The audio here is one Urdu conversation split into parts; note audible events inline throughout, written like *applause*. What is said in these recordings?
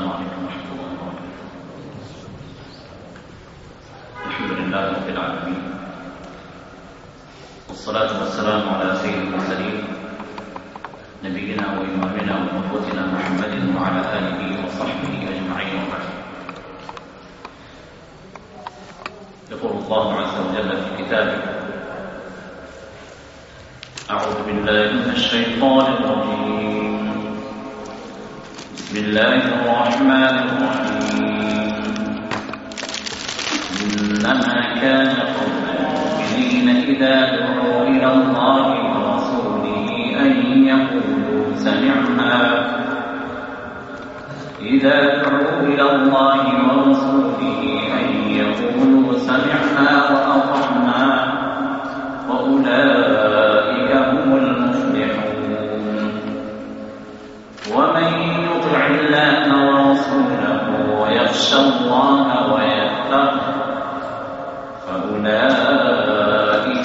السلام عليكم ورحمة الله وبركاته. الحمد لله رب العالمين. والصلاة والسلام على سيد المرسلين، نبينا وإمامنا وقدوتنا محمد وعلى آله وصحبه أجمعين وبعد. يقول الله عز وجل في كتابه، أعوذ بالله من الشيطان الرجيم. بسم الله الرحمن الرحيم. إنما كان قول المؤمنين إذا دعوا إلى الله ورسوله أن يقولوا سمعنا. إذا دعوا إلى الله ورسوله ويخشى الله ويتقه فأولئك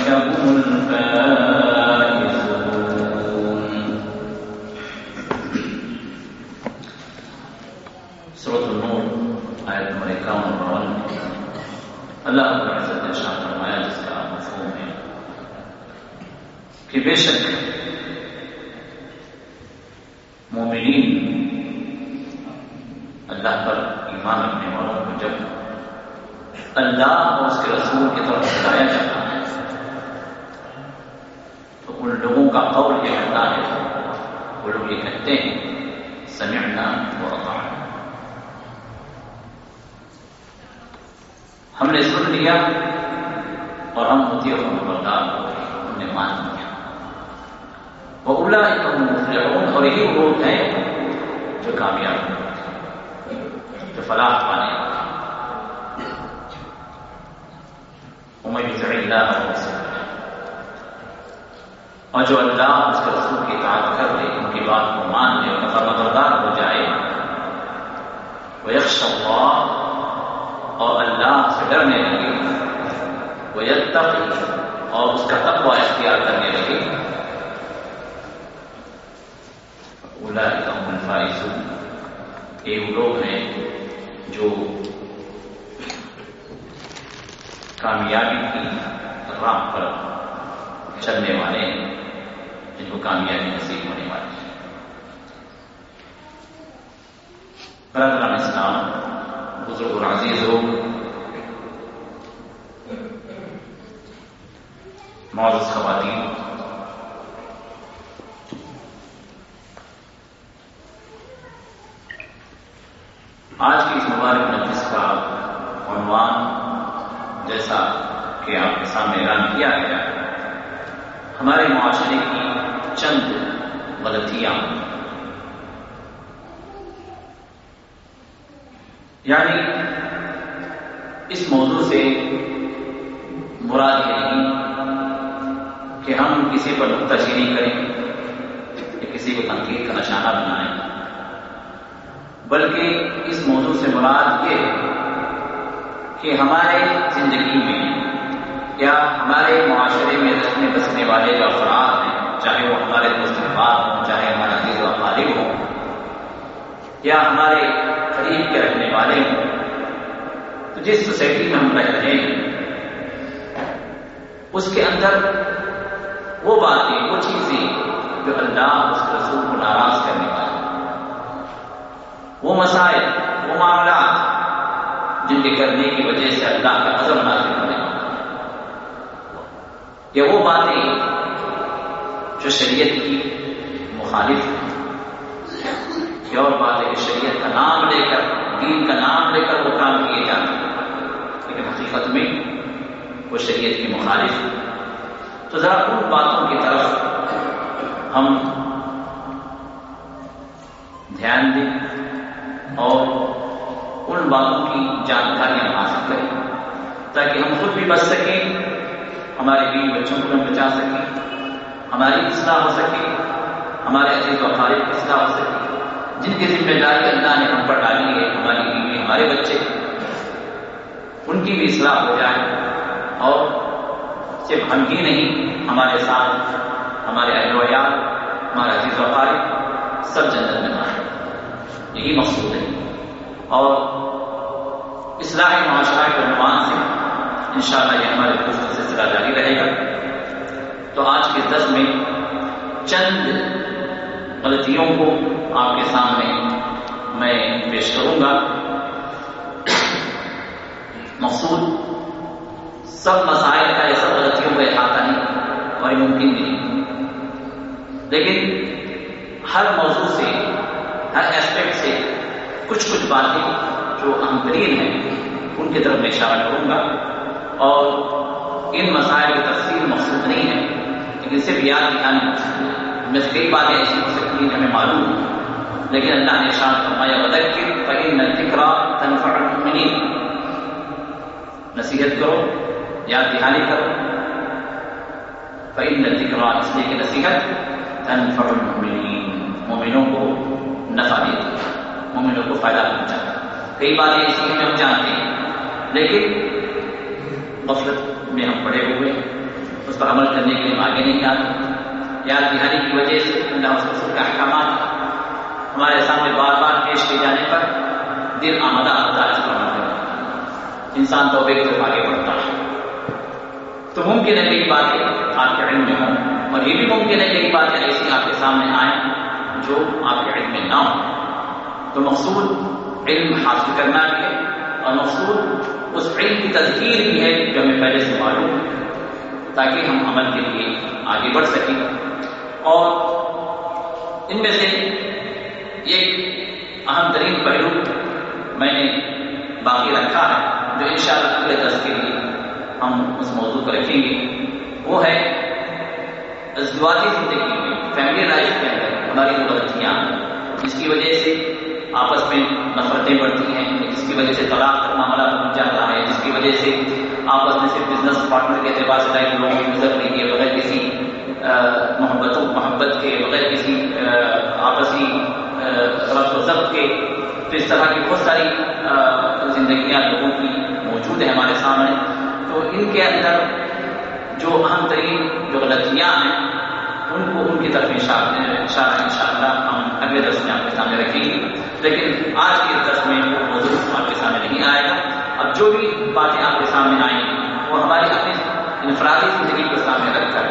هم الفائزون. سورة النور آیت نمبر اکاون اور باون اللہ فرمایا جس کا مفہوم ہے کہ بے شک یا وہ باتیں جو شریعت کی مخالف ہے یا اور بات ہے کہ شریعت کا نام لے کر، دین کا نام لے کر وہ کام کیے جاتے ہیں۔ لیکن حقیقت میں وہ شریعت کی مخالف ہے تو ذرا ان باتوں کی طرف ہم دھیان دیں اور ان باتوں کی جانکاریاں حاصل کریں تاکہ ہم خود بھی بچ سکیں۔ ہمارے بیوی بچوں کو ہم بچا سکیں ہماری اصلاح ہو سکے، ہمارے عزیز و خارج کی اصلاح ہو سکے۔ جن کی ذمہ داری اللہ نے ہم پر ڈالی ہے، ہماری بیوی ہمارے بچے، ان کی بھی اصلاح ہو جائے۔ اور صرف ہم ہی نہیں، ہمارے ساتھ، ہمارے اہل ویال ہمارے عزیز و خارج، سب جنت میں آئے۔ یہی مقصود ہے۔ اور اصلاح معاشرہ کے عنوان سے انشاءاللہ یہ ہمارے دوست سلسلہ جاری رہے گا۔ تو آج کے دس میں چند غلطیوں کو آپ کے سامنے میں پیش کروں گا۔ مقصود سب مسائل کا یہ سب غلطیوں کا احاطہ نہیں، اور یہ ممکن نہیں۔ لیکن ہر موضوع سے، ہر اسپیکٹ سے کچھ کچھ باتیں جو اہم ترین ہیں، ان کی طرف میں اشارہ کروں گا۔ اور ان مسائل کی تفصیل مقصود نہیں ہے، لیکن صرف یاد دکھانے مقصود ہے۔ میں سے کئی باتیں ایسی ہو سکتی ہیں ہمیں معلوم لیکن اللہ نے شان فرمایا بدکر فإن الذکرا تنفع المؤمنین نصیحت کرو، یاد دہانی کرو۔ فإن الذکرا اس لیے کہ نصیحت تنفع المؤمنین۔ مومنوں کو نفع دیتی ہے مومنوں کو فائدہ پہنچاتا کئی باتیں ایسی ہیں جو ہم جانتے ہیں، لیکن غفلت میں ہم پڑے ہوئے اس پر عمل کرنے کے لیے آگے نہیں آتے یاد دہانی کی وجہ سے اللہ رسول کے احکامات ہمارے سامنے بار بار پیش کیے جانے پر دل آمدہ ہوتا ہے۔ انسان تو ایک طرف آگے بڑھتا ہے۔ تو ممکن ہے کئی باتیں آپ کے علم میں ہوں، اور یہ بھی ممکن ہے کئی باتیں ایسی آپ کے سامنے آئیں جو آپ کے علم میں نہ ہوں۔ تو مقصود علم حاصل کرنا بھی ہے اور مقصود اس علم کی تذکیر بھی ہے جو ہمیں پہلے سے معلوم تاکہ ہم عمل کے لیے آگے بڑھ سکیں۔ اور ان میں سے ایک اہم ترین پہلو میں نے باقی رکھا ہے، جو ان شاء اللہ اگلے کے لیے ہم اس موضوع کو رکھیں گے۔ وہ ہے ازدواجی زندگی میں، فیملی لائف کے اندر ہماری جو غلطیاں جس کی وجہ سے آپس میں نفرتیں بڑھتی ہیں، جس کی وجہ سے طلاق کا معاملہ پہنچ جاتا ہے، جس کی وجہ سے آپس میں صرف بزنس پارٹنر کے اعتبار سے لوگوں کی گزر نہیں ہے، بغیر کسی محبت محبت کے، بغیر کسی آپسی رفت و ضبط کے، تو اس طرح کی بہت ساری زندگیاں لوگوں کی موجود ہیں ہمارے سامنے۔ تو ان کے اندر جو اہم ترین جو غلطیاں ہیں، ان کو ان کی طرف اشارہ ان شاء اللہ اگلے درس میں آپ کے سامنے رکھیں گے۔ لیکن آج کے درس میں وہ موضوع آپ کے سامنے نہیں آئے گا۔ اب جو بھی باتیں آپ کے سامنے آئیں گی، وہ ہماری اپنی انفرادی زندگی کو سامنے رکھ کر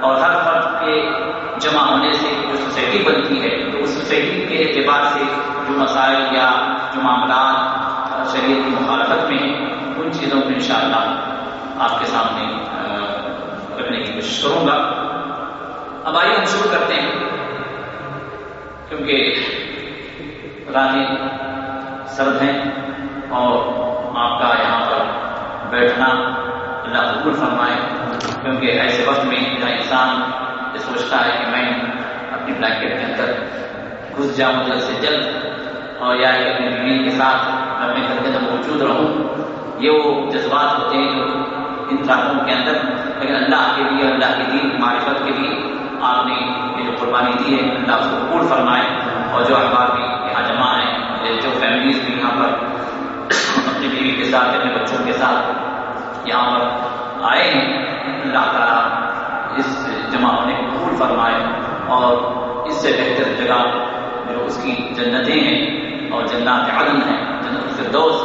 اور ہر فرد کے جمع ہونے سے جو سوسائٹی بنتی ہے، تو اس سوسائٹی کے اعتبار سے جو مسائل یا جو معاملات شریعت کی مخالفت میں ہیں، ان چیزوں کو انشاءاللہ آپ کے سامنے رکھنے کی کوشش کروں گا۔ اب آئیے ہم شروع کرتے ہیں۔ کیونکہ راتیں سرد ہیں اور آپ کا یہاں پر بیٹھنا اللہ قبول فرمائے، کیونکہ ایسے وقت میں جہاں انسان یہ سوچتا ہے کہ میں اپنی بلینکٹ کے اندر گھس جاؤں جلد سے جلد اور یا اپنی بیوی کے ساتھ اپنے گھر کے اندر موجود رہوں، یہ وہ جذبات ہوتے ہیں جو ان راتوں کے اندر، لیکن اللہ کے لیے اللہ کے دین معرفت کے لیے آپ نے یہ جو قربانی دی ہے، اللہ اس کو قبول فرمائے اور جو احباب بھی یہاں جمع ہیں، جو فیملیز بھی یہاں پر اپنی بیوی کے ساتھ، اپنے بچوں کے ساتھ یہاں پر آئے ہیں، اللہ تعالیٰ اس جمع ہونے کو قبول فرمائے اور اس سے بہتر جگہ جو اس کی جنتیں ہیں اور جنات عدن ہیں، جنت الفردوس،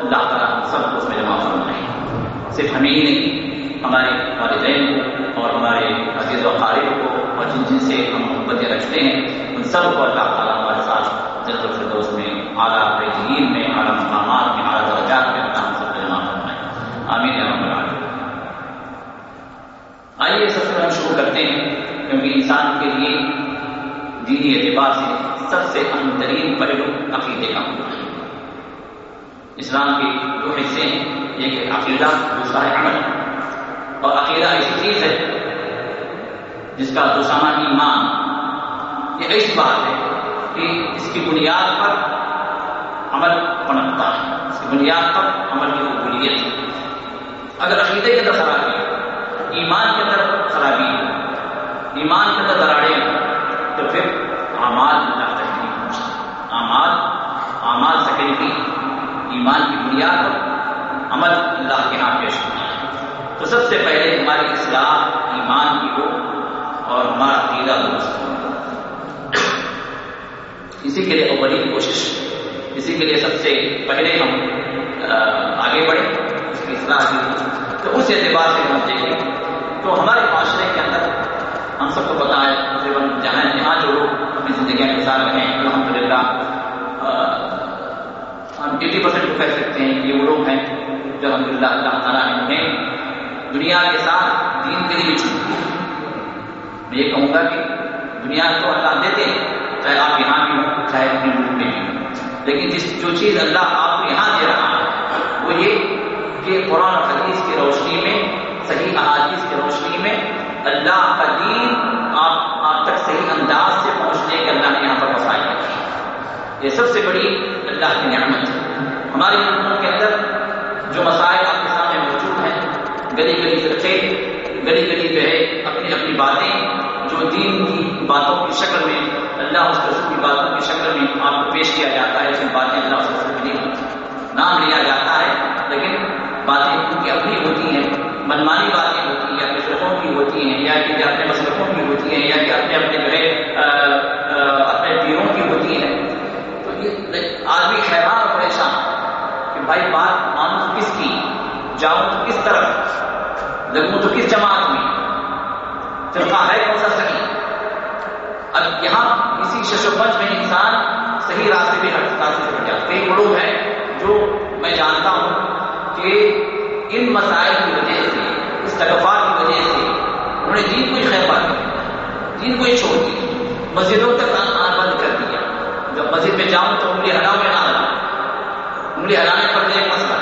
اللہ تعالیٰ ہم سب کو اس میں جمع فرمائے۔ صرف ہمیں ہی نہیں، ہمارے والدین کو اور ہمارے عزیز و قارب کو اور جن جن سے ہم محبتیں رکھتے ہیں ان سب کو اللہ تعالیٰ ہمارے ساتھ جنت الفردوس میں اعلیٰ بہترین میں اعلیٰ مقامات میں اعلیٰ درجات میں اللہ ہم سب کو جمع فرمائے آمین رحمۃ اللہ آئیے سب سے ہم شروع کرتے ہیں کیونکہ انسان کے لیے دینی اعتبار سے سب سے اہم ترین پہلو عقیدے کا ہوتا ہے اسلام کے دو حصے ہیں ایک عقیدہ دوسرا ہے عمل اور عقیدہ ایسی چیز ہے جس کا دوسرا ایمان یہ ایسی بات ہے کہ اس کی بنیاد پر عمل پنپتا ہے۔ اس کی بنیاد پر عمل کی قبولیت اگر عقیدے کے اندر خرابی ایمان کے اندر خرابی ہے، ایمان کے اندر دراڑے تو پھر اعمال اللہ تک نہیں اعمال اعمال سیکنڈری ایمان کی بنیاد پر عمل اللہ کے نام پیش ہوتا ہے۔ تو سب سے پہلے ہماری اصلاح ایمان کی ہو۔ اور ہمارا عقیدہ اسی کے لیے اولین کوشش۔ اسی کے لیے سب سے پہلے ہم آگے بڑھے اس کی اصلاح کی۔ تو اس اعتبار سے ہم دیکھیں۔ تو ہمارے معاشرے کے اندر ہم سب کو پتا ہے، تقریباً جہاں جہاں جو لوگ اپنی زندگیاں گزار رہے ہیں الحمد للہ ہم ایٹی پرسینٹ کہہ سکتے ہیں یہ وہ لوگ ہیں جو الحمد للہ اللہ تعالیٰ نے دنیا کے ساتھ، دین کے لیے چن میں یہ کہوں گا کہ دنیا تو اللہ دیتے ہیں، چاہے آپ یہاں بھی ہوں، چاہے اپنے ملک میں بھی ہوں۔ لیکن جس جو چیز اللہ آپ کو یہاں دے رہا ہے، وہ یہ کہ قرآن حدیث کی روشنی میں، صحیح احادیث کی روشنی میں اللہ کا دین آپ آپ تک صحیح انداز سے پہنچنے کے اللہ نے یہاں پر وسائل رکھی یہ سب سے بڑی اللہ کی نعمت ہے۔ ہمارے ملکوں کے اندر جو مسائل آپ کے سامنے موجود ہیں، گلی گلی فرقے گلی گلی جو ہے اپنی اپنی باتیں جو دین کی باتوں کی شکل میں اللہ اس رسول کی باتوں کی شکل میں آپ کو پیش کیا جاتا ہے، جن باتیں اللہ اس رسول کی نام لیا جاتا ہے، لیکن باتیں ان کی اپنی ہوتی ہیں، منمانی باتیں ہوتی ہیں، یا فرقوں کی ہوتی ہیں، یا کہ اپنے مسلکوں کی ہوتی ہیں، یا کہ اپنے اپنے جو ہے اپنے پیروں کی ہوتی ہیں۔ تو یہ آدمی حیران اور پریشان کہ بھائی بات مانو کس کی؟ جاؤں تو کس طرف؟ لگوں تو کس جماعت میں؟ فرقہ ہے کون سا صحیح؟ اب یہاں اسی ششوپنج میں انسان صحیح راستے پہ راستے سے ہٹ جاتا کئی لوگ ہیں جو میں جانتا ہوں کہ ان مسائل کی وجہ سے، اس تکفات کی وجہ سے انہوں نے دین کو ہی خیر بات دین کو ہی چھوڑ دی۔ مسجدوں تک آنا بند کر دیا۔ جب مسجد میں جاؤں تو انگلی ہلاؤ میں نہ ہلا انگلی ہلانے پر ایک مسئلہ،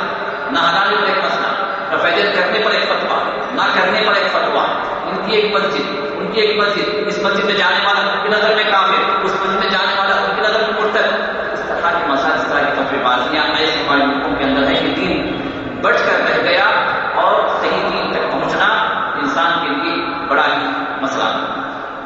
نہ ہلانے پر ایک مسئلہ، نہ رفیدت کرنے پر ایک فتوا نہ کرنے پر ایک فتوا کی ایک مسجد، ان کی ایک مسجد۔ اس مسجد میں جانے والا ان کی نظر میں کافر اس مسجد میں جانے والا ان کی نظر میں مرتد اس طرح کے مسائل، اس طرح کی تفریح بازیاں ایسے ہمارے ملکوں کے اندر ہے کہ دین بٹ کر رہ گیا اور صحیح دین تک پہنچنا انسان کے لیے بڑا ہی مسئلہ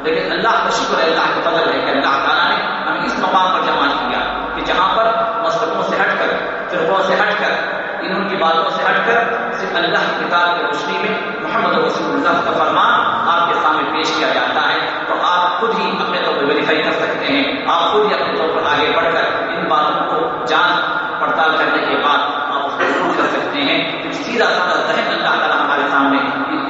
لیکن اللہ کا شکر ہے، اللہ کا فضل ہے کہ اللہ تعالیٰ نے ہمیں اس مقام پر جمع کیا کہ جہاں پر مسلکوں سے ہٹ کر، فرقوں سے ہٹ کر ان کی باتوں سے ہٹ کر صرف اللہ کی کتاب کی روشنی میں محمد رسول اللہ کا فرمان آپ کے سامنے پیش کیا جاتا ہے تو آپ خود ہی اپنے طور پر ویریفائی کر سکتے ہیں۔ آپ خود ہی اپنے طور پر آگے بڑھ کر ان باتوں کو جان پڑتال کرنے کے بعد آپ اس کو ضرور کر سکتے ہیں۔ سیدھا سادہ ذہن اللہ تعالیٰ ہمارے سامنے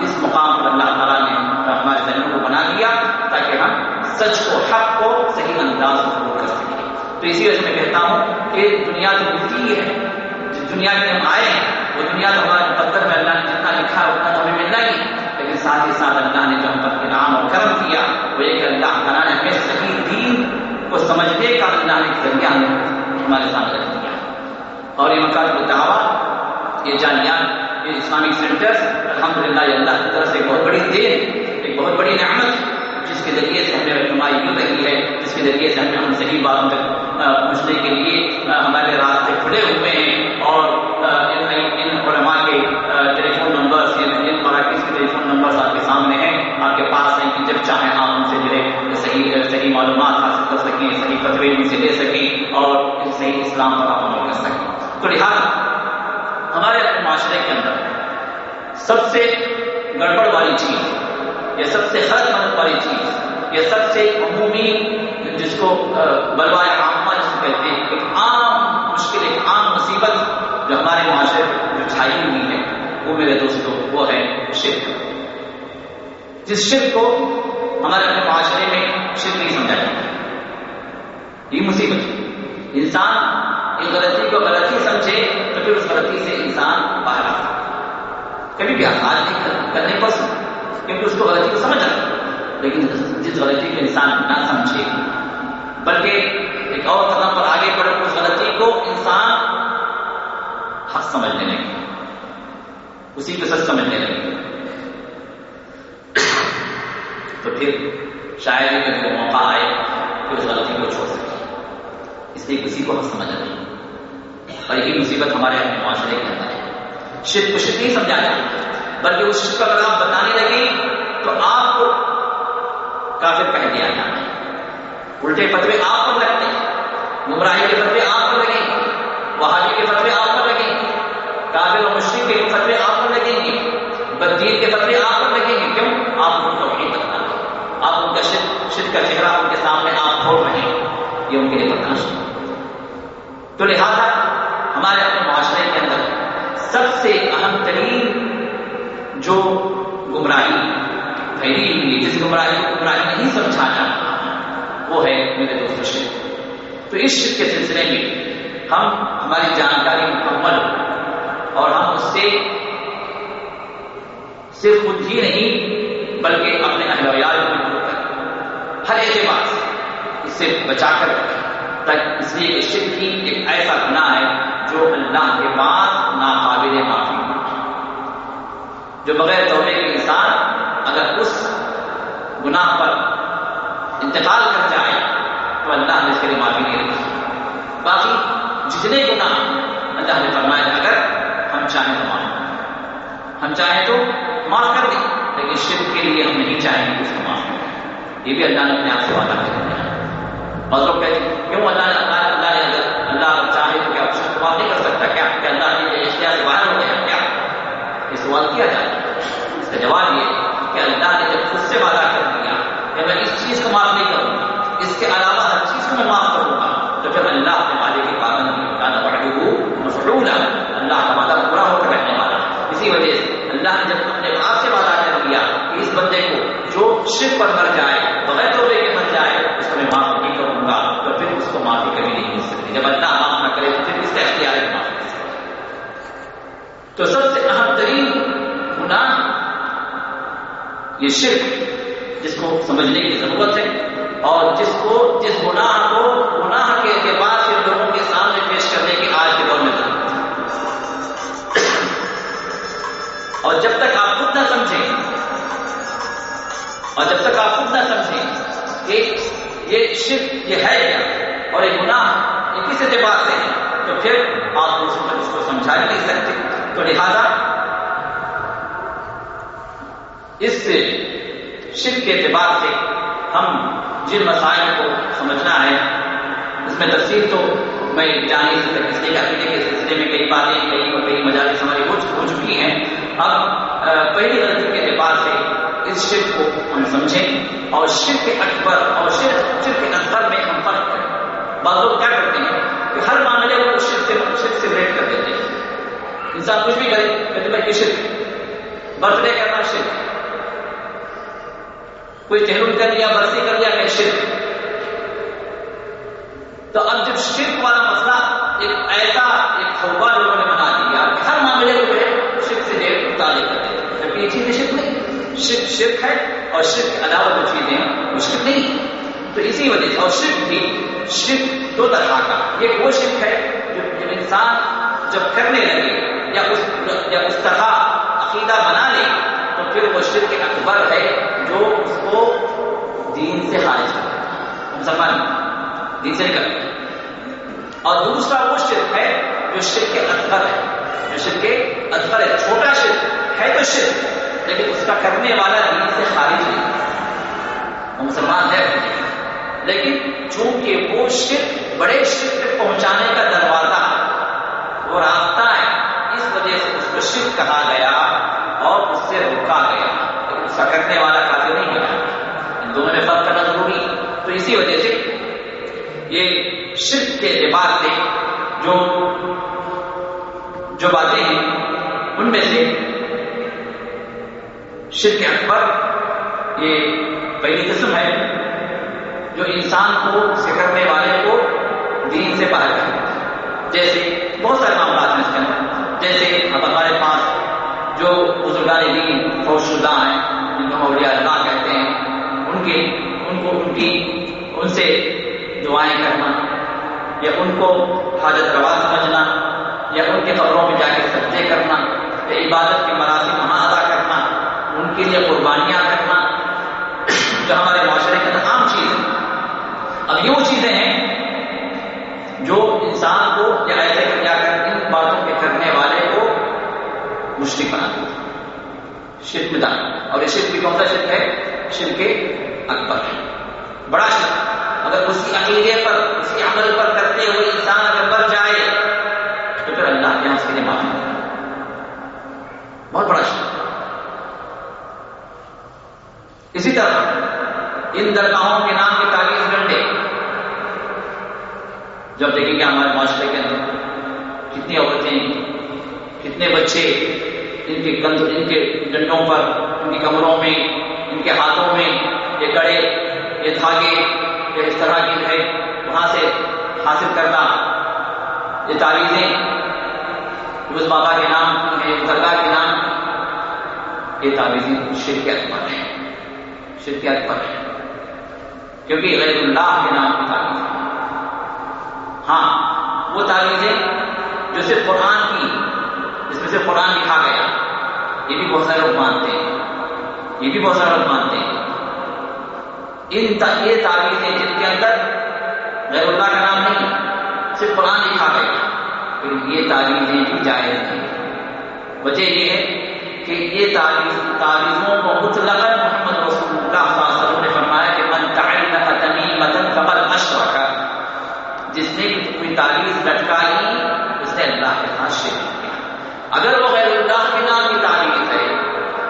اس مقام پر اللہ تعالیٰ نے ہمارے ذہنوں کو بنا دیا تاکہ ہم سچ کو، حق کو صحیح انداز میں قبول کر سکیں۔ تو اسی وجہ سے میں کہتا ہوں کہ دنیا تو ملتی ہے جس دنیا کے ہم آئے ہیں، وہ دنیا تو ہمارے مقدر میں اللہ نے جتنا لکھا ہے اتنا تو ہمیں ملنا ہی لیکن ساتھ ہی ساتھ اللہ نے جو ہم پر انعام اور کرم کیا، وہ یہ کہ اللہ تعالیٰ نے ہمیں صحیح دین کو سمجھنے کا اللہ نے ذریعہ ہمارے سامنے رکھ دیا۔ اور یہ مکان دعویٰ، یہ جانیات یہ اسلامک سینٹرز الحمد للہ یہ اللہ کی طرف سے ایک بہت بڑی دین، ایک بہت بڑی نعمت، جس کے ذریعے سے ہمیں رہنمائی مل رہی ہے، جس کے ذریعے سے ہمیں ہم صحیح باتوں تک پہنچنے کے لیے ہمارے راستے کھلے ہوئے ہیں اور ان علماء کے ٹیلی فون نمبرس ان مراکز کے ٹیلی فون نمبرس آپ کے سامنے ہیں، آپ کے پاس ہیں کہ جب چاہیں آپ ان سے جو صحیح صحیح معلومات حاصل کر سکیں، صحیح فتوے ان سے لے سکیں اور صحیح اسلام پر آپ عمل کر سکیں۔ تو لہٰذا، ہمارے معاشرے کے اندر سب سے گڑبڑ والی چیز یہ سب سے خرچ مدد والی چیز یہ سب سے عمومی جس کو بلوائے عامہ جس کو کہتے ہیں، ایک عام مشکل، ایک عام مصیبت جو ہمارے معاشرے جو چھائی ہوئی ہے، وہ میرے دوستوں، وہ ہے شرک۔ جس شرک کو ہمارے اپنے معاشرے میں شرک نہیں سمجھا جاتا۔ یہ مصیبت انسان ایک غلطی کو غلطی سمجھے تو پھر اس غلطی سے انسان باہر آتا کبھی بھی آسان نہیں کرنے پر کیونکہ اس کو غلطی کو سمجھ آتا لیکن جس غلطی کو انسان نہ سمجھے۔ بلکہ ایک اور قدم پر آگے بڑھ اس غلطی کو انسان حق سمجھنے لگے۔ اسی کو سچ سمجھنے لگے۔ تو پھر شاید ہی کبھی وہ موقع آئے کہ اس غلطی کو چھوڑ سکے۔ اس لیے کسی کو حق سمجھ نہیں۔ اور یہی مصیبت ہمارے اپنے معاشرے کے اندر ہے۔ شرک کو شرک نہیں سمجھا جاتا، بلکہ اس شرک کا اگر آپ بتانے لگے تو آپ کو کافر کہہ دیا جانا الٹے فتوے آپ پر لگتے ہیں۔ گمراہی کے فتوے آپ پر لگیں۔ گے وہابی کے فتوے آپ پر لگیں۔ گے کافر و مشرق کے فتوے آپ پر لگیں گے۔ بدین کے فتوے آپ پر لگیں گے۔ کیوں؟ آپ ان کو نہیں بتانا آپ ان کا شرک شرک کا چہرہ ان کے سامنے آپ کھول رہے ہیں۔ یہ ان کے لیے برداشت تو لہذا ہمارے اپنے معاشرے کے اندر سب سے اہم ترین جو گمراہی پھیلی ہوئی جس گمراہی کو گمراہی نہیں سمجھا جاتا وہ ہے میرے دوست شرک تو اس شرک کے سلسلے میں ہم، ہماری جانکاری مکمل اور ہم اس سے صرف خود ہی نہیں، بلکہ اپنے اہل ویال کو دور کر ہر اعتبار سے اس سے بچا کر تک اس لیے کہ شرک ہی ایک ایسا گناہ ہے جو اللہ کے بعد ناقابل معافی جو بغیر توبے کے انسان اگر اس گناہ پر انتقال کر جائے تو اللہ نے اس کے لیے معافی نہیں رکھی۔ باقی جتنے گناہ اللہ نے فرمایا اگر ہم چاہیں تو معاف۔ ہم چاہیں تو معاف کر دیں، لیکن شرک کے لیے ہم نہیں چاہیں گے اس کو معاف یہ بھی اللہ نے اپنے آپ سے وعدہ کر دیا اور لوگ کہتے ہیں، کیوں اللہ نے اللہ اللہ نے اگر اللہ چاہے تو کیا شرک کو معاف نہیں کر سکتا؟ کیا کہ اللہ نے اشتہار سے باہر ہو گیا؟ کیا یہ سوال کیا جاتا ہے اس کا جواب یہ کہ اللہ نے جب خود سے وعدہ کر دیا کہ میں اس چیز کو معاف نہیں کروں گا، اس کے علاوہ ہر چیز کو میں معاف کروں گا، تو پھر اللہ اپنے وعدے کی پابندی اللہ بڑھو مفعول اللہ کا وعدہ پورا ہو کر رہنے والا۔ اسی وجہ سے اللہ نے جب اپنے آپ سے وعدہ کر دیا کہ اس بندے کو جو شرک پر مر جائے، بغیر توبے کے مر جائے، اس کو میں معاف نہیں کروں گا، تو پھر اس کو معافی کبھی نہیں مل سکتی۔ جب اللہ معاف نہ کرے تو پھر اس کا اختیار ہے معافی کر سکتے تو سب سے اہم ترین یہ شرک جس کو سمجھنے کی ضرورت ہے اور جس کو جس گناہ کو گناہ کے اعتبار سے لوگوں کے سامنے پیش کرنے کی آج کے دور میں ضرورت ہے۔ اور جب تک آپ خود نہ سمجھیں، اور جب تک آپ خود نہ سمجھیں کہ یہ شرک یہ ہے کیا اور یہ گناہ یہ کس اعتبار سے ہے، تو پھر آپ اس کو سمجھا ہی نہیں سکتے۔ تو لہذا اس سے شرک کے اعتبار سے ہم جن مسائل کو سمجھنا ہے، اس میں تفصیل تو میں جان نہیں سکتا اس لیے کے سلسلے میں کئی باتیں کئی اور کئی مجالس ہماری ہو چکی ہیں۔ اب پہلی غلطی کے اعتبار سے اس شرک کو ہم سمجھیں اور شرک اکبر اور شرک شرک اکبر میں ہم فرق کریں۔ بعض لوگ کیا کرتے ہیں کہ ہر معاملے کو شرک سے شرک سے ریٹ کر دیتے ہیں۔ انسان کچھ بھی کرے، کہتے بھائی یہ شرک۔ برتھ ڈے کرنا شرک۔ کوئی تہرون کر لیا، برسی کر لیا، کہ شرک. تو اب جب شرک والا مسئلہ ایک ایسا ایک خوبا لوگوں نے بنا دیا ہر معاملے کو جو ہے، شرک سے ڈیٹ متعلق کر دیتے جبکہ یہ چیزیں شرک نہیں۔ شرک شرک ہے اور شرک کے علاوہ جو چیزیں ہیں، وہ شرک نہیں۔ تو اسی وجہ سے، اور شرک بھی، شرک دو طرح کا۔ ایک وہ شرک ہے جو جب انسان جب کرنے لگے یا اس یا اس طرح عقیدہ بنا لے، تو پھر وہ شرک اکبر ہے۔ جو اس کو دین سے خارج کر مسلمان، دین سے نکل۔ اور دوسرا وہ شرک ہے جو شرک کے اکبر ہے۔ جو شرک کے اکبر ہے۔ چھوٹا شرک ہے تو شرک، لیکن اس کا کرنے والا دین سے خارج نہیں۔ وہ مسلمان ہے۔ لیکن چونکہ وہ شرک، بڑے شرک تک پہنچانے کا دروازہ، وہ راستہ ہے۔ اس وجہ سے اس کو شرک کہا گیا اور اس سے روکا گیا۔ لیکن والا کافی نہیں بنا ان دونوں میں فرق کرنا ضروری۔ تو اسی وجہ سے یہ شرک کے اعتبار سے جو جو باتیں ہیں، ان میں سے شرک اکبر یہ پہلی قسم ہے جو انسان کو سے والے کو دین سے باہر کر جیسے بہت سارے معاملات ہیں اس کے اندر۔ جیسے اب ہمارے پاس جو بزرگان دین، فوج شدہ ہیں جن کو اولیاء اللہ کہتے ہیں، ان کے، ان کو ان کی، ان سے دعائیں کرنا، یا ان کو حاجت روا سمجھنا، یا ان کے قبروں میں جا کے سجدے کرنا، یا عبادت کے مراسم وہاں ادا کرنا، ان کے لیے قربانیاں کرنا، جو ہمارے معاشرے کے اندر عام چیز ہے اب یہ وہ چیزیں ہیں جو انسان کو یا ایسے کیا کر ان باتوں کے کرنے والے کو مشرق بنا شرک میں اور یہ شرک بھی کون سا شرک ہے؟ شرک اکبر۔ ہے بڑا شرک۔ اگر اسی عقیدے پر، اسی عمل پر کرتے ہوئے انسان اگر مر جائے، تو پھر اللہ کے ہاں اس کے لیے معافی بہت بڑا شرک۔ اسی طرح، ان درگاہوں کے نام کے تعویذ ڈنڈے جب دیکھیں گے ہمارے معاشرے کے اندر کتنی عورتیں، کتنے بچے ان کے کند ان کے ڈنڈوں پر، ان کی کمروں میں، ان کے ہاتھوں میں یہ کڑے، یہ دھاگے، یہ اس طرح کی ہے، وہاں سے حاصل کرنا۔ یہ تعویذیں اس بابا کے نام درگاہ کے نام، یہ تعویذیں شرکت پر ہے شرکت پر ہے کیونکہ غیر اللہ کے نام کی تعویذ ہاں وہ تعویذیں جو صرف قرآن کی جس میں سے قرآن لکھا گیا۔ یہ بھی بہت سارے لوگ مانتے ہیں۔ یہ بھی بہت سارے لوگ مانتے ہیں۔ ان یہ تعویذیں جن کے اندر غیر اللہ کا نام نہیں، صرف قرآن لکھا گیا۔ پھر یہ تعویذیں بھی جائز نہیں وجہ یہ ہے کہ یہ تعویذ تعویذوں کو مطلق محمد رسول اللہ صلی اللہ علیہ وسلم نے فرمایا کہ من تعلق تمیمتا فقد اشرک۔ جس نے کوئی تعویذ لٹکائی، اس نے اللہ کے ساتھ شرک۔ اگر وہ غیر اللہ کے نام کی تعویذ ہے،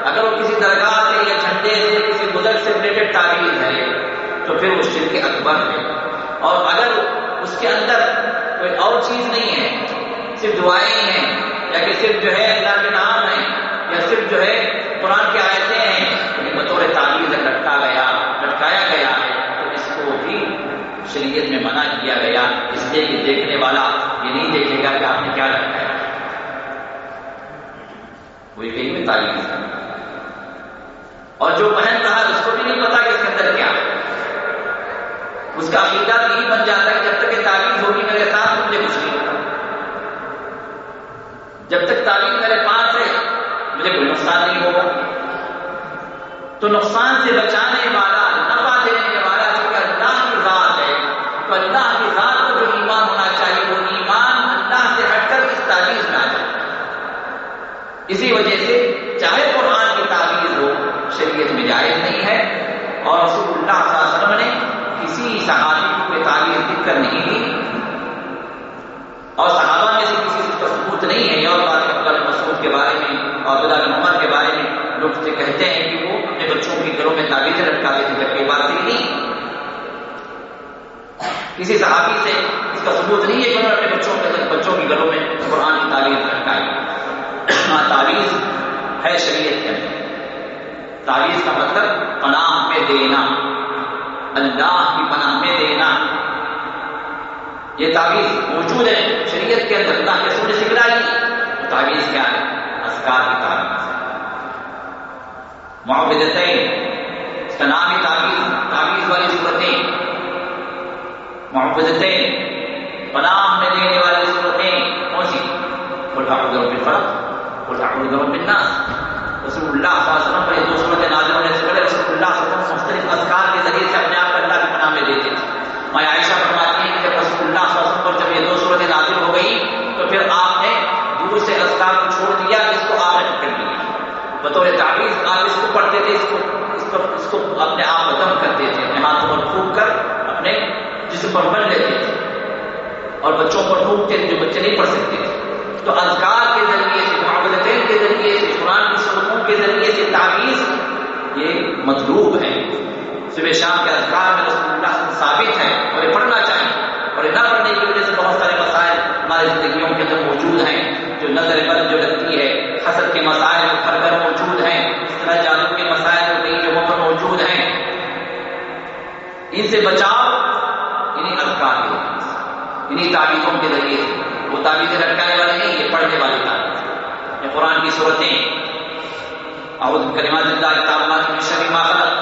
اگر وہ کسی درگاہ سے یا جھنڈے سے، کسی بزرگ سے ریلیٹڈ تعویذ ہے، تو پھر وہ شرک اکبر ہے۔ اور اگر اس کے اندر کوئی اور چیز نہیں ہے، صرف دعائیں ہیں، یا کہ صرف جو ہے اللہ کے نام ہے یا صرف جو ہے قرآن کی آیتیں ہیں بطور تعویذ لٹکا گیا، لٹکایا گیا ہے، تو اس کو بھی شریعت میں منع کیا گیا۔ اس لیے کہ دیکھنے والا یہ نہیں دیکھے گا کہ آپ نے کیا لٹکایا۔ وہی کہیں میں تعلیم اور جو پہن رہا ہے اس کو بھی نہیں پتا کہ اس کے اندر کیا اس کا عقیدہ یہی بن جاتا ہے جب تک یہ تعلیم ہوگی میرے ساتھ مجھے کچھ نہیں ہوگا جب تک تعلیم میرے پاس ہے، مجھے کوئی نقصان نہیں ہوگا۔ تو نقصان سے بچانے والا، نفع دینے والا چونکہ اللہ کی ذات ہے، تو اللہ اسی وجہ سے چاہے قرآن کی تعویذ ہو، شریعت میں جائز نہیں ہے۔ اور رسول اللہ صلی اللہ علیہ وسلم نے کسی صحابی کو کوئی تعویذ کر نہیں دی اور صحابہ میں سے کسی کا ثبوت نہیں ہے۔ اور بات عبدال مسعود کے بارے میں اور عبداللہ بن عمر کے بارے میں لوگ سے کہتے ہیں کہ وہ اپنے بچوں کے گھروں میں تعویذیں لٹکاتے تھے جبکہ بات نہیں کسی صحابی سے اس کا ثبوت نہیں ہے کہ انہوں نے اپنے بچوں کے بچوں کے گھروں میں قرآن کی تعویذ لٹکائی۔ ہاں تعویذ ہے شریعت کے اندر۔ تعویذ کا مطلب پناہ میں دینا، اللہ کی پناہ میں دینا۔ یہ تعویذ موجود ہے شریعت کے اندر، اللہ کے سونے سکھلائی وہ تعویذ کیا ہے؟ اسکار کی تعویذ۔ معاوضتیں اس کا نام ہی تعویذ تعویذ والی صورتیں۔ معاوضتیں پناہ میں دینے والی صورتیں۔ کون سی؟ قل اعوذ برب اعوذ برب الناس رسول اللہ صلی اللہ علیہ وسلم پر یہ دو صورتیں نازل ہونے سے پہلے رسول اللہ صلی اللہ علیہ وسلم مختلف اذکار کے ذریعے سے اپنے آپ کو اللہ کی پناہ میں دیتے تھے۔ میں عائشہ فرماتی ہیں کہ جب رسول اللہ صلی اللہ علیہ وسلم پر جب یہ دو صورتیں نازل ہو گئی تو پھر آپ نے دور سے اذکار کو چھوڑ دیا، اس کو آپ نے پکڑ لیا بطور تعویذ آپ اس کو پڑھتے تھے، اس کو اس کو اس کو اپنے آپ کو دم کرتے تھے، اپنے ہاتھوں پر پھونک کر اپنے جسم پر مل لیتے تھے۔ اور بچوں پر پھونکتے تھے جو بچے نہیں پڑھ سکتے تھے۔ تو اذکار کے ذریعے سے معاملتین کے ذریعے سے، قرآن کی سرخوں کے ذریعے سے تعویذ یہ مطلوب ہے۔ صبح شام کے اذکار میں رسول اللہ سے ثابت ہے اور یہ پڑھنا چاہیے۔ اور یہ نہ پڑھنے کی وجہ سے بہت سارے مسائل ہماری زندگیوں کے اندر موجود ہیں۔ جو نظر بد جو لگتی ہے، حسد کے مسائل گھر گھر موجود ہیں۔ اس طرح جادو کے مسائل جو کئی جگہوں پر موجود ہیں۔ ان سے بچاؤ انہیں اذکار کے انہیں تعویذوں کے ذریعے سے۔ وہ تعویذیں لٹکانے والے نہیں، یہ پڑھنے والے تعویذ یہ قرآن کی صورتیں اعوذ بکلمات اللہ التامات من شر ما خلق۔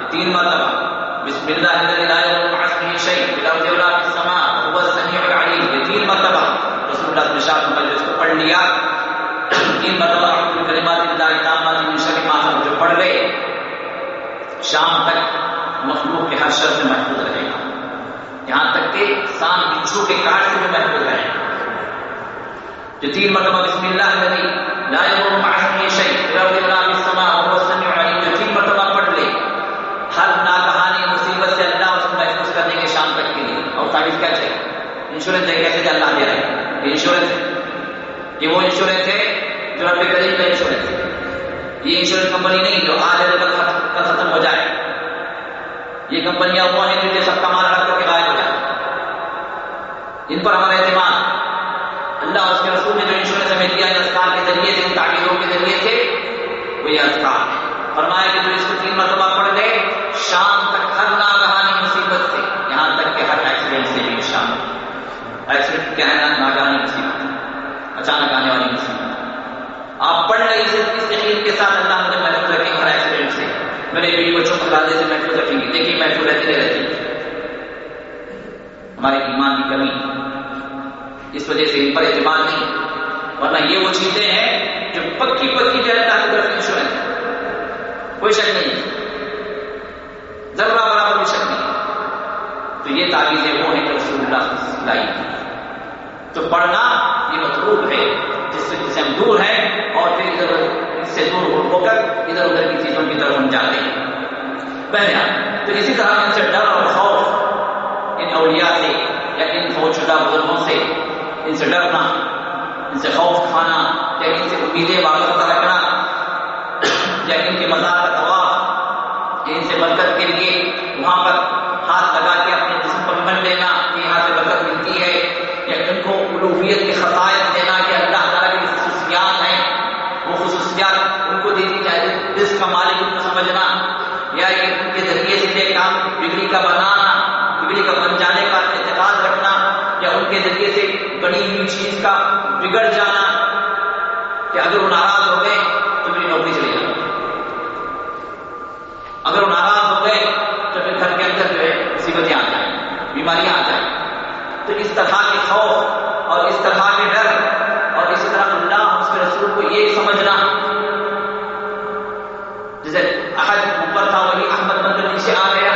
یہ تین مرتبہ۔ بسم اللہ الذي لا يضر مع اسمه شيء في الارض ولا في السماء وهو السميع العليم یہ تین مرتبہ۔ رسول اللہ نے شاہ میں اس کو پڑھ لیا۔ تین مرتبہ اعوذ بکلمات اللہ التامات من شر ما خلق جو پڑھ گئے شام تک مخلوق کے ہر شر سے محفوظ رہے گا۔ یہاں تک کہ سان بچھو کے کاٹ سے بھی محفوظ رہے گا۔ جو تین مرتبہ بسم اللہ الذي لا يضر مع شيء في الارض ولا في السماء وهو السميع العليم جو تین مرتبہ پڑھ لے، ہر ناگہانی مصیبت سے اللہ اس کو محفوظ کر دیں شام تک کے لیے۔ اور تعریف کیا چاہیے انشورنس ہے، کیسے کہ اللہ دے رہے ہیں؟ یہ انشورنس ہے۔ یہ وہ انشورنس ہے جو رب کریم کا انشورنس ہے۔ یہ انشورنس کمپنی نہیں، جو آج ہے کل ختم ہو جائے۔ یہ کمپنیاں وہ ہیں جو سب کا مال ہڑپ کے غائب ہو جائے۔ ان پر ہمارا اعتماد۔ اللہ اور اس کے رسول نے جو انشورنس ہمیں دیا اسکار کے ذریعے سے ان تعمیروں کے ذریعے سے، وہ یہ اسکار فرمایا کہ جو اس کو تین مرتبہ پڑھ لے، شام تک ہر ناگہانی مصیبت سے، یہاں تک کہ ہر ایکسیڈنٹ سے بھی شام ایکسیڈنٹ کیا ہے؟ ناگہانی مصیبت۔ اچانک آنے والی مصیبت۔ آپ پڑھ لیں اس یقین کے ساتھ، اللہ مجھے محفوظ رکھیں ہر ایکسیڈنٹ سے۔ میرے بیوی بچوں کو دادے سے محفوظ رکھیں گے دیکھیے محفوظ رہتے رہتی۔ ہمارے ایمان کی کمی۔ اس وجہ سے ان پر اعتماد نہیں۔ ورنہ یہ وہ چیزیں ہیں جو پکی پکی جو ہے تعلق رکھنے انشورنس کوئی شک نہیں۔ ضرور برابر کوئی شک نہیں۔ تو یہ تعویذیں وہ ہیں کہ رسول اللہ لائی۔ تو پڑھنا یہ مطلوب ہے، جس سے جسے ہم دور ہیں اور پھر ادھر اس سے دور ہو کر ادھر ادھر کی چیزوں کی طرف ہم جاتے ہیں۔ بہرحال، تو اسی طرح ان سے ڈر اور خوف ان اولیاء سے یا ان فوج شدہ بزرگوں سے ان سے ڈرنا، ان سے خوف کھانا، یا ان سے امیدیں وابستہ رکھنا یا ان کے مزار کا طواف ان سے برکت کے لیے وہاں پر ہاتھ لگا کے اپنے جسم پر من لینا، کہ یہاں سے برکت ملتی ہے، یا ان کو الوحیت کے خطائط دینا کہ اللہ تعالیٰ کی خصوصیات ہیں، وہ خصوصیات ان کو دے دی جائے جس کا مالک ان کو سمجھنا، یا ان کے ذریعے سے یہ کام بگڑی کا بنانا، بگڑی کا بن جانے کا اعتقاد رکھنا، یا ان کے ذریعے سے بنی ہوئی چیز کا بگڑ جانا کہ اگر وہ ناراض ہو گئے تو میری نوکری چلی جائے اگر وہ ناراض ہو گئے تو پھر گھر کے اندر جو ہے مصیبتیں آ جائیں، بیماریاں آ جائیں۔ تو اس طرح کے خوف اور اس طرح کے ڈر اور اسی طرح اللہ اس کے رسول کو یہ سمجھنا۔ جیسے احد اوپر تھا، وہی احمد بند نیچے آ گیا۔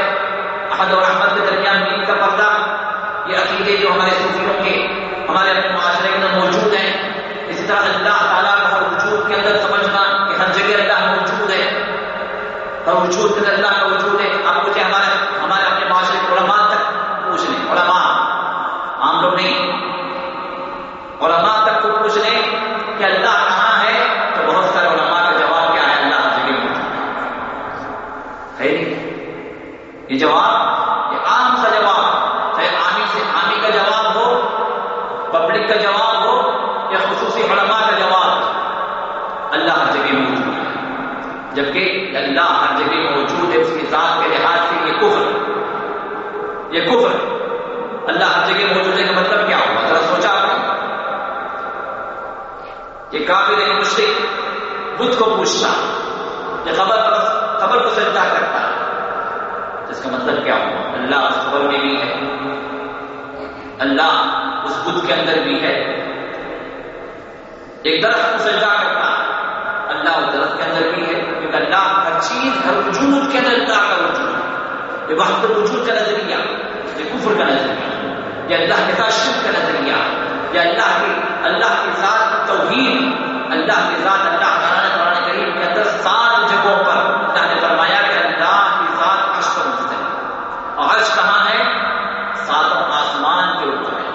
احد اور احمد کے درمیان دین کا پردہ، یہ عقیدے جو ہمارے صوفیوں کے ہمارے اپنے معاشرے کے اندر موجود ہیں۔ اسی طرح اللہ تعالیٰ کا ہر وجود کے اندر سمجھنا کہ ہر جگہ اللہ موجود ہے۔ ہر وجود کے اندر اللہ کا وجود ہے۔ آپ مجھے ہمارے ہمارے اپنے معاشرے کے علماء تک پوچھ لیں۔ علماء، عام لوگ نہیں۔ علماء تک کو پوچھ لیں کہ اللہ کہاں ہے تو بہت سارے علماء کا جواب کیا ہے، اللہ ہر جگہ موجود ہے۔ یہ جواب یہ عام سا جواب چاہے عامی سے عامی کا جواب ہو پبلک کا جواب ہو یا خصوصی علماء کا جواب اللہ ہر جگہ موجود ہے جبکہ اللہ ہر جگہ موجود ہے اس کی ذات کے لحاظ سے یہ کفر یہ کفر اللہ ہر جگہ موجود ہے کا مطلب کیا ہوا ذرا سوچا آپ نے۔ یہ کافر ایک مشرق بدھ کو پوچھتا یہ خبر خبر کو سجدہ کرتا اس کا مطلب کیا ہوا اللہ اس خبر میں بھی ہے۔ اللہ اس بدھ کے اندر بھی ہے۔ ایک درخت کو سجدہ کرتا اللہ اس درخت کے اندر بھی ہے۔ کیونکہ اللہ ہر چیز، ہر وجود کے اندر اللہ کا وجود ہے۔ یہ وقت وجود کا نظریہ یہ کفر کا نظریہ، یا اللہ کے ساتھ شرک کا نظریہ، یا اللہ کی اللہ کے ساتھ توحید، اللہ کے ساتھ اللہ تعالیٰ قرآن کریم کے اندر سات جگہوں پر اللہ نے فرمایا کہ اللہ کی ذات عرش پر مستقل اور عرش کہاں ہے؟ ساتوں آسمان کے اوپر ہے۔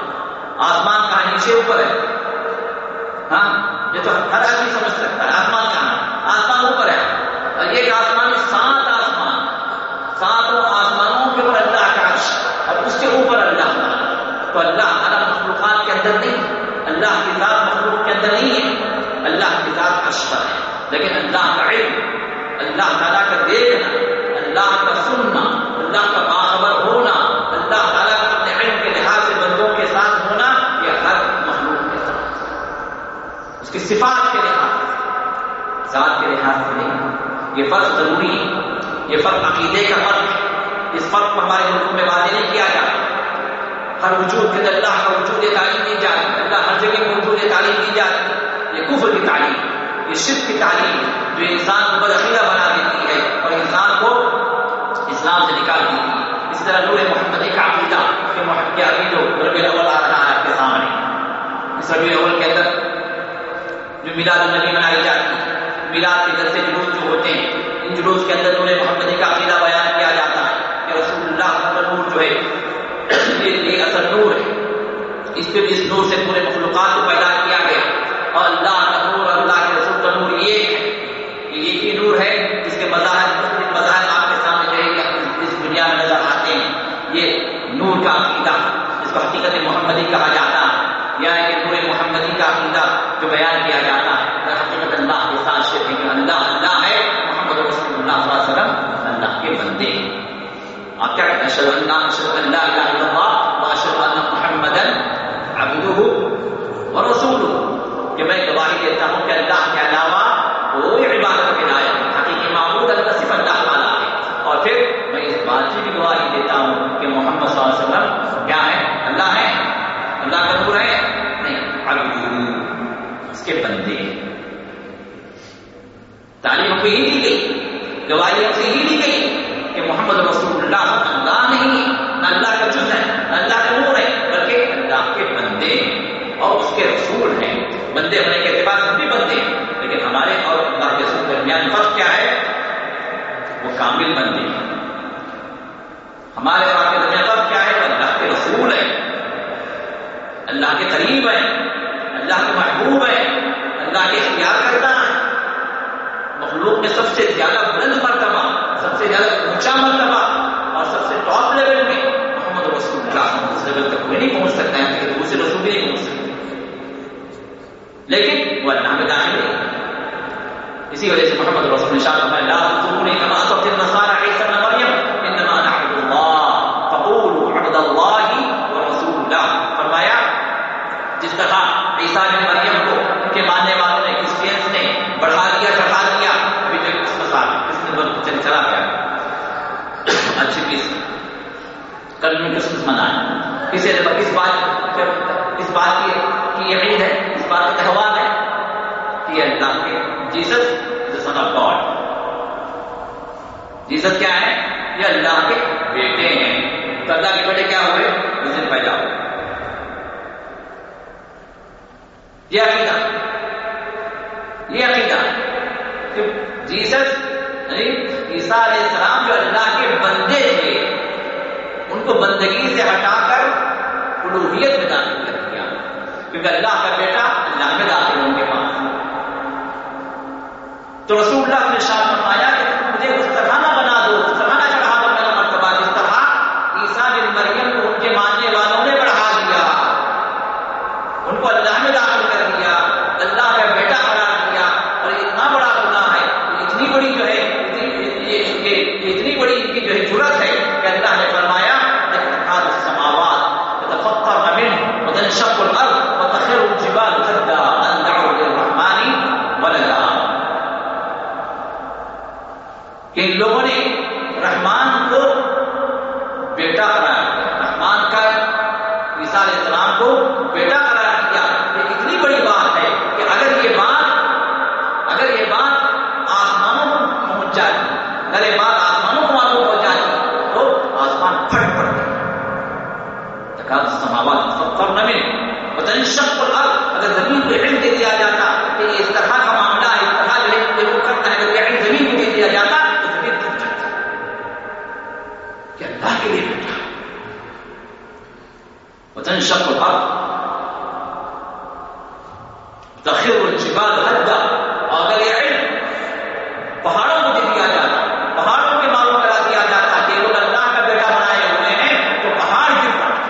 آسمان کہاں نیچے اوپر ہے۔ ہاں یہ تو ہر آدمی سمجھ سکتا ہے۔ آسمان کہاں آسمان اوپر ہے۔ اور ایک آسمان ساتوں آسمانوں کے اوپر اللہ کا عرش اور اس کے اوپر اللہ۔ تو اللہ تعالیٰ مخلوقات کے اندر نہیں، اللہ کی ذات مخلوق کے اندر نہیں ہے۔ اللہ کی ذات عرش پر ہے۔ لیکن اللہ کا علم، اللہ تعالیٰ کا دیکھنا، اللہ کا سننا، اللہ کا باخبر ہونا، اللہ تعالیٰ کا اپنے علم کے لحاظ سے بندوں کے ساتھ ہونا، یہ ہر مخلوق کے ساتھ۔ اس کی صفات کے لحاظ ذات کے لحاظ سے نہیں۔ یہ فرق ضروری ہے۔ یہ فرق عقیدے کا فرق اس فرق کو ہمارے ملکوں میں واضح نہیں کیا جاتا ہر وجود کے اندر اللہ کا وجود تعلیم دی جاتی ہے۔ اللہ ہر جگہ موجود تعلیم دی جاتی ہے۔ یہ کفر کی تعلیم یہ شرک کی تعلیم جو انسان کو بدعقیدہ بنا دیتی ہے اور انسان کو اسلام سے نکال دیتی ہے۔ اسی طرح نور محمد کا عقیدہ کہ محمد کے عقیدوں ربی الاول آ رہا ہے آپ کے سامنے۔ اس ربی الاول کے اندر جو میلاد النبی منائی جاتی ہے، میلاد کے جلسے جلوس جو ہوتے ہیں ان جلوس کے اندر نور محمد کا عقیدہ بیان کیا جاتا ہے کہ رسول اللہ کا نور جو ہے یہ اصل نور ہے۔ اس پہ اس نور سے پورے مخلوقات کو پیدا کیا گیا۔ اور اللہ کا نور اللہ کے رسول کا نور یہ ہے یہ ایک ہی نور ہے جس کے مظاہر مختلف مظاہر آپ کے سامنے جو ہے اس دنیا میں نظر آتے ہیں یہ نور کا عقیدہ اس کو حقیقت محمد محمدی کہا جاتا ہے یا کہ پورے محمدی کا عقیدہ جو بیان کیا جاتا ہے حقیقت اللہ کے ساتھ شرک کہ اللہ اللہ ہے محمد رسول اللہ صلی اللہ علیہ وسلم اللہ کے بندے آپ کیا کہتے ہیں اشد اللہ اشد اللہ الا اللہ و اشد اللہ محمد عبدہ و رسول کہ میں گواہی دیتا ہوں کہ اللہ کے علاوہ کوئی عبادت کے لائق حقیقی معبود اللہ صرف اللہ تعالیٰ ہے اور پھر میں اس بات کی بھی گواہی دیتا ہوں کہ محمد صلی اللہ علیہ وسلم کیا ہے اللہ ہے اللہ کا نور ہے نہیں عبد اس کے بندے تعلیم کو ہی دی گئی گواہی سے ہی دی گئی کہ محمد رسول اللہ اللہ نہیں نہ اللہ کا جز ہے نہ اللہ کا نور ہے بلکہ اللہ کے بندے اور اس کے رسول ہیں بندے ہونے کے اعتبار سے بھی بندے لیکن ہمارے اور اللہ کے رسول کے درمیان فرق کیا ہے وہ کامل بندے ہمارے اور آپ کے کیا ہے؟ اللہ کے رسول ہے اللہ کے قریب ہے اللہ کے محبوب ہے اللہ کے اختیار کرتا ہے مخلوق میں سب سے زیادہ بلند مرتبہ، سب سے زیادہ اونچا مرتبہ اور سب سے ٹاپ لیول میں محمد رسول اللہ اس لیول تک کوئی نہیں پہنچ سکتا ہے یعنی دوسرے رسول بھی نہیں پہنچ سکتے۔ لیکن وہ اللہ میں داخل ہے اسی وجہ سے محمد رسول شاہ فرمایا لا تقولوا كما اصبت النصارى عيسى ابن مريم انما نعبد الله فقولوا عبد الله ورسول الله فرمایا جس طرح عیسیٰ بن مریم کو ان کے ماننے والوں نے کرسچینس نے بڑھا دیا چڑھا دیا ابھی جو کرسمس آ کس نے چل چلا گیا اچھی پیس کل میں کرسمس منایا کسی نے اس بات اس بات کی کی یہ عید ہے، اس بات کا تہوار ہے کہ یہ اللہ کے Jesus son of God Jesus کیا ہے؟ یہ اللہ کے بیٹے ہیں۔ تو اللہ کے بیٹے کیا ہوئے جس دن پیدا ہوئے یہ عقیدہ یہ عقیدہ کہ جیسس یعنی عیسیٰ علیہ السلام جو اللہ کے بندے تھے، ان کو بندگی سے ہٹا کر الوحیت میں داخل دیا کیونکہ اللہ کا بیٹا اللہ میں داخل ہوں گے پاس تو رسول اللہ نے شاہ فرمایا کہ مجھے اس طرح نہ بنا دو اس طرح نہ چڑھا دو میرا مرتبہ جس طرح عیسیٰ بن مریم کو ان کے ماننے والوں نے بڑھا دیا ان کو اللہ میں داخل کر دیا اللہ کا بیٹا قرار دیا اور یہ اتنا بڑا گناہ ہے اتنی بڑی جو ہے اتنی بڑی ان کی جو ہے ضرورت ہے کہ اللہ نے فرمایا السماوات تتفطر منه وتنشق الارض وتخر الجبال هدا ان دعوا للرحمن ولدا کہ ان لوگوں نے رحمان کو بیٹا قرار دیا رحمان کا عیسیٰ علیہ السلام کو بیٹا قرار دیا یہ اتنی بڑی بات ہے کہ اگر یہ بات اگر یہ بات آسمانوں کو پہنچ جاتی اگر یہ بات آسمانوں کو معلوم ہو جاتی تو آسمان پھٹ پڑتے سماوات سب نہ ملے وتنشق الارض اگر زمین کو علم دے دیا جاتا کہ یہ اس طرح کا معاملہ ہے اس طرح جو ہے یہ وہ کرتا ہے اگر یہ علم زمین کو دے دیا جاتا تو زمین پھٹ جاتی کہ اللہ کے لیے بیٹا وتنشق الارض تخر الجبال هدا اور اگر یہ علم پہاڑوں کو دے دیا جاتا پہاڑوں کے معلوم کرا دیا جاتا کہ لوگ اللہ کا بیٹا بنائے ہوئے ہیں تو پہاڑ گر پڑتے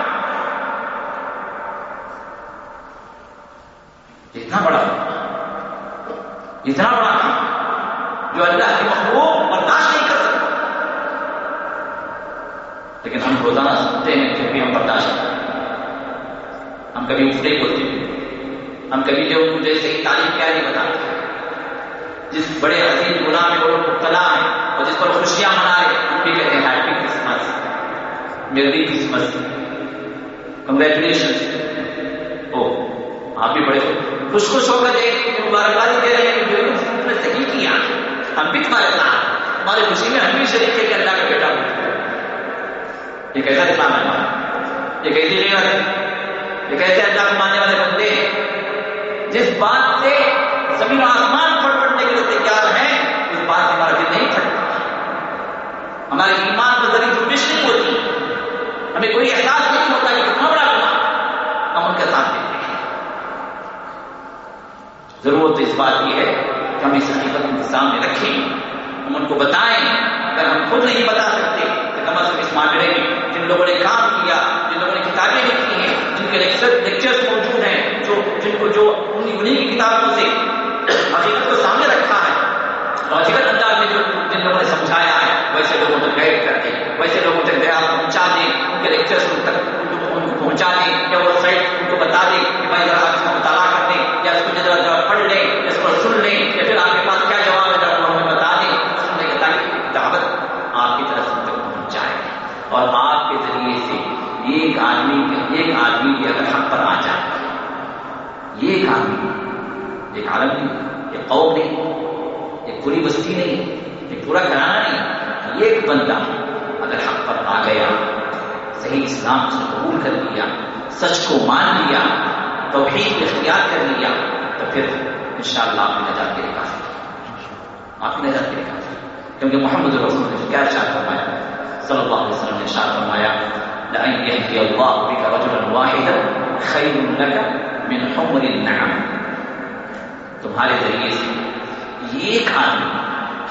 اتنا بڑا اتنا بڑا جو اللہ کی مخلوق برداشت نہیں کر سکتا۔ لیکن ہم روزانہ سنتے ہیں پھر بھی ہم برداشت کرتے ہم کبھی اٹھتے بولتے ہم کبھی جو مجھے صحیح تعلیم کیا نہیں بتاتے جس بڑے عظیم گناہ میں وہ لوگ مبتلا ہیں۔ اور جس پر خوشیاں منا رہے ہم بھی کہتے ہیں happy Christmas merry Christmas congratulation او آپ بھی بڑے خوش خوش ہو کر ایک مبارکبادی دے رہے ہیں جو نے صحیح کیا ہم بھی تمہارے ساتھ ہماری خوشی میں ہم بھی شریک تھے کہ اللہ کا بیٹا ہو۔ یہ کیسا اسلام ہے؟ یہ کیسی غیرت ہے؟ یہ کیسے اللہ کو ماننے والے بندے ہیں؟ جس بات سے زمین آسمان پھٹ پڑنے کے لیے تیار ہیں، اس بات سے ہمارا دل نہیں پھٹتا۔ ہمارے ایمان میں ذریعے جمبش نہیں ہوتی۔ ہمیں کوئی احساس نہیں ہوتا کہ کتنا بڑا گنا ہم ان کے ساتھ دیتے ہیں۔ ضرورت اس بات کی ہے کہ ہم اس حقیقت سامنے رکھیں۔ ہم ان کو بتائیں، اگر ہم خود نہیں بتا سکتے تو کم از کم اس معاملے میں جن لوگوں نے کام کیا، جن لوگوں نے کتابیں لکھی ہیں، جن ان کے لیکچرز موجود ہیں، جو جن کو جو انہیں کی کتابوں سے حقیقت کو سامنے رکھا ہے۔ لاجیکل انداز میں جو جن لوگوں نے سمجھایا ہے، ویسے لوگوں تک گائڈ کر دیں، ویسے لوگوں تک گیا پہنچا دیں، ان کے لیکچرس ان تک ان کو پہنچا دیں، یا وہ سائٹ ان کو بتا دیں کہ بھائی ذرا اس کا مطالعہ کر دیں، یا اس کو ذرا پڑھ لیں اس کو سن لیں، یا پھر آپ کے پاس کیا جواب ہے ذرا ہمیں بتا دیں سننے کے تاکہ دعوت آپ کی طرف ان تک پہنچ جائے اور آپ کے ذریعے سے ایک آدمی ایک آدمی بھی اگر حق پر آ جائے، یہ ایک آدمی، ایک عالم نہیں، ایک قوم نہیں، ایک پوری بستی نہیں، ایک پورا گھرانہ نہیں ایک بندہ اگر حق پر آ گیا، صحیح اسلام سے قبول کر لیا، سچ کو مان لیا، توحید اختیار کر لیا، تو پھر انشاءاللہ آپ کی نجات کے لیے کافی آپ کی نجات کے لیے کافی کیونکہ محمد رسول نے کیا ارشاد فرمایا؟ صلی اللہ علیہ وسلم نے ارشاد فرمایا، لأن يهدي الله بك رجلا واحدا خير لك من حمر النعم. تمہارے ذریعے سے ایک آدمی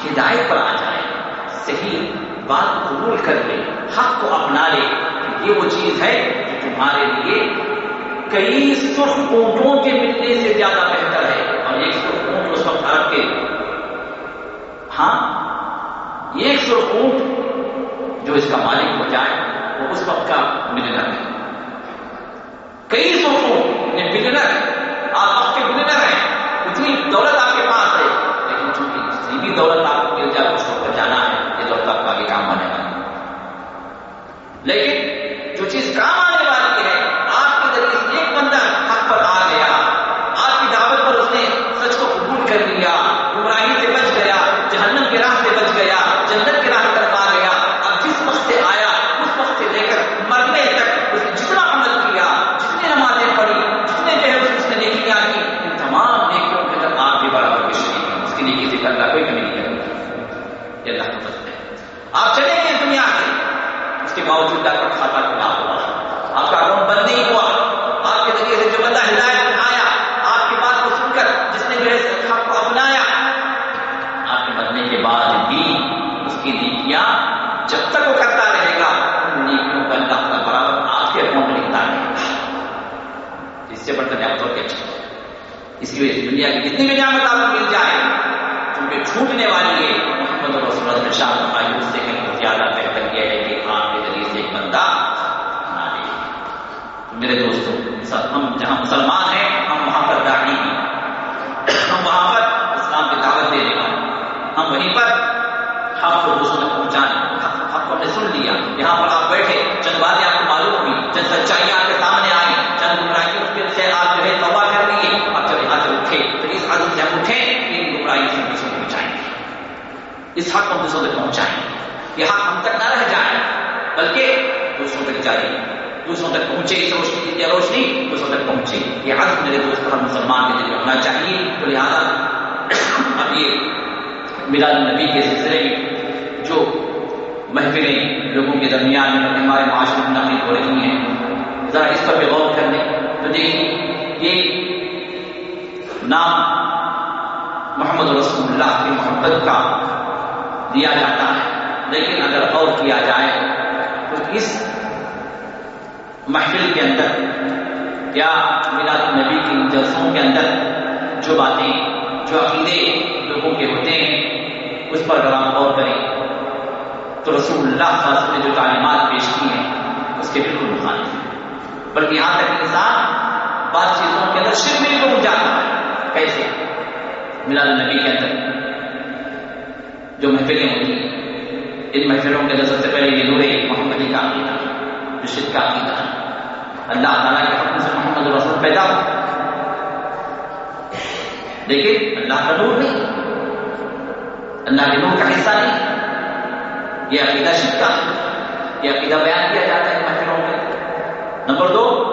ہدایت پر آ جائے، صحیح بات قبول کر لے، حق کو اپنا لے، یہ وہ چیز ہے جو تمہارے لیے کئی سرخ اونٹوں کے ملنے سے زیادہ بہتر ہے۔ اور ایک سرخ اونٹ اس وقت عرب کے۔ ہاں ایک سرخ اونٹ جو اس کا مالک ہو جائے، وہ اس وقت کا ملنر ہے۔ کئی سوچوں نے ملنر آپ وقت کے ملنر ہیں، اتنی دولت آپ کے پاس ہے بھی دولت آپ کو مل جائے اس وقت جانا ہے، یہ دولت آپ کا آگے کام آنے والی لیکن جو چیز کام آنے والی ہے آپ کے ذریعے سے ایک بندہ حق پر آ گیا آپ کی دعوت پر اس نے سچ کو قبول کر لیا گمراہی سے بچ گیا جہنم کے راہ سے بچ گیا جنت کے راہ طرف آ گیا اب جس وقت سے آیا اس وقت سے لے کر مرنے تک اس نے جتنا عمل کیا جتنے نمازیں پڑھی جتنے جو ہے اس نے نیکیاں کی ان تمام نیکیوں کے اندر آپ بھی برابر کے شریک ہیں اس کی نیکی سے اللہ کوئی کمی نہیں کرے یہ اللہ کا ہے آپ چلیں گے دنیا سے اس کے باوجود آپ کا کھاتا کھلا ہوا آپ کا اکاؤنٹ بند نہیں ہوا آپ کے ذریعے سے جو بندہ ہدایت آیا آپ کی بات کو سن کر جس نے جو ہے آپ کو اپنایا آپ کے بدنے کے بعد بھی اس کی نیکیاں جب تک وہ کرتا رہے گا ان نیکیوں کا اللہ کا برابر آپ کے اکاؤنٹ میں لکھتا رہے گا اس سے بڑھ کر نعمتوں کے اچھے اس کی وجہ سے میں کی اس حق کو دوسروں تک پہنچائیں۔ یہ حق ہم تک نہ رہ جائے، بلکہ دوسروں تک جائے۔ دوسروں تک پہنچے، اس روشنی کی روشنی دوسروں تک پہنچے۔ یہ عزم میرے دوست ہر مسلمان کے دل میں ہونا چاہیے۔ تو لہٰذا *coughs* اب یہ میلاد النبی کے سلسلے میں جو محفلیں لوگوں کے درمیان ہمارے معاشرے میں نقل ہو رہی ہیں، ذرا اس پر بھی غور کر لیں۔ تو دیکھیے یہ نام محمد رسول اللہ کی محبت کا دیا جاتا ہے۔ لیکن اگر غور کیا جائے تو اس محفل کے اندر یا میلاد النبی کی جلسوں کے اندر جو باتیں، جو عقیدے لوگوں کے ہوتے ہیں، اس پر اگر آپ غور کریں۔ تو رسول اللہ صلی اللہ علیہ وسلم نے جو تعلیمات پیش کی ہیں، اس کے بالکل مخالف ہیں۔ بلکہ یہاں تک انسان بعض چیزوں کے اندر شرک بھی پہنچ جاتا ہے۔ کیسے؟ میلاد النبی کے اندر۔ جو محفلیں ہوتی ہیں۔ ان محفلوں کے اندر سب سے پہلے یہ نور محمدی کا عقیدہ جو شرک کا عقیدہ۔ اللہ تعالیٰ کے حکم سے محمد رسول پیدا ہو۔ لیکن اللہ کا نور نہیں۔ اللہ کے نور کا حصہ نہیں۔ یہ عقیدہ شکا ہے۔ یہ عقیدہ بیان کیا جاتا ہے محفلوں میں۔ نمبر دو،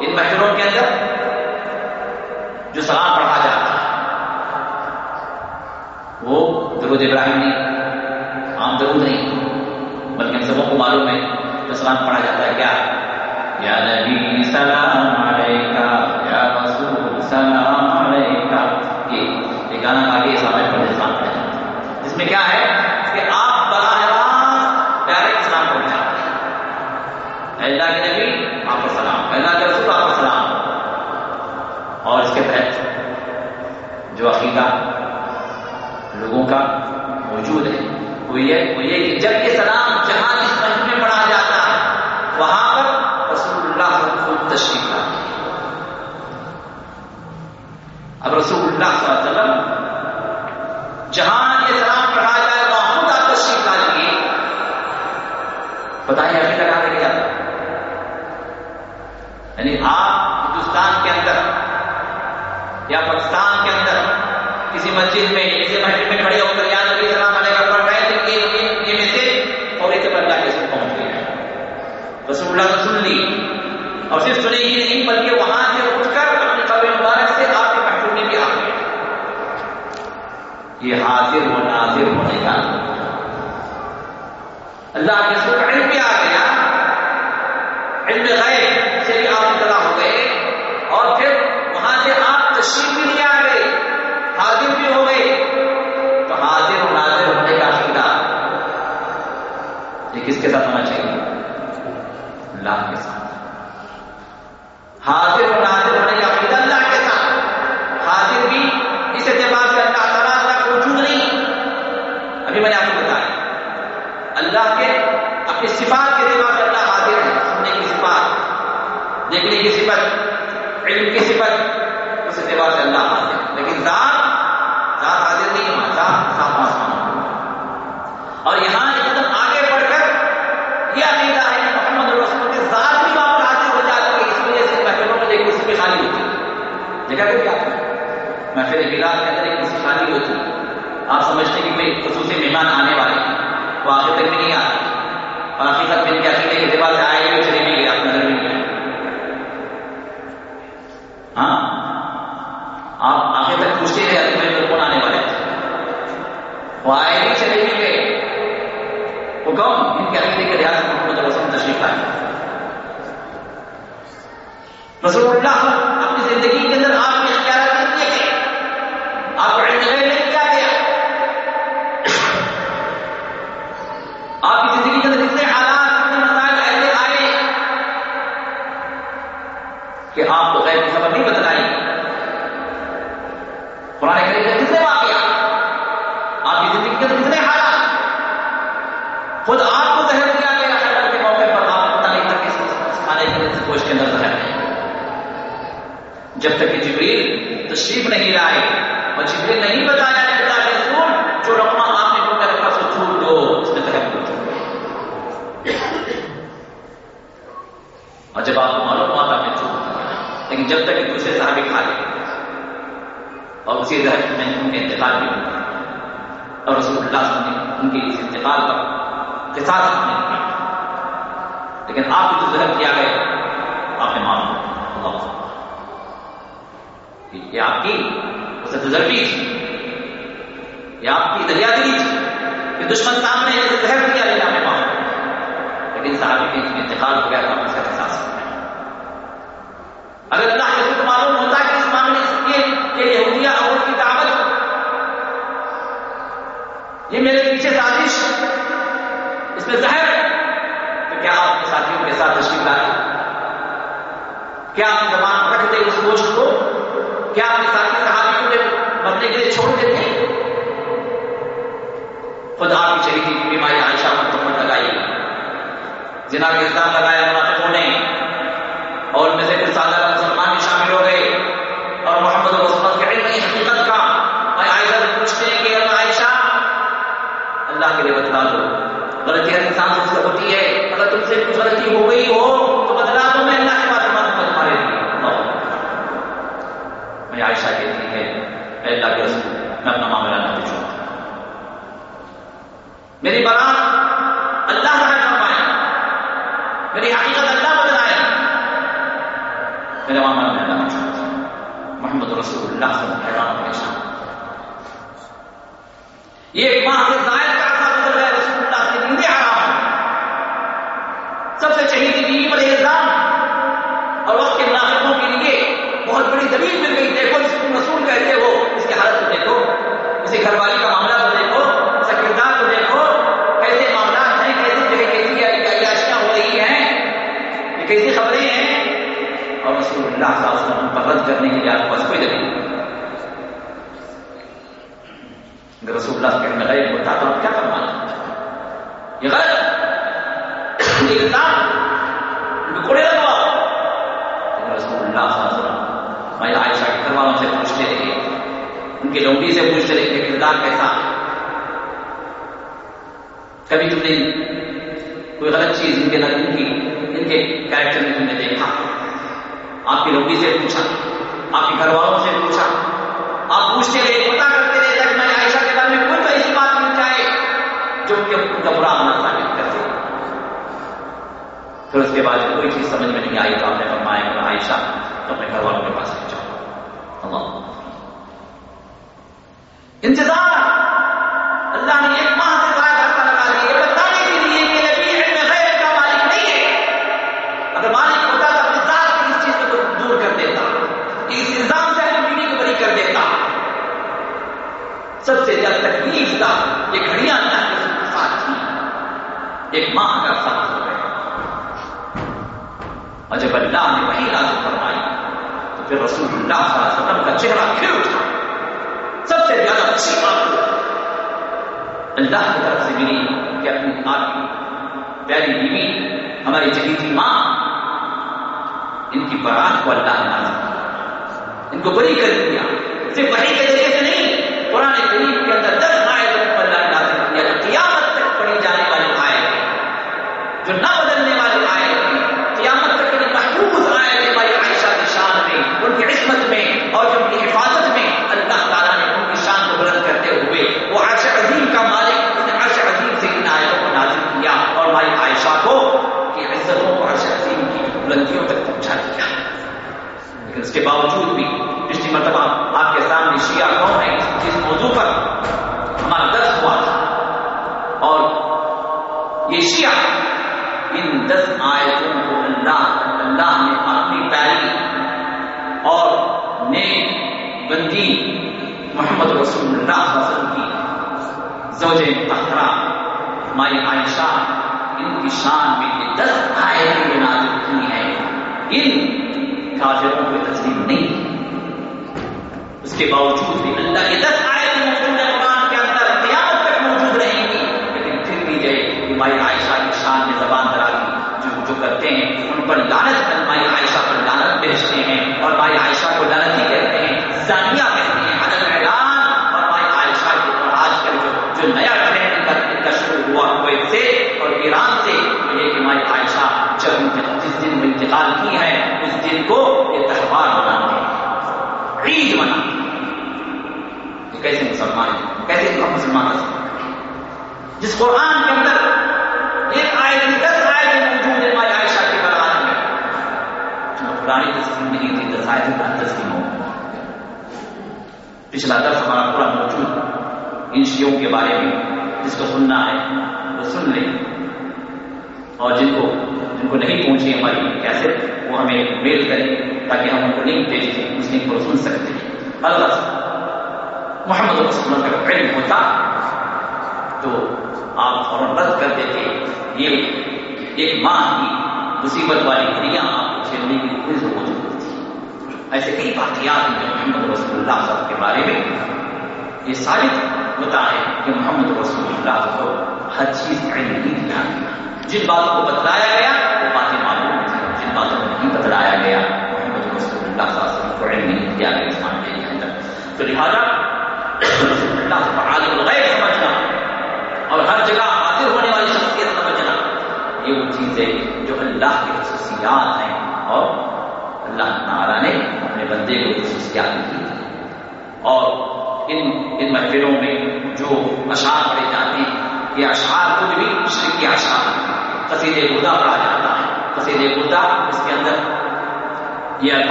ان محفلوں کے اندر جو سلام پڑھا جاتا ہے، وہ درود ابراہیم نہیں عام درود نہیں، بلکہ ہم سبوں کو معلوم ہے تو سلام پڑھا جاتا ہے، کیا؟ یا نبی سلام علیکہ، یا رسول سلام علیکہ۔ یہ گانا گا کے سامنے پڑھے سلام پڑھا جاتا ہے۔ جس میں کیا ہے؟ کہ آپ براہ راست ڈائریکٹ سلام پہنچا اللہ کے نبی، آپ کو سلام۔ اللہ کے رسول، آپ کو سلام۔ اور اس کے تحت جو عقیدہ لوگوں کا موجود ہے۔ وہ یہ وہ یہ کہ جب یہ سلام جہاں جس مسجد میں پڑھا جاتا ہے، وہاں پر رسول اللہ خود تشریف لاتے اب رسول اللہ صلی اللہ علیہ وسلم جہاں یہ سلام پڑھا جائے، وہاں خود آپ تشریف لا لیجیے بتائیے، ابھی لگا کے کیا؟ یعنی آپ ہندوستان کے اندر یا پاکستان کے اندر کسی مسجد میں کسی مسجد میں کھڑے ہو کر یا نبی سلام علیہ پڑھ رہے تھے کہ یہ میسج اور اسے بندہ کیسے پہنچ گیا رسول اللہ نے سن لی۔ اور صرف سنی ہی نہیں، بلکہ وہاں سے اٹھ کر اپنے قبر مبارک سے آپ کے محفوظ میں بھی آ گئے یہ حاضر و ناظر ہونے کا۔ اللہ کے سر علم بھی آ گیا علم غیب۔ کے ساتھ ہونا چاہیے۔ اللہ کے ساتھ۔ حاضر و ناظر ہونے کا عقیدہ اللہ کے ساتھ۔ حاضر بھی اس اعتبار سے اللہ تعالیٰ اللہ کو وجود نہیں۔ ابھی میں نے آپ کو بتایا۔ اللہ کے اپنی صفات کے اعتبار سے اللہ حاضر ہے۔ سننے کی صفات، دیکھنے کی صفت، علم کی صفت، اس اعتبار سے اللہ حاضر لیکن ذات ذات حاضر نہیں ہوا ذات صاف آسمان اور یہاں ایک قدم آگے بڑھ کر یہ عقیدہ ہے کہ محمد رسول کے ذات بھی وہاں پر حاضر ہو جاتی ہے، اس وجہ سے محفلوں میں دیکھ کسی پہ خالی ہوتی دیکھا کہ کیا؟ محفل ملاد کے اندر ایک کسی خالی ہوتی آپ سمجھتے ہیں کہ کوئی خصوصی مہمان آنے والے ہیں، وہ آخر تک بھی نہیں آتے۔ اور حقیقت میں ان کے عقیدے کے اعتبار سے آئے ہوئے چلے بھی گئے آپ نظر بھی نہیں آئے۔ ہاں۔ آپ آخر تک پوچھتے رہے کہ میرے کون آنے والے تھے وہ آئے بھی چلے بھی گئے۔ وہ کون؟ ان کے عقیدے کے لحاظ سے محمد رسول تشریف آئے رسول اللہ اپنی زندگی کے اندر آپ کے اختیارات کتنے تھے گئے آپ کو علم غیب نہیں کیا گیا آپ کی زندگی کے اندر کتنے حالات کتنے مسائل ایسے آئے کہ آپ کو غیر کی خبر نہیں بتلائی قرآن کریم کا کتنے واقعہ آپ کی زندگی کے اندر کتنے حالات خود آپ کو زہر دیا گیا خیبر کے موقع پر آپ کو پتہ نہیں تھا کس کھانے کے اندر گوشت کے اندر زہر ہے جب تک کہ جبریل تشریف نہیں لائے اور جبریل نہیں بتایا کہ اللہ کے رسول جو رقمہ آپ نے منہ رکھا سو چھوڑ دو، اس میں زہر اور جب آپ کو معلوم ہوا تھا میں چھوڑ لیکن جب تک کہ دوسرے صحابی کھا لے اور اسی زہر میں ان کے انتقال بھی ہوا اور رسول اللہ صلی اللہ علیہ نے ان کے اس انتقال پر قصاص نہیں کیا۔ لیکن آپ کو جو زہر کیا گیا، آپ نے معلوم۔ اللہ یہ آپ کی اسے تجربی تھی یہ آپ کی دریا دلی تھی کہ دشمن سامنے ہے اسے زہر کیا لینا میں معلوم لیکن صحابی کے انتقال ہو گیا تو آپ اس کا احساس ہو گیا اگر اللہ کے کو معلوم ہوتا کہ اس معاملے یہ یہ یہودیہ اور کی دعوت یہ میرے پیچھے سازش اس میں زہر تو کیا آپ اپنے ساتھیوں کے ساتھ تشریف لاتے کیا آپ زبان رکھ دے اس گوشت کو؟ کیا اپنے ساتھی صحابی کو مرنے کے لیے چھوڑ دیتے خود آپ کی چلی بیماری عائشہ پر تمت لگائی۔ جنا کے الزام لگایا منافقوں نے اور ان میں سے کچھ سادہ مسلمان بھی شامل ہو گئے۔ اور محمد رسول کے علم حقیقت کا میں عائشہ سے پوچھتے ہیں کہ اللہ عائشہ، اللہ کے لیے بتلا دو۔ غلطی ہر انسان سے ہوتی ہے۔ اگر تم سے کچھ غلطی ہو گئی ہو تو بدلا دو میں اللہ کے پاس مت تمہارے لیے میں عائشہ کہتی ہے۔ اے اللہ کے رسول، میں اپنا معاملہ نہ پوچھوں۔ میری برات اللہ کا فرمائے میری حقیقت اللہ بدلائے میرے معاملہ میں اللہ پوچھوں۔ محمد رسول اللہ صلی اللہ علیہ وسلم یہ ایک ماہ سے زائد کا عرصہ گزر گیا رسول اللہ سے نیندیں حرام سب سے چہیدی بیوی پر الزام اور وقت کے منافقوں اسے گھر والی کا معاملہ تو دیکھو کردار دیکھو، کیسے معاملات ہیں، کیسے کیسی عیاشیاں ہو رہی ہیں، یہ کیسی خبریں ہیں؟ اور رسول اللہ صلی اللہ علیہ پر کرنے کے لیے آپ کے پاس کوئی دلیل رسول اللہ کے میں غیر ہوتا تو کیا یہ غلط رسول اللہ صلی اللہ علیہ وسلم میں عائشہ کے گھر والوں سے پوچھتے رہے ان کی لومڑی سے پوچھ رہے کہ کردار کیسا کبھی تم نے کوئی غلط چیز ان کے نظر کی، ان کے کیریکٹر میں تم نے دیکھا؟ آپ کی لومڑی سے پوچھا، آپ کے گھر والوں سے پوچھا؟ آپ پوچھتے رہے پتا کرتے رہے تک میں عائشہ کے بارے میں کوئی تو ایسی بات مل جائے جو کہ ان کا برا آنا ثابت کر دے پھر اس کے بعد کوئی چیز سمجھ میں نہیں آئی تو آپ نے فرمایا کہ عائشہ، تو اپنے گھر والوں کے پاس پہنچا۔ اللہ۔ انتظار. اللہ نے ایک ماہ سے لگا یہ بتانے کے لیے کہ نبی علم غیر کا مالک نہیں ہے۔ اگر مالک ہوتا تو اپنی ذات کی اس چیز کو دور کر دیتا اس سے اپنی بیوی کو بری کر دیتا، سب سے زیادہ تکلیف تھا یہ گھڑیاں اللہ کے ساتھ تھی ایک ماہ کا ساتھ ہو گیا۔ اور جب اللہ نے وہی راز فرمائی، تو پھر رسول اللہ صلی اللہ علیہ وسلم کا چہرہ پھر اٹھا۔ سب سے زیادہ اچھی بات اللہ کی طرف سے ملی کہ اپنی آپ کی پیاری بیوی، ہماری جدیدی ماں، ان کی برات کو اللہ نے ان کو بری کر دیا صرف وہی کے ذریعے سے نہیں، قرآن کریم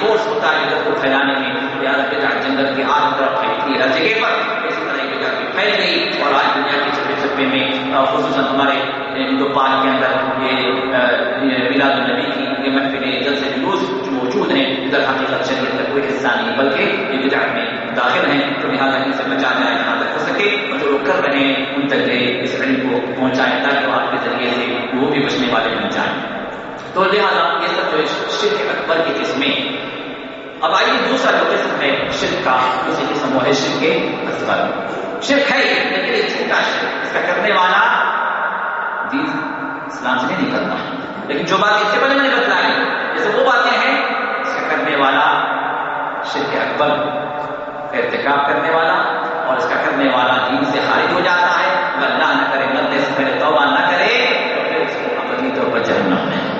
فورس ہوتا ہے بدعت کو پھیلانے میں لہٰذا بدعت جنگل کی آگ طرف پھیلتی ہے، ہر جگہ پر اسی طرح بدعت پھیل گئی اور آج دنیا کے چھپے چھپے میں خصوصاً ہمارے یعنی ہندو پال کے اندر یہ میلاد النبی کی یہ محفلیں جلد سے جلوس موجود ہیں، ادھر حقیقت شریعت کا کوئی حصہ نہیں، بلکہ یہ بدعت میں داخل ہیں۔ تو لہٰذا ان سے بچا جائے جہاں تک ہو سکے۔ اور جو لوگ کر رہے ہیں، ان تک اس علم کو پہنچائیں تاکہ آپ کے ذریعے سے وہ بھی بچنے والے بن جائیں۔ تو لہٰذا یہ سب جو شرک اکبر کی قسمیں۔ اب آئیے دوسرا جو قسم ہے، شرک کا دوسری قسم وہ ہے شرک کے اصغر شرک ہے، لیکن یہ چھوٹا شرک اس کا کرنے والا دین اسلام سے نہیں نکلتا لیکن جو بات اس سے پہلے میں نے بتلائی جیسے وہ باتیں ہیں، اس کا کرنے والا شرک اکبر۔ کا ارتکاب کرنے والا اور اس کا کرنے والا دین سے خارج ہو جاتا ہے۔ اللہ نہ کرے مرنے سے پہلے توبہ نہ کرے تو پھر اس کو اپنی طور پر جہنم ہے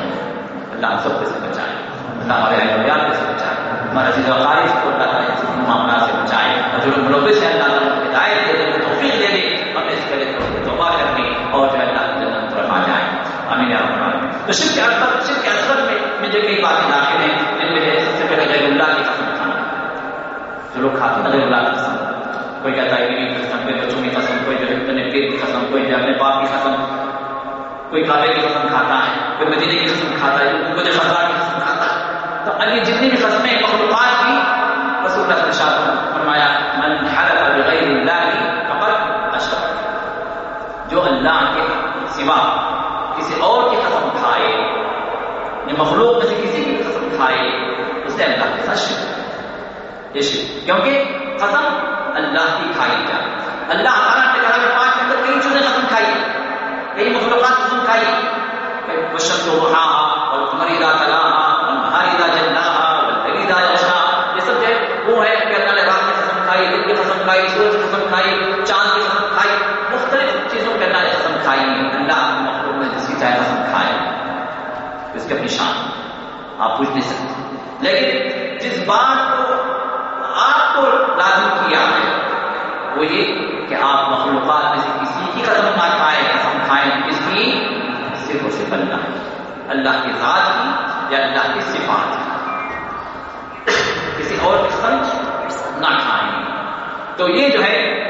اللہ ہم سب سے بچائے۔ اللہ ہمارے اہمیات سے بچائے۔ ہمارے عزیز وقاری کو اللہ تعالیٰ معاملات سے بچائے۔ اور جو لوگ ملوث ہیں اللہ تعالیٰ کو ہدایت دے دے توفیق دے دے ہمیں اس پہلے توبہ کرنے اور جو اللہ کی جنت طرف آ جائے۔ امین تو شرک اکبر شرک اکبر میں میں جو کئی باتیں داخل ہیں جن میں سب سے پہلے غیر اللہ کی قسم کھانا۔ جو لوگ کھاتے ہیں غیر اللہ کی قسم۔ کوئی کہتا ہے بیوی کی قسم، کوئی بچوں کی قسم، کوئی جو ہے اپنے پیر کی قسم، کوئی جو اپنے باپ کی قسم۔ کوئی کعبے کی قسم کھاتا ہے۔ کوئی مدینے کی قسم کھاتا ہے کوئی خزار کی قسم کھاتا ہے۔ تو ابھی جتنی بھی قسمیں مخلوقات کی رسول اللہ صلی اللہ علیہ فرمایا، من حلف بغیر اللہ فقط اشرک. جو اللہ کے سوا کسی اور کی قسم کھائے یا مخلوق میں سے کسی کی قسم کھائے اسے اللہ کے ساتھ شرک۔ یہ شرک۔ کیونکہ قسم اللہ کی کھائی جائے اللہ تعالیٰ نے کہا کہ پانچ اندر کئی چیزیں قسم کھائی۔ کئی مخلوقات قسم کھائی۔ بشر و بہا اور مریدا تلا اور مہاریدا جندا اور دلیدا یہ سب جو وہ ہے کہ اللہ نے رات کی قسم کھائی، دن کی قسم کھائی سورج کی قسم کھائی، چاند کی قسم کھائی، مختلف چیزوں کے اللہ نے قسم کھائی، اللہ مخلوق میں جس کی چاہے قسم کھائے، اس کے اپنی شان آپ پوچھ نہیں سکتے۔ لیکن جس بات کو آپ کو لازم کیا ہے، وہ یہ کہ آپ مخلوقات میں سے کسی کی قسم نہ کھائیں، قسم کھائیں، کس کی؟ صرف اور صرف اللہ اللہ کی ذات کی یا اللہ کی صفات کی۔ کسی اور کی قسم نہ کھائیں۔ تو یہ جو ہے،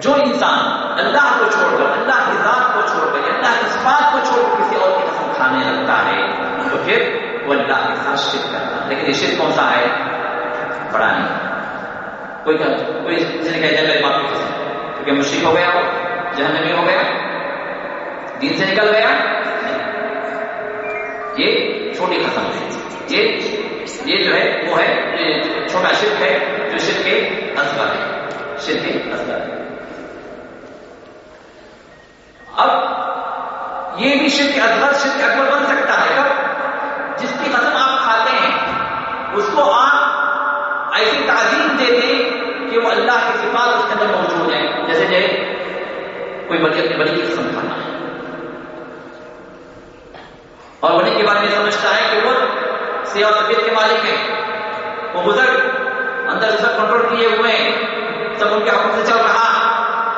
جو انسان اللہ کو چھوڑ کر، اللہ کی ذات کو چھوڑ کر، اللہ کی صفات کو چھوڑ کر کسی اور کی قسم کھانے لگتا ہے، تو پھر وہ اللہ کے ساتھ شرک کرتا ہے۔ لیکن یہ شرک کون سا ہے؟ بڑا نہیں۔ کوئی کوئی کسی نے کہا جائے باپ کیونکہ مشرق ہو گیا وہ، جہنمی ہو گیا۔ دین سے نکل گیا؟ یہ چھوٹی قسم ہے۔ یہ یہ جو ہے وہ ہے چھوٹا شرک ہے، جو شرک کے اصغر ہے۔ شرک کے اصغر ہے۔ اب یہ بھی شرک اصغر، شرک اکبر بن سکتا ہے۔ کب؟ جس کی قسم آپ کھاتے ہیں، اس کو آپ ایسی تعظیم دے دیں کہ وہ اللہ کی صفات اس کے اندر موجود ہیں۔ جیسے جو کوئی بڑی اپنی بڑی قسم کھانا ہے۔ اور بڑی کے بعد یہ سمجھتا ہے کہ وہ سیاح طبیعت کے مالک ہیں۔ وہ بزرگ اندر سے سب کنٹرول کیے ہوئے ہیں، سب ان کے حکم سے چل رہا،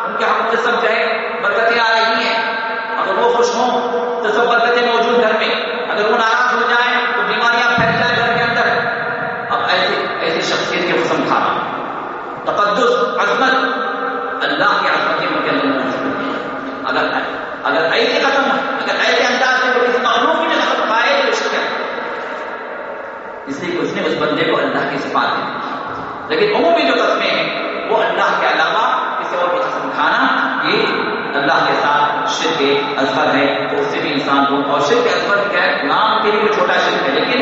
ان کے حکم سے سب جو ہے برکتیں آ رہی ہیں۔ اگر وہ خوش ہوں تو سب برکتیں موجود گھر میں۔ اگر وہ ناراض ہو جائیں تو بیماریاں پھیل جائیں گھر کے اندر۔ اب ایسے ایسی شخصیت کی قسم کھانا تقدس، عظمت، اللہ کی عظمت کے کے اندر اگر اگر ایسی قسم اگر ایسے انداز سے وہ اس معلوم کی قسم کھائے تو اس کے اس لیے اس نے اس بندے کو اللہ کی صفات دی لیکن عمومی جو قسمیں ہیں، وہ اللہ کے علاوہ کسی اور کی قسم کھانا یہ اللہ کے ساتھ شرک اصغر ہے۔ تو اس سے بھی انسان کو، اور شرک اصغر کیا ہے؟ نام کے لیے وہ چھوٹا شرک ہے، لیکن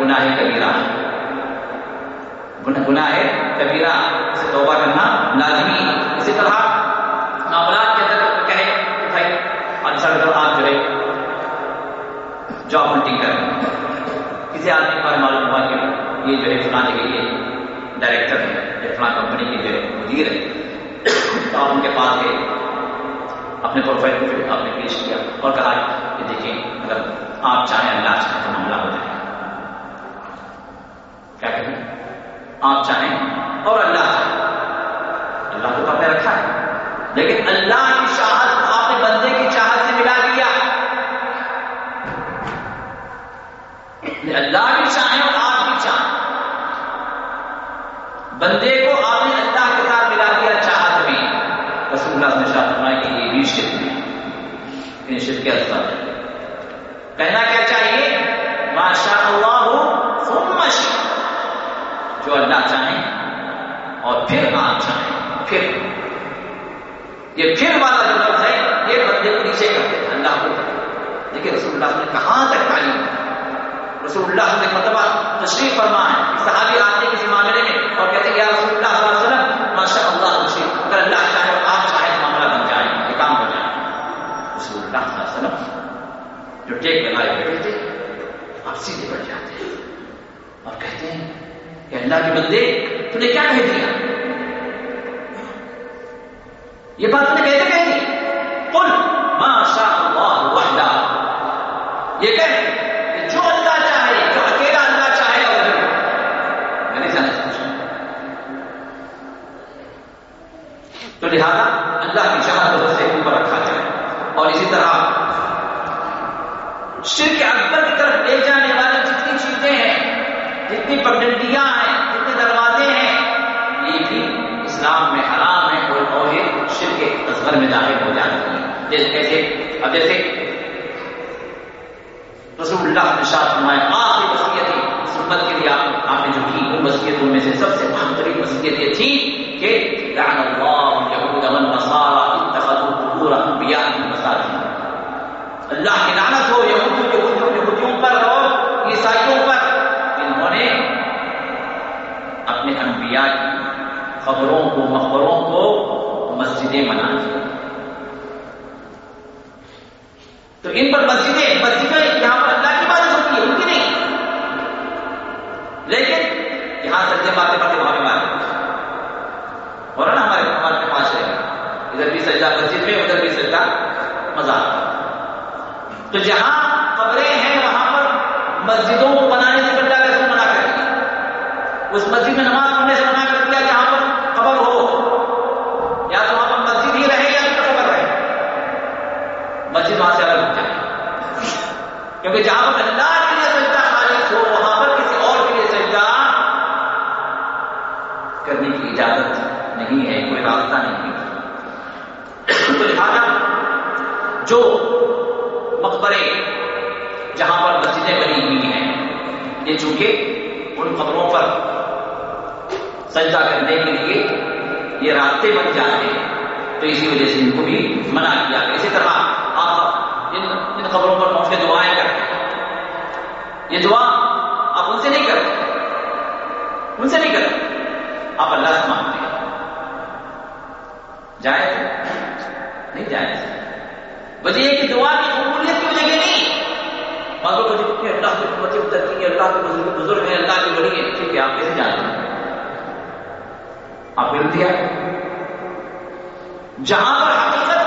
گناہ کبیرہ ہے۔ گناہ ہے کبیرہ، اسے توبہ کرنا لازمی اسی طرح معاملات کے اندر کہے بھائی اچھا اگر آپ جو ہے، جاب ہنٹنگ کر کسی آدمی پر معلوم ہوا کہ یہ جو ہے فلاں جگہ یہ ڈائریکٹر ہے یا فلاں کمپنی کے جو ہے مدیر ہے۔ تو آپ ان کے پاس گئے، اپنے پروفائل کو آپ نے پیش کیا اور کہا کہ دیکھیں، اگر آپ چاہیں، اللہ چاہیں تو معاملہ ہو جائے۔ کیا کہیں آپ چاہیں اور اللہ چاہیں اللہ کو نے رکھا ہے۔ لیکن اللہ کی چاہت آپ نے بندے کی چاہت سے ملا دیا۔ اللہ کی چاہیں اور آپ کی چاہیں بندے کو آپ نے اللہ کے ساتھ ملا دیا اچھا چاہت میں رسول اللہ نے شاہ فرمایا کہ یہ بھی شرک ہے۔ میں شرک کے اثر کہنا کیا چاہیے؟ ماشاء اللہ ثم شرک جو اللہ چاہیں اور پھر آپ چاہیں، پھر۔ یہ پھر والا جو لفظ ہے، یہ بندے کو نیچے کرتے ہیں اللہ کو۔ دیکھیے رسول اللہ نے کہاں تک تعلیم؟ رسول اللہ نے مرتبہ تشریف فرما ہے صحابی آتے کسی معاملے میں اور کہتے ہیں، یا رسول اللہ صلی اللہ علیہ وسلم ماشاء اللہ تشریف اگر اللہ چاہے اور آپ چاہیں معاملہ بن جائے، یہ کام ہو جائے۔ رسول اللہ صلی اللہ علیہ وسلم جو ٹیک لگائے بیٹھے تھے، آپ سیدھے بڑھ جاتے ہیں اور کہتے ہیں کہ اللہ کے بندے تو نے کیا کہہ دیا؟ یہ بات نے کہتے کہہ دی۔ قل ما شاء اللہ وحدہ۔ یہ کہ جو اللہ چاہے جو اکیلا اللہ چاہے اور میں نہیں جانا تو لہذا اللہ کی چاہت سے اوپر رکھا جائے۔ اور اسی طرح شرک اکبر کی طرف لے جانے والی جتنی چیزیں ہیں، جتنی پگڈنڈیاں ہیں، جتنے دروازے ہیں، یہ بھی اسلام میں حرام ہے کوئی اور یہ شرک اصغر میں داخل ہو جاتی ہے جیسے کیسے؟ اب جیسے رسول اللہ نے شاہ فرمایا، آخری وصیت اس امت کے لیے آپ نے جو کی ان وصیتوں میں سے سب سے بہترین وصیت یہ تھی کہ لعن اللہ والنصارى اتخذوا قبور انبیاء مساجد. اللہ کی لعنت ہو، یہود یہودیوں پر اور عیسائیوں پر۔ انہوں نے اپنے انبیاء کی خبروں کو، مقبروں کو مسجدیں بنا دی۔ تو ان پر مسجدیں مسجدیں یہاں پر اللہ کی بات ہوتی ہے ان کی نہیں۔ لیکن یہاں سجدے باتیں باتیں وہاں بھی باتیں اور نا ہمارے ہمارے پاس ہے۔ ادھر بھی سجدہ مسجد میں ادھر بھی سجدہ مزار۔ تو جہاں قبریں ہیں، وہاں پر مسجدوں کو بنانے سے بندہ کیسے منع کر دیا۔ اس مسجد میں نماز پڑھنے سے منع کر دیا جہاں پر خبر ہو۔ یا تو وہاں پر مسجد ہی رہے یا پھر خبر رہے۔ مسجد وہاں سے الگ ہو جائے۔ کیونکہ جہاں پر اللہ کے لیے سجدہ خالص ہو، وہاں پر کسی اور کے لیے سجدہ کرنے کی اجازت نہیں ہے، کوئی راستہ نہیں۔ ہے جو مقبرے جہاں پر مسجدیں بنی ہوئی ہیں، یہ چونکہ ان خبروں پر سجدہ کرنے کے لیے یہ راستے بن جاتے ہیں، تو اسی وجہ سے ان کو بھی منع کیا۔ اسی طرح آپ ان ان خبروں پر پہنچ کے دعائیں کرتے ہیں۔ یہ دعا آپ ان سے نہیں کرتے، ان سے نہیں کرتے، آپ اللہ سے مانگتے ہیں۔ جائز نہیں جائز وجہ یہ کہ دعا کی قبولیت کی وجہ نہیں۔ مانگو کو دیکھتے اللہ کی حکمت اترتی ہے اللہ کے بزرگ ہیں، اللہ کے بڑی ہیں ٹھیک ہے آپ کیسے جانتے ہیں؟ آپ دیا۔ جہاں پر حقیقت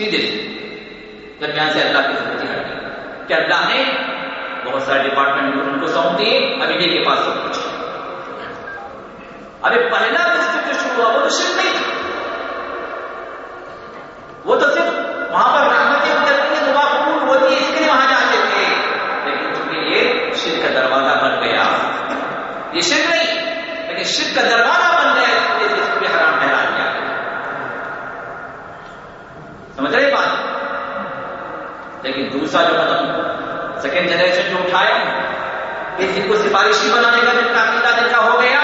سیدھے درمیان سے اللہ کی ضرورت ہٹ گئی کہ اللہ نے بہت سارے ڈپارٹمنٹ ان کو سونپ دیے، ابھی انڈیا کے پاس سب کچھ ابھی پہلا مسجد جو شروع ہوا، وہ تو شرک نہیں وہ تو صرف وہاں پر رحمت کی دعا قبول ہوتی ہے، اس کے لیے وہاں جاتے تھے۔ لیکن چونکہ یہ شرک کا دروازہ بن گیا، یہ شرک نہیں، لیکن شرک کا دروازہ دوسرا جو قدم سیکنڈ جنریشن جو اٹھایا اس دن کو سفارشی بنانے کا جن کا عقیدہ دن کا ہو گیا،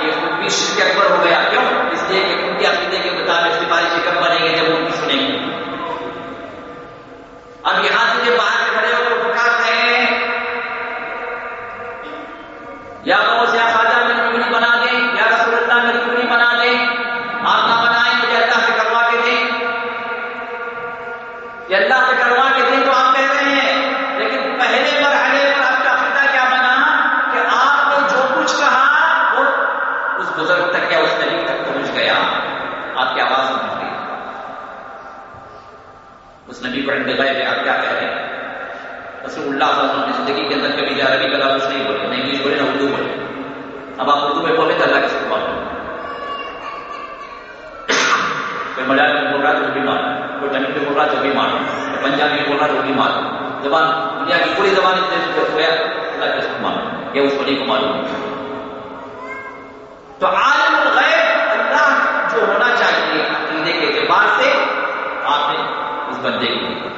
یہ خود بھی شرک اکبر ہو گیا۔ کیوں؟ اس لیے کہ ان کے عقیدے کے مطابق سفارشی کب بنے گے جب ان کی سنیں گے؟ اب یہاں سے جو باہر کھڑے ہو تو کیا کہیں یا وہ اللہ تعالیٰ اپنی زندگی کے اندر کبھی عربی کا لفظ نہیں بولے نہ انگلش بولے، نہ اردو بولے۔ اب آپ اردو میں بولے تو اللہ کے ساتھ بات کوئی ملیالم میں بول رہا تو بھی معلوم۔ کوئی تمل میں بول رہا تو بھی معلوم۔ کوئی پنجابی میں بول رہا تو بھی معلوم۔ زبان، دنیا کی پوری زبان اتنے سے ہو گیا اللہ کے ساتھ معلوم یہ اس کو نہیں کو معلوم تو عالم الغیب اللہ جو ہونا چاہیے عقیدے کے اعتبار سے، آپ نے اس بندے کی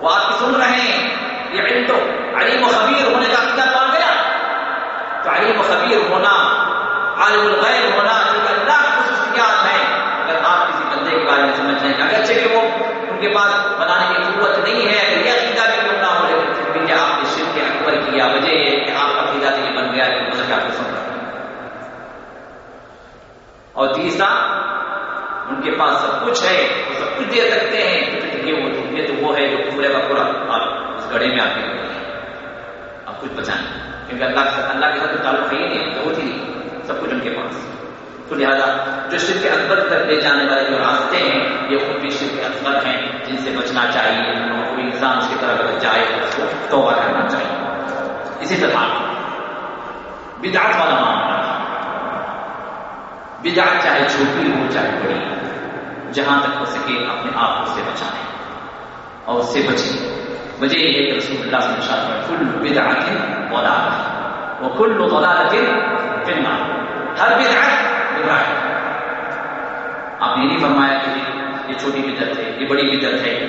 وہ آپ کی سن رہے ہیں۔ یہ علم تو علیم و خبیر ہونے کا عقیدہ تو گیا۔ تو علیم و خبیر ہونا، عالم الغیر ہونا کیونکہ اللہ کی خصوصیات ہیں اگر آپ کسی بندے کے بارے میں سمجھ رہے ہیں اگرچہ کہ وہ ان کے پاس بنانے کی قوت نہیں ہے اگر یہ عقیدہ بھی کیوں نہ ہو، لیکن پھر بھی کہ آپ نے شرک کے اکبر کیا وجہ یہ کہ آپ کا عقیدہ تو یہ بن گیا کہ مجھے آپ کو سن رہا اور تیسرا، ان کے پاس سب کچھ ہے، وہ سب کچھ دے سکتے ہیں یہ وہ یہ تو وہ ہے جو پورے کا پورا آپ اس گڑھے میں آ کے آپ کچھ بچائیں۔ کیونکہ اللہ کے اللہ کے ساتھ تعلق ہے ہی نہیں ہے ہوتی نہیں سب کچھ ان کے پاس۔ تو لہٰذا جو شرک اکبر تک لے جانے والے جو راستے ہیں، یہ خود بھی شرک اکبر ہیں، جن سے بچنا چاہیے کوئی انسان اس کی طرف اگر جائے، تو اس کو توبہ کرنا چاہیے۔ اسی طرح بدعت والا معاملہ۔ بدعت چاہے چھوٹی ہو، چاہے بڑی، جہاں تک ہو سکے، اپنے آپ کو سے بچائیں اور اس سے بچیں وجہ یہ ہے کہ رسول اللہ صلی اللہ علیہ وسلم کل بدعت ضلالہ وہ کل ضلالت فی النار۔ ہر بدعت گمراہ ہے۔ آپ نے نہیں فرمایا کہ یہ چھوٹی بدعت ہے، یہ بڑی بدعت ہے۔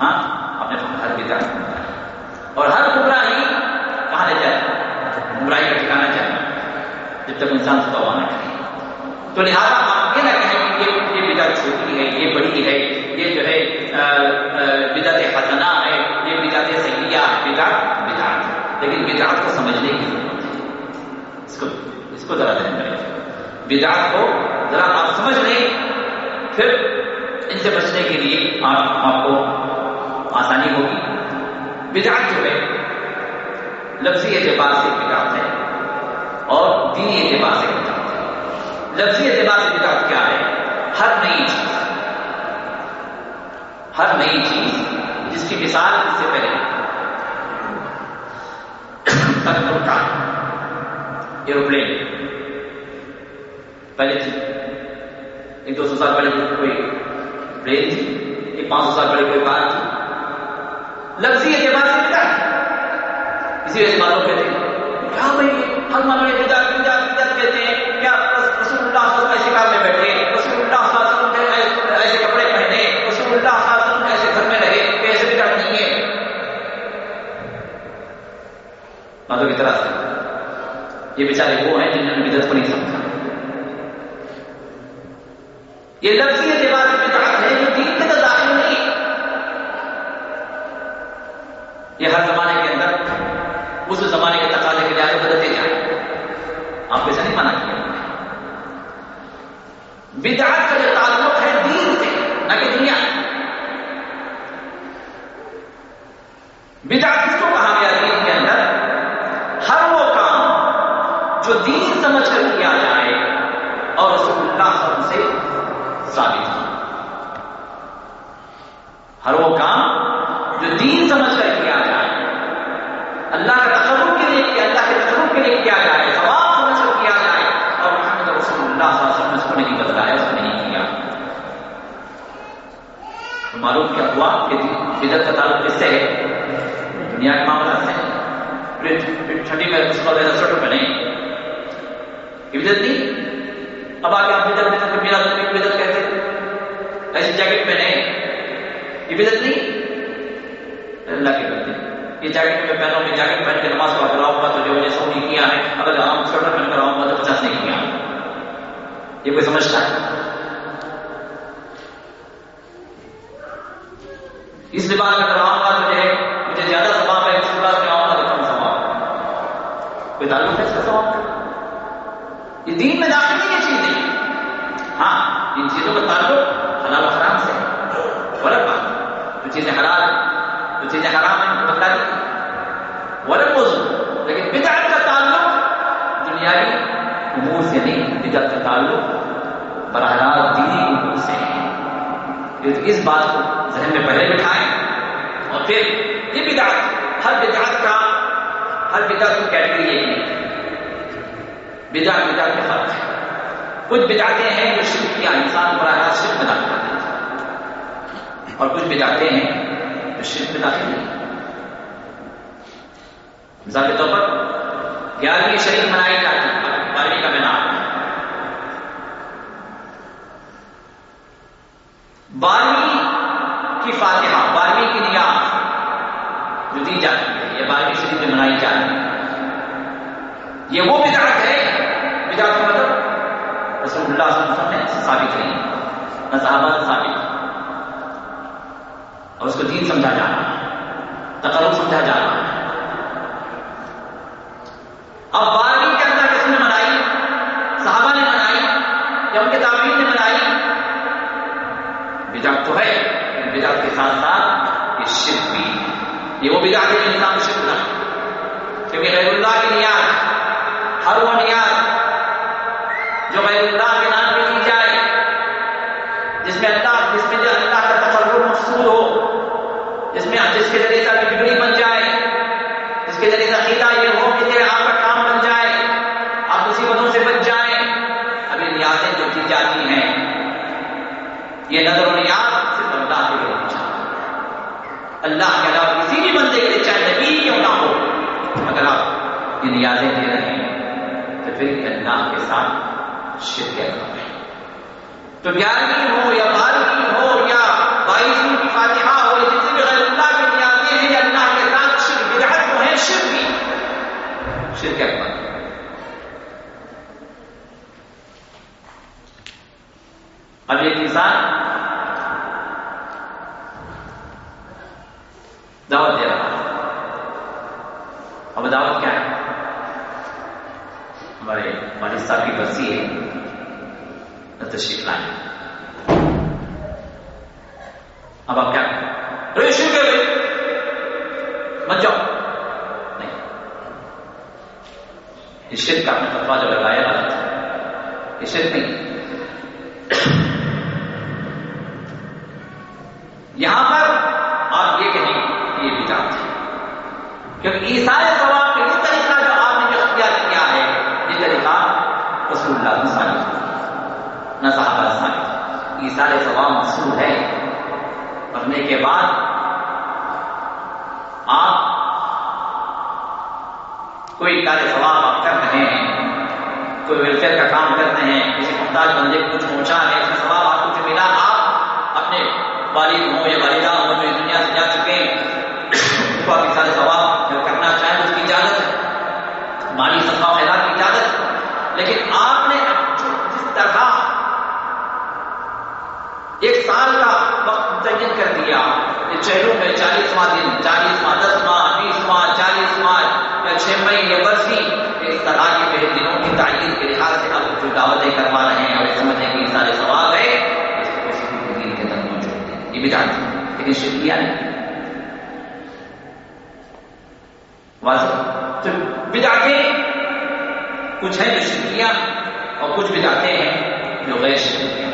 ہاں آپ نے فرمایا ہر بدعت اور ہر گمراہی کہاں لے جائے؟ گمراہی کا ٹھکانا چاہیے جب تک انسان سے توبہ کرے۔ تو لہٰذا آپ یہ نہ کہیں کہ یہ بدعت چھوٹی ہے، یہ بڑی ہے۔ یہ جو ہے بدعت حسنا ہے، یہ بدعت سیاح بدعت بدعت۔ لیکن بدعت کو سمجھنے کی ضرورت ہے اس کو اس کو ذرا ذہن کریں۔ بدعت کو ذرا آپ سمجھ لیں، پھر ان سے بچنے کے لیے آپ آپ کو آسانی ہوگی۔ بدعت جو ہے، لفظی اعتبار سے بدعت ہے اور دینی اعتبار سے بدعت ہے۔ لفظی اعتبار سے بدعت کیا ہے؟ ہر نئی چیز۔ ہر نئی چیز جس کی مثال اس سے پہلے۔ ایروپلین۔ پہلے تھی۔ ایک دو سو سال پہلے کوئی پلین تھی، ایک پانچ سو سال پہلے کوئی کار تھی۔ لفظی اعتبار سے کیا اسی وجہ سے معلوم کہتے ہیں، کیا بھائی ہر معلوم کہتے ہیں کیا رسول اللہ صلی اللہ علیہ وسلم شکار میں بیٹھے رسول اللہ صلی اللہ علیہ وسلم ایسے کپڑے پہنے رسول اللہ صلی اللہ علیہ وسلم ایسے گھر میں رہے ایسے بھی نہیں ہے مادو کی طرح سے یہ بیچارے وہ ہیں جنہوں نے بدت کو نہیں سمجھا۔ یہ لفظی اعتبار سے بدعت ہے جو دین کے اندر داخل نہیں یہ ہر زمانے کے اندر، اس زمانے کے تقاضے کے جائے بدلتے جائیں آپ ایسا نہیں مانا کیا۔ بدعت کا جو تعلق ہے دین سے، نہ کہ دنیا۔ بدعت کس کو کہا گیا دین کے اندر ہر وہ کام جو دین سمجھ کر کیا جائے اور رسول اللہ صلی اللہ علیہ وسلم سے ثابت ہو ہر وہ کام جو دین سمجھ کر کیا جائے اللہ کے تقرب کے لیے کیا اللہ کے تقرب کے لیے کیا جائے ثواب سمجھ کر کیا جائے اور محمد رسول اللہ صلی اللہ علیہ وسلم اس کو نہیں بتلایا اس نے نہیں کیا تو معلوم کیا ہوا کہ بدت کا تعلق کس سے دنیا کے معاملہ سے ٹھنڈی میں اس کو ایسا سوٹر پہنے یہ بدت نہیں اب آگے آپ بدت بدت میرا بدت کہتے ایسی جیکٹ پہنے یہ بدت نہیں اللہ کے بندے یہ جیکٹ میں پہنوں میں جیکٹ پہن کے نماز پڑھ کر آؤں گا تو جو مجھے سو نہیں کیا ہے، اگر عام سوٹر پہن کر آؤں گا تو پچاس نہیں کیا۔ یہ کوئی سمجھتا ہے؟ اس لباس میں اگر آؤں گا تو جو ہے مجھے زیادہ ثواب ہے اس لباس میں آؤں گا تو کم ثواب کوئی تعلق ہے اس کا ثواب کا یہ دین میں داخل نہیں یہ چیز نہیں ہاں ان چیزوں کا تعلق حلال و حرام سے غلط بات جو چیزیں حلال جو چیزیں حرام ہیں ان کو بتا دی غلط موضوع لیکن بدعت کا تعلق دنیاوی امور سے نہیں بدعت کا تعلق براہ راست دینی امور سے۔ ہے اس بات کو ذہن میں پہلے بٹھائیں اور پھر یہ بدعت، ہر بدعت کا، ہر بدعت کی کیٹیگری ایک نہیں بدعت بدعت کے فرق ہے کچھ بدعتیں ہیں جو شرک کیا انسان براہ راست شرک میں داخل کر دیتا اور کچھ بدعتیں ہیں جو شرک میں داخل نہیں مثال کے طور پر، گیارہویں شریف منائی جاتی ہے، بارہویں کا مینار بارہویں کی فاتحہ، بارہویں کی نیاز جو دی جاتی ہے، یہ بارہویں شریف میں منائی جاتی ہے۔ یہ وہ بدعت ہے، بدعت کا مطلب رسول اللہ صلی اللہ علیہ وسلم نے ثابت نہیں نہ صحابہ سے ثابت اور اس کو دین سمجھا جانا تقرب سمجھا جانا اب بارہویں کے اندر کس نے منائی صحابہ نے منائی یا ان کے تعبیر نے منائی بدعت تو ہے بدعت کے ساتھ ساتھ یہ شرک بھی یہ وہ بدعت ہے انسان شرک نہ کیونکہ غیر اللہ کی نیاز ہر وہ نیاز جو غیر اللہ کے نام پہ کی جائے جس میں اللہ جس میں اللہ کا تصور مقصود ہو جس میں جس کے ذریعے سے بگڑی بن جائے جس کے ذریعے سے عقیدہ یہ ہو کہ تیرے آپ کا کام بن جائے آپ مصیبتوں سے بچ جائیں ابھی نیازیں جو کی جاتی ہیں یہ نظر و نیاز صرف اللہ کے لیے اچھا اللہ کے علاوہ کسی بھی بندے کے لیے چاہے نبی کیوں نہ ہو، اگر آپ یہ نیازیں دے رہے ہیں، تو پھر اللہ کے ساتھ شرکت کریں تو گیارہویں ہو یا بارہویں ہو یا بائیسویں کی فاتحہ ہو یا جتنے بھی غیر اللہ کے نیازیں ہیں یا اللہ کے ساتھ شرک، بدعت تو ہے، شرک بھی۔ شرکت کریں اب ایک انسان دعوت دے رہا اب دعوت کیا ہے؟ ہمارے والد صاحب کی برسی ہے۔ تشریف لائیں۔ اب آپ کیا شروع کر مت جاؤ۔ نہیں۔ اس شرک کا اپنے فتوا جو لگایا غلط ہے، یہ شرک نہیں۔ یہاں پر آپ یہ کہیں کہ یہ بجات ہے کیونکہ عیسائی ثواب کا یہ طریقہ جو آپ نے جو اختیار کیا ہے، یہ طریقہ رسول اللہ نے ثابت نہ صحابہ ثابت عیسائی ثواب مقصود ہے۔ پڑھنے کے بعد آپ کوئی کار ثواب آپ کر رہے ہیں، کوئی ویلفیئر کا کام کرتے ہیں، کسی محتاج بندے کو کچھ پہنچا ہے والد ہوں یا والدہ ہوں جو دنیا سے جا چکے ہیں۔ *coughs* اس کو سارے ثواب جو کرنا چاہیں اس کی اجازت ہے۔ مالی صفا خیرات کی اجازت لیکن آپ نے جس طرح ایک سال کا وقت متعین کر دیا کہ چہروں میں چالیسواں دن، چالیسواں دس ماہ بیس یا چھ مہینے برسی اس طرح کے دنوں کی تعین کے لحاظ سے اب جو دعوتیں کروا رہے ہیں اور سمجھیں کہ سارے سوال ہے اس کو کسی بھی دین کے اندر موجود ہے لیکن شکریہ نہیں واضح. تو بدعتیں کچھ ہیں جو شرکیاں اور کچھ بدعتیں ہیں جو غیر شرکیاں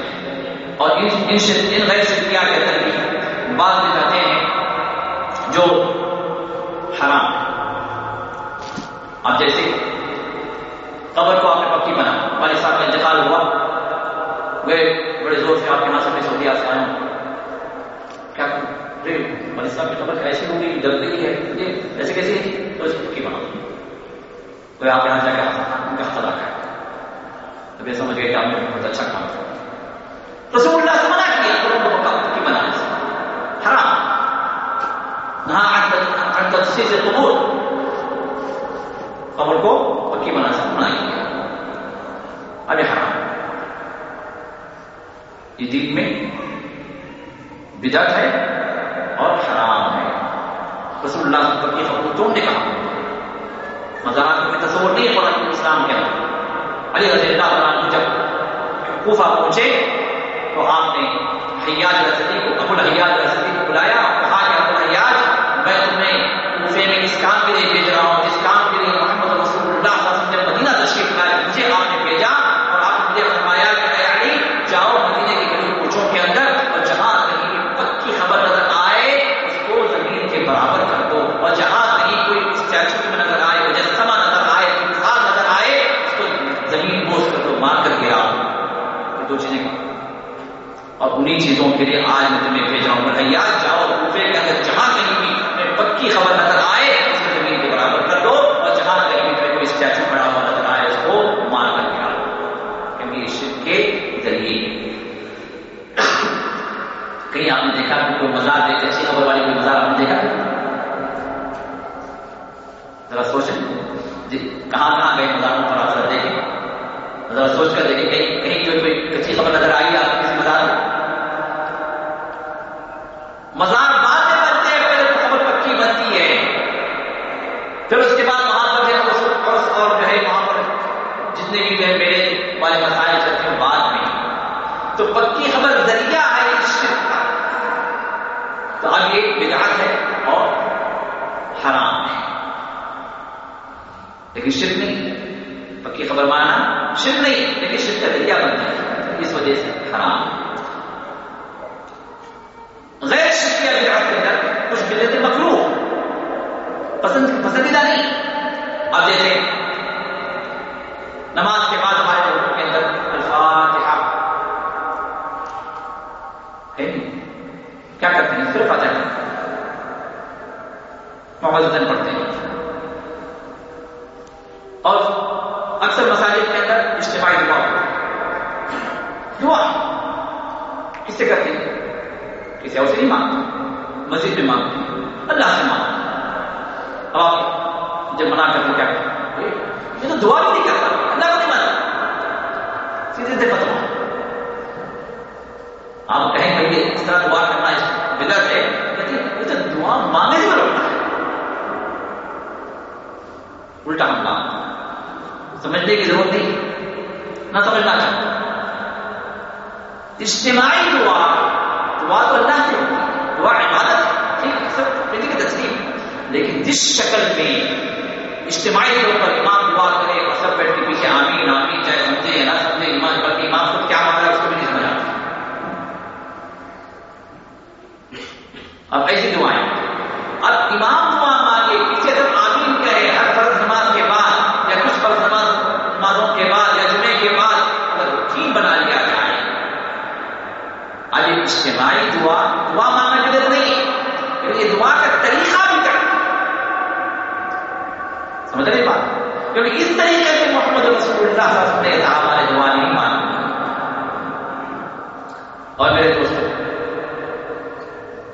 اور ان ان, ان غیر شرکیاں کے اندر بھی بعض بدعتیں ہیں جو حرام اب جیسے قبر کو آپ نے پکی بنا. والد صاحب کا انتقال ہوا. وہ بڑے زور سے آپ کے یہاں سے میں سعودی سے آیا ہوں کیا والد صاحب کی قبر ایسی ہوگی جلدی ہے یہ ایسے کیسے ہے؟ تو اس کو پکی بنا کوئی آپ یہاں جا کے ان کا خطا کر اب یہ سمجھ گئے کہ آپ نے بہت اچھا کام کیا۔ رسول اللہ سے منع کیا قبر کو پکا پکی بنانے سے حرام۔ نہ عن تجسیس قبور قبر کو پکی بنا سے منع کیا۔ اب حرام۔ یہ دین میں بدعت ہے اور حرام ہے رسول اللہ صلی اللہ علیہ وسلم توڑنے کا مزارات میں تصور نہیں ہے قرآن اسلام کے اندر علی رضی اللہ عنہ جب کوفہ پہنچے تو آپ نے حیاج رسدی کو ابو الحیاج رسدی کو بلایا اور کہا کہ ابو الحیاج میں تمہیں کوفے میں اس کام کے لیے بھیج رہا ہوں، جس کام کے لیے محمد رسول اللہ صلی اللہ علیہ وسلم مدینہ تشریف لائے، مجھے آپ نے بھیجا۔ انہیں چیزوں کے لیے آج میں تمہیں بھیجا ہوں۔ بڑھیات جاؤ، روپے کے اندر جہاں کہیں بھی تمہیں پکی خبر نظر آئے، اس کو زمین کے برابر کر دو اور جہاں کہیں بھی تمہیں کوئی اسٹیچو کھڑا ہوا نظر آئے، اس کو مار کر کے آؤ یہ شرک کے ذریعے۔ کہیں آپ نے دیکھا کہ کوئی مزار دیکھ، ایسی خبر والی کوئی مزار آپ نے دیکھا؟ ذرا سوچیں۔ جی کہاں کہاں گئے مزاروں پر آپ سر دیکھیں۔ ذرا سوچ کر دیکھیں، کہیں کہیں جو کوئی اچھی خبر نظر آئی آپ کسی مزار مزار بعد میں بنتے ہیں، پہلے خبر پکی بنتی ہے۔ پھر اس کے بعد وہاں پر جو اور جو ہے، وہاں پر جتنے بھی جو ہے میرے والے مسائل چلتے ہیں بعد میں۔ تو پکی خبر ذریعہ ہے اس شرک کا تو اب یہ بدعت ہے اور حرام ہے۔ لیکن شرک نہیں پکی خبر مانا شرک نہیں لیکن شرک کا ذریعہ بنتا ہے۔ اس وجہ سے حرام ہے۔ غیر شرکیہ بدعت کے اندر کچھ بدعتیں مکرو پسند پسندیدہ نہیں۔ اب جیسے نماز کے بعد ہمارے لوگوں کے اندر الفاتحہ۔ ہے کیا کرتے ہیں؟ صرف فاتحہ۔ محمد پڑھتے ہیں۔ اور اکثر مساجد کے اندر اجتماعی دعا دعا۔ کس سے کرتے کسی اور سے نہیں مانگتے، مسجد میں مانگتے اللہ سے مانگتے اب آپ جب منع کرتے کیا کرتے یہ تو دعا بھی نہیں کرتا، اللہ کو نہیں مانتا۔ سیدھے سے فتوا آپ کہیں بھائی یہ اس طرح دعا کرنا بدت ہے یہ تو دعا مانگنے سے روکنا ہے۔ الٹا حملہ۔ سمجھنے کی ضرورت نہیں، نہ سمجھنا چاہتا اجتماعی دعا دعا تو اللہ سے دعا عبادت ٹھیک ہے، سب یعنی کی تسلیم۔ لیکن جس شکل میں اجتماعی طور پر امام دعا کرے اور سب بیٹھ کے پیچھے آمین آمین، چاہے سمجھے یا نہ سمجھے امام بلکہ امام خود کیا مانا ہے، اس کو بھی نہیں سمجھ آتا اب ایسی دعائیں۔ اب امام دعا مانگے پیچھے جب آمین کہے ہر فرض نماز کے بعد یا کچھ فرض نماز نمازوں کے بعد یا جمعے کے بعد اگر ٹھیک بنا لیا جائے اب یہ اجتماعی دعا دعا مانگنے کی ضرورت نہیں یہ دعا کا طریقہ بھی کر سمجھ رہے بات کیونکہ اس طریقے سے محمد رسول اللہ صلی اللہ علیہ نے ہمارے دعا نہیں اور میرے دوستوں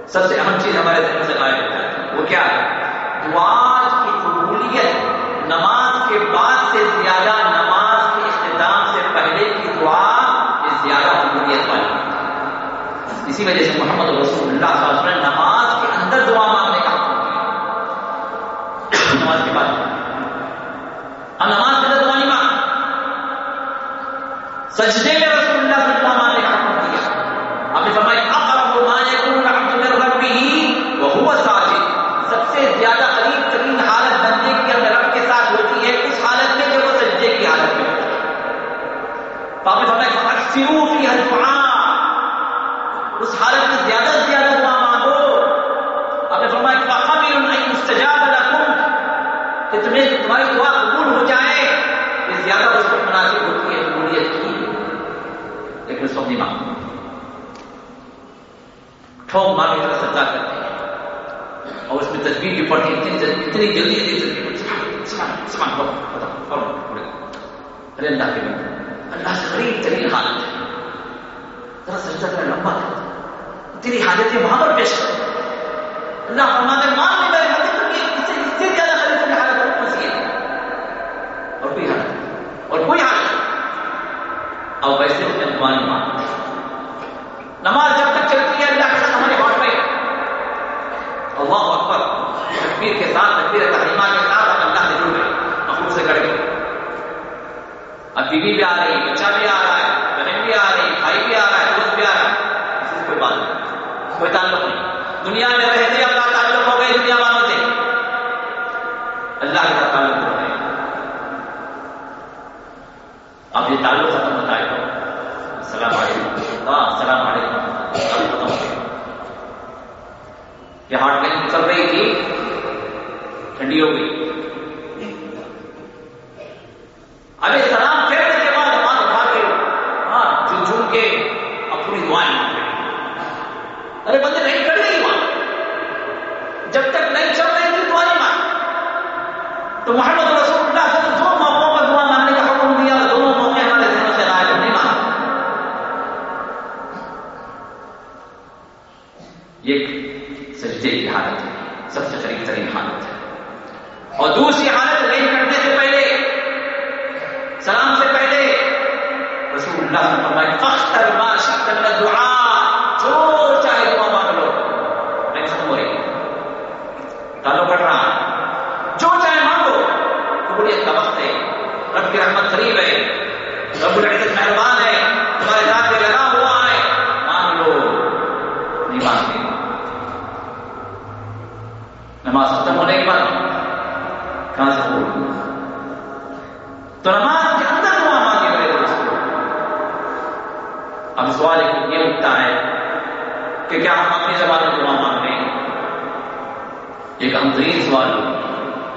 سب سے اہم چیز ہمارے ذہن سے غائب ہوتا ہے، وہ کیا ہے؟ دعا کی قبولیت، نماز کے بعد سے زیادہ، نماز کے اختتام سے پہلے کی دعا زیادہ قبولیت والی۔ اسی وجہ سے محمد رسول اللہ صلی اللہ علیہ وسلم نماز کے اندر دعا مانگنے کا نماز کے بعد اب نماز کے اندر دعا نہیں مانگ سجدے میں لیکن اس ٹھوک مار کی سجا کرتے ہیں اور اس میں تصویر بھی پڑتی ہے اتنی اتنی جلدی ارے اللہ کے بندے اللہ سے قریب ترین حالت ہے ذرا سجدہ کرنا لمبا کر تیری حاجتیں وہاں پر پیش کر اللہ فرماتے مان میں میرے حاجت تو اس سے زیادہ قریب ترین حالت ہے اور کوئی حالت اور کوئی حالت اب ویسے اس نے نماز جب تک چلتی ہے، اللہ کے ہمارے ہاتھ میں اللہ اکبر۔ تکبیر کے ساتھ تکبیر تحریمہ کے ساتھ ہم اللہ سے جڑ گئے مخلوق سے کر گئے اب بیوی بھی آ رہی ہے، بچہ بھی آ رہا ہے، بہن بھی آ رہی بھائی بھی آ رہا ہے، دوست بھی آ رہا ہے۔ کسی سے کوئی بات نہیں، کوئی تعلق نہیں۔ دنیا میں رہتے اللہ تعلق ہو گئے دنیا والوں سے۔ اللہ کے ساتھ تعلق ہو گئے اب یہ تعلق السلام ہاں، علیکم ہاں السلام علیکم۔ یہ ہاٹ لائن چل رہی تھی۔ ٹھنڈی ہو گئی۔ ابھی سلام پھیرنے کے بعد ہاتھ اٹھا کے ہاں جھوم کے اپنی دعائیں۔ ارے بندے، نہیں کر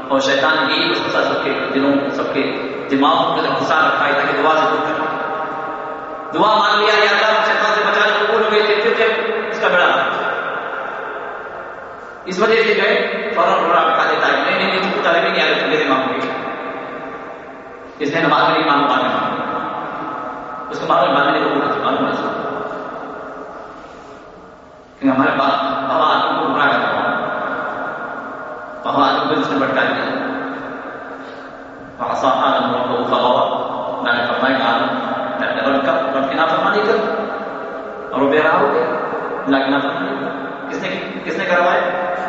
اور شیطان نے یہی وسوسا سب کے دلوں سب کے دماغ کو گھسا رکھا ہے تاکہ دعا ضرور دعا مان لیا ہے اللہ شیطان سے بچا قبول تھے اس کا بڑا اس وجہ سے گئے، فوراً فوراً بتا دیتا ہے۔ نہیں نہیں تو طالب نہیں آ میرے ماں ہوگی اس نے نماز میں امام پانا اس کو معلوم ماننے کو بولا معلوم ہے کہ ہمارے پاس بابا آدمی کو برا کرتا بابا آدمی کو اس نے بٹکا دیا۔ لگنا تھا کس نے کس نے کروایا؟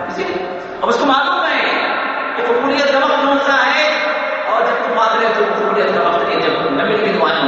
اسی لیے اب اس کو معلوم ہے کہ قبولیت کا وقت کون ہے اور جب تم مانگ رہے تو قبولیت کا وقت نہیں، جب نبی کی دعائیں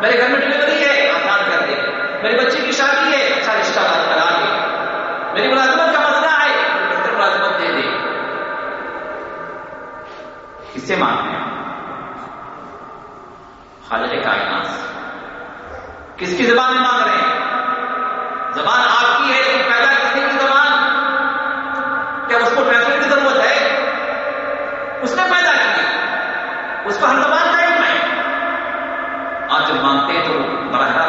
میرے گھر میں ڈلیوری ہے آسان کر دے میرے بچے کی شادی ہے اچھا رشتہ دار کرا دے میری ملازمت کا مسئلہ ہے بہتر ملازمت دے دے کس سے مانگتے ہیں؟ خالد کائنات کس کی زبان میں مانگ رہے ہیں؟ زبان آپ کی ہے، لیکن پیدا کسی کی زبان۔ کیا اس کو پیسے کی ضرورت ہے؟ اس نے پیدا کی۔ اس کو ہم زبان نماز جب مانتے ہیں تو براہ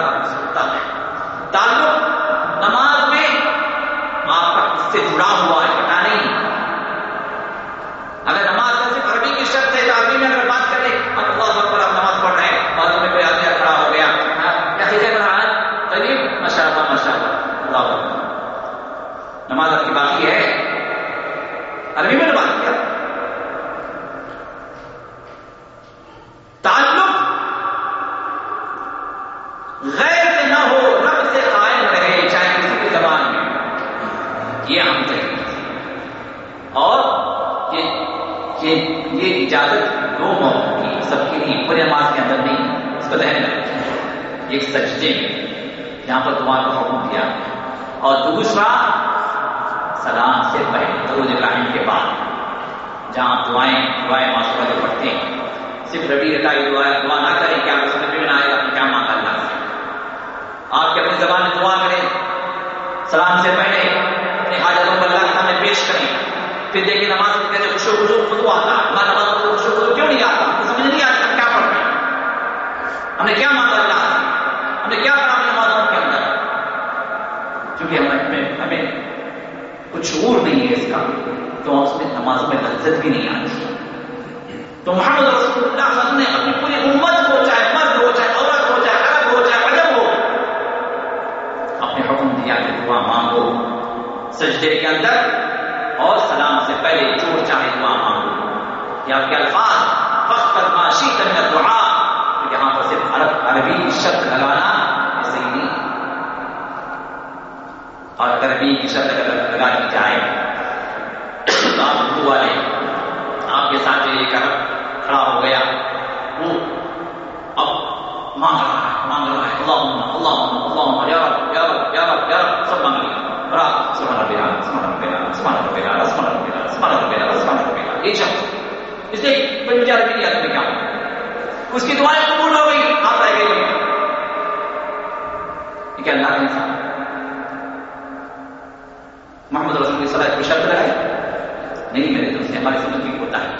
میں جہاں کو حکم کیا اور دوسرا، سلام سے پہلے، درود ابراہیم کے بعد، جہاں دعائیں دعائیں ماسورہ جو پڑھتے ہیں، صرف ربی رکائی دعا دعا نہ کریں، کیا اس نبی میں نہ آئے گا کیا مانگا اللہ سے؟ آپ کے اپنی زبان میں دعا کریں۔ سلام سے پہلے اپنے حاجتوں کو اللہ کے سامنے پیش کریں۔ پھر دیکھیں نماز میں کہتے خوشو خوشو خود آتا ہمارا نماز کو خوشو خوشو کیوں نہیں آتا؟ سمجھ نہیں آتا کیا پڑھ رہے ہیں۔ ہم نے کیا مانگا اللہ سے؟ ہم نے کیا کرا اپنی نمازوں کے اندر کیونکہ ہمیں ہمیں کچھ شعور نہیں ہے اس کا، تو اس میں نماز میں لذت بھی نہیں آتی۔ تو محمد رسول اللہ صلی اللہ علیہ وسلم نے اپنی پوری امت کو چاہے مرد ہو، چاہے عورت ہو، چاہے عرب ہو، چاہے عجب ہو، اپنے حکم دیا کہ دعا مانگو۔ سجدے کے اندر اور سلام سے پہلے جو چاہے دعا مانگو۔ یا آپ کے الفاظ، فخر معاشی کرنا دعا یہاں پر صرف عرب، عربی شبد لگانا صحیح نہیں اور اگر کی شرط لگا دی جائے۔ تو آپ اردو والے آپ کے ساتھ یہ کر کھڑا ہو گیا۔ وہ اب مانگ رہا ہے، مانگ رہا ہے۔ اللہ اللہ اللہ یا رب یا رب یا رب یا رب، سب مانگ لیا۔ اور آپ سمانا پیرا سمانا پیرا سمانا پیرا سمانا پیرا سمانا پیرا سمانا پیرا یہ شخص۔ اس لیے کوئی بچارے بھی نہیں آدمی کیا اس کی دعائیں قبول ہو گئی، آپ رہ گئے۔ یہ کیا اللہ کا انسان محمد رسول صلاح کو شرط ہے نہیں، میرے دوست ہماری سمجھ بھی ہوتا ہے۔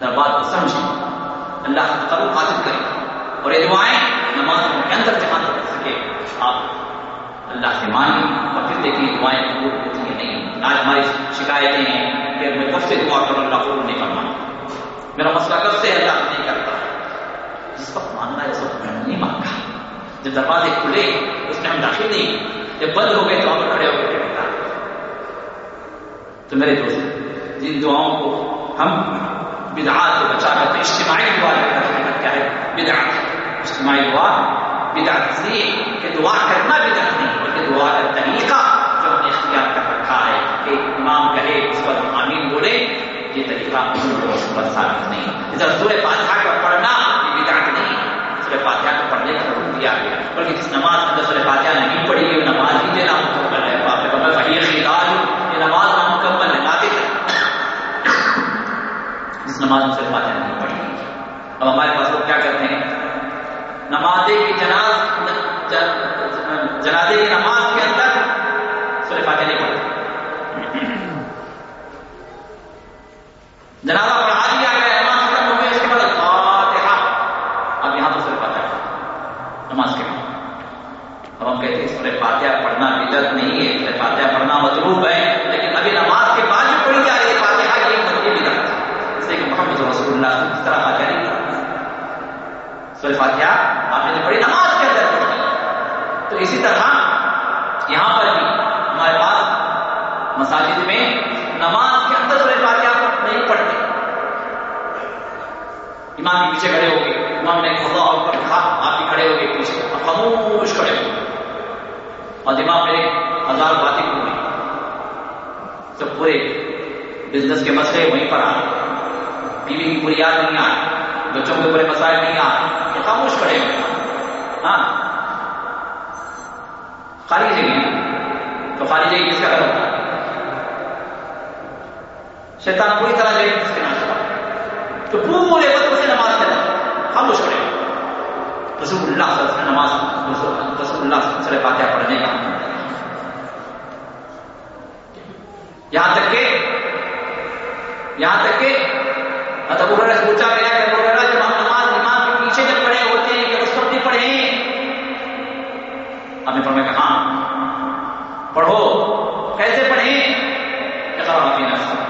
دربار کو سمجھیں۔ اللہ سے قبول حاصل کریں۔ اور یہ دعائیں نماز کے اندر جمع کر سکے آپ اللہ سے مانیں اور پھر دیکھیں دعائیں قبول ہوتی ہیں نہیں۔ آج ہماری شکایتیں ہیں۔ کہ میں کب سے دعا کروں اللہ قبول نہیں کرنا میرا مسئلہ کب سے اللہ نہیں کرتا؟ جس وقت مانگنا ہے، اس وقت میں نہیں مانگا۔ جب دروازے کھلے، اس میں ہم داخل نہیں۔ جب بند ہو گئے تو ہم کھڑے ہو گئے۔ تو میرے دوست، جن دعاؤں کو ہم بدعات سے بچا کر اجتماعی دعا کیا ہے؟ بدعات اجتماعی دعا بدعات اس لیے کہ دعا کرنا بدعت نہیں، بلکہ دعا کا طریقہ جو ہم نے اختیار کر رکھا ہے کہ امام کہے، اس پر آمین بولے، یہ طریقہ پر ثابت نہیں۔ ادھر سورہ فاتحہ کا پڑھنا یہ بدعت نہیں، سورہ فاتحہ کو پڑھنے کا حکم دیا گیا، بلکہ جس نماز اندر سورہ فاتحہ نہیں پڑھی ہے نماز ہی دینا مکمل ہے آپ نے کہا خطاب نماز میں سورہ فاتحہ نہیں پڑھی اب ہمارے پاس لوگ کیا کرتے ہیں؟ نمازے کی جناز جنازے کی نماز کے اندر سورہ فاتحہ نہیں پڑھتے جنازہ پڑھا دیا گیا نماز ختم ہو گئی، اس کے بعد فاتحہ۔ اب یہاں تو سورہ فاتحہ۔ نماز کے بعد۔ اب ہم کہتے ہیں سورہ فاتحہ پڑھنا بدت نہیں ہے سورہ فاتحہ پڑھنا مطلوب ہے لیکن ابھی نماز کے بعد جو پڑھی جا رہی ہے فاتحہ یہ مطلب بدت اس لیے کہ محمد رسول اللہ سے اس طرح فاتحہ نہیں پڑھا سورہ فاتحہ آپ نے پڑھی نماز کے اندر پڑھی تو اسی طرح یہاں پر بھی ہمارے پاس مساجد میں نماز کے اندر سورہ فاتحہ نہیں پڑھتے امام کے پیچھے کھڑے ہو گئے امام نے اللہ اکبر کہا آپ بھی کھڑے ہو گئے پیچھے خاموش کھڑے ہو گئے اور امام میرے ہزار باتیں پوری سب پورے بزنس کے مسئلے وہیں پر آئے بیوی کی پوری یاد نہیں آئے بچوں کے پورے مسائل نہیں آئے خاموش کھڑے ہو ہاں۔ خالی جگہ تو خالی جگہ کس کا غلط ہوتا ہے؟ شیطان پوری طرح جائے اس کے نام تو پورے وقت سے نماز پڑھا خاموش کرے رسول اللہ صلی اللہ علیہ وسلم نماز رسول اللہ صلی فاتحہ پڑھنے کا یہاں تک کہ یہاں تک کہ ابو جب ہم نماز امام کے پیچھے جب پڑھے ہوتے ہیں کہ اس وقت بھی پڑھے ہم نے پڑھنے کہ ہاں پڑھو کیسے پڑھیں اقرا فی نفسک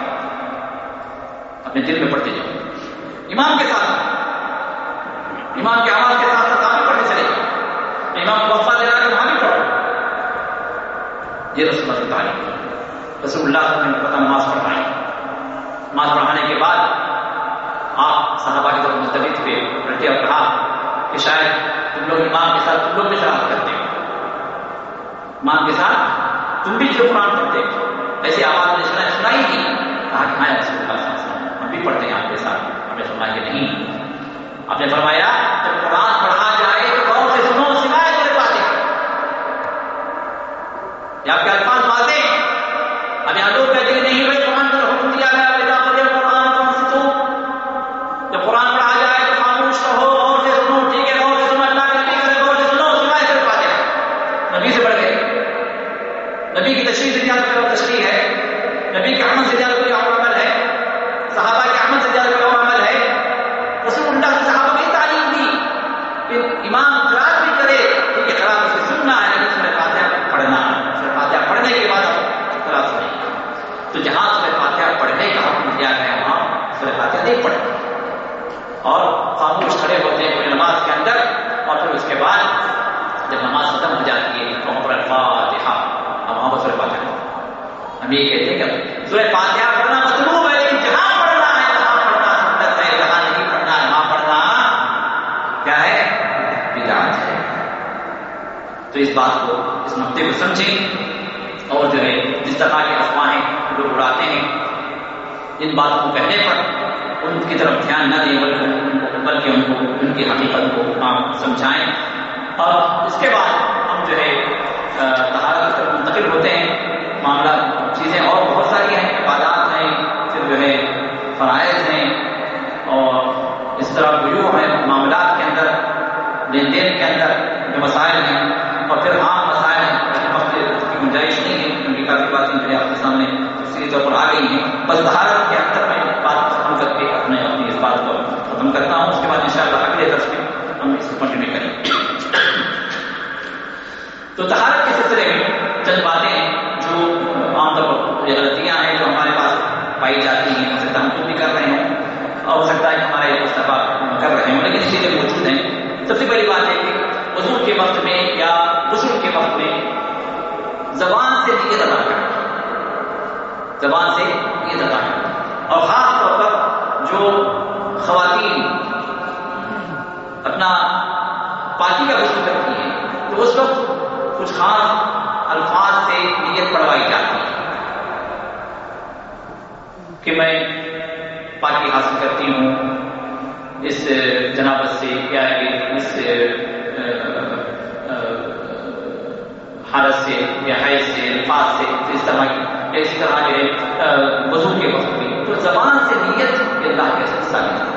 اپنے دل میں پڑھتے جاؤ امام کے ساتھ امام کے آواز کے ساتھ ساتھ آپ بھی پڑھنے چلے جاؤ امام کو وقفہ دینا ہے وہاں بھی پڑھو یہ رسول اللہ کی تعلیم رسول اللہ نے پتہ نماز پڑھائی۔ نماز پڑھانے کے بعد آپ صحابہ کی طرف مستبد ہوئے رٹے اور کہا کہ شاید تم لوگ امام کے ساتھ تم لوگ بھی شراب کرتے ہو۔ امام کے ساتھ تم بھی جو قرآن پڑھتے ہو؟ ایسی آواز نے سنا سنائی نہیں کہا کہ ہاں رسول اللہ صلی اللہ علیہ وسلم ہم بھی پڑھتے ہیں آپ کے ساتھ۔ ہمیں سنا کہ نہیں۔ آپ نے فرمایا جب قرآن پڑھا جائے تو غور سے سنو سنائے میرے پاتے یہ آپ کے الفاظ باتیں اب یہاں لوگ کہتے ہیں نہیں بھائی قرآن کا حکم دیا گیا بیٹا پڑھے قرآن کون سے تو جب قرآن پڑھا جائے تو خاموش رہو غور سے سنو ٹھیک ہے غور سے سنو اللہ کا نہیں کرے غور سے سنو سنائے میرے پاتے نبی سے بڑھ گئے نبی کی تشریح سے زیادہ کوئی تشریح ہے نبی کے عمل سے زیادہ کوئی اور عمل ہے صحابہ کے عمل سے زیادہ کوئی اور عمل ہے رسول اللہ کے صحابہ کی تعلیم دی کہ امام قرار بھی کرے ٹھیک ہے قرار اسے سننا ہے لیکن سورہ فاتحہ پڑھنا ہے سورہ فاتحہ پڑھنے کے بعد قرار سنیں تو جہاں سورہ فاتحہ پڑھنے کا حکم دیا گیا وہاں سورہ فاتحہ نہیں پڑھتے اور خاموش کھڑے ہوتے ہیں پوری نماز کے اندر اور پھر اس کے بعد جب نماز ختم ہو جاتی ہے تو وہاں پر الفاتحہ اب وہاں پر سورہ فاتحہ ہم یہ کہتے ہیں کہ سورہ فاتحہ پڑھنا مطلوب ہے لیکن جہاں پڑھنا ہے وہاں پڑھنا سنت ہے جہاں نہیں پڑھنا ہے وہاں پڑھنا کیا ہے بدعت ہے تو اس بات کو اس نقطے کو سمجھیں اور جو ہے جس طرح کے افواہیں لوگ اڑاتے ہیں، ان بات کو کہنے پر ان کی طرف دھیان نہ دیں، بلکہ بلکہ ان کو، ان کی حقیقت کو آپ سمجھائیں۔ اور اس کے بعد ہم جو ہے تہارت کی طرف منتقل ہوتے ہیں۔ معاملہ چیزیں اور بہت ساری ہیں، عبادات ہیں، پھر جو ہے، فرائض ہیں اور اس طرح بیو ہیں معاملات کے اندر لین دین کے اندر جو مسائل ہیں اور پھر عام مسائل ہیں لیکن وقت کی گنجائش نہیں ہے کیونکہ کافی باتیں جو ہے آپ کے سامنے تفصیلی طور پر آ گئی ہیں بس بھارت کے اندر میں بات ختم کر کے اپنے اپنی اس بات کو ختم کرتا ہوں اس کے بعد ان شاء اللہ اگلے درس میں ہم اس کو کنٹینیو کریں گے تو تہارت کے سلسلے میں چند باتیں ہیں جو عام طور پر یہ غلطیاں ہیں جو ہمارے پاس پائی جاتی ہیں ہو سکتا ہے ہم خود بھی کر رہے ہوں اور ہو سکتا ہے کہ ہمارے مصطفیٰ کر رہے ہوں لیکن چیزیں موجود ہیں سب سے بڑی بات ہے کہ وضو کے وقت میں یا غسل کے وقت میں زبان سے نیت ادا کرنا زبان سے نیت ادا کرنا اور خاص طور پر جو خواتین اپنا پاکی کا غسل کرتی ہیں، تو اس وقت کچھ خاص الفاظ سے نیت پڑھوائی جاتی ہے کہ میں پاکی حاصل کرتی ہوں، اس جنابت سے یا اس حالت سے یا حیض سے، الفاظ سے، اس طرح کی اسی طرح جو ہے وضو کے وقت بھی۔ تو زبان سے نیت اللہ کے ثابت ہے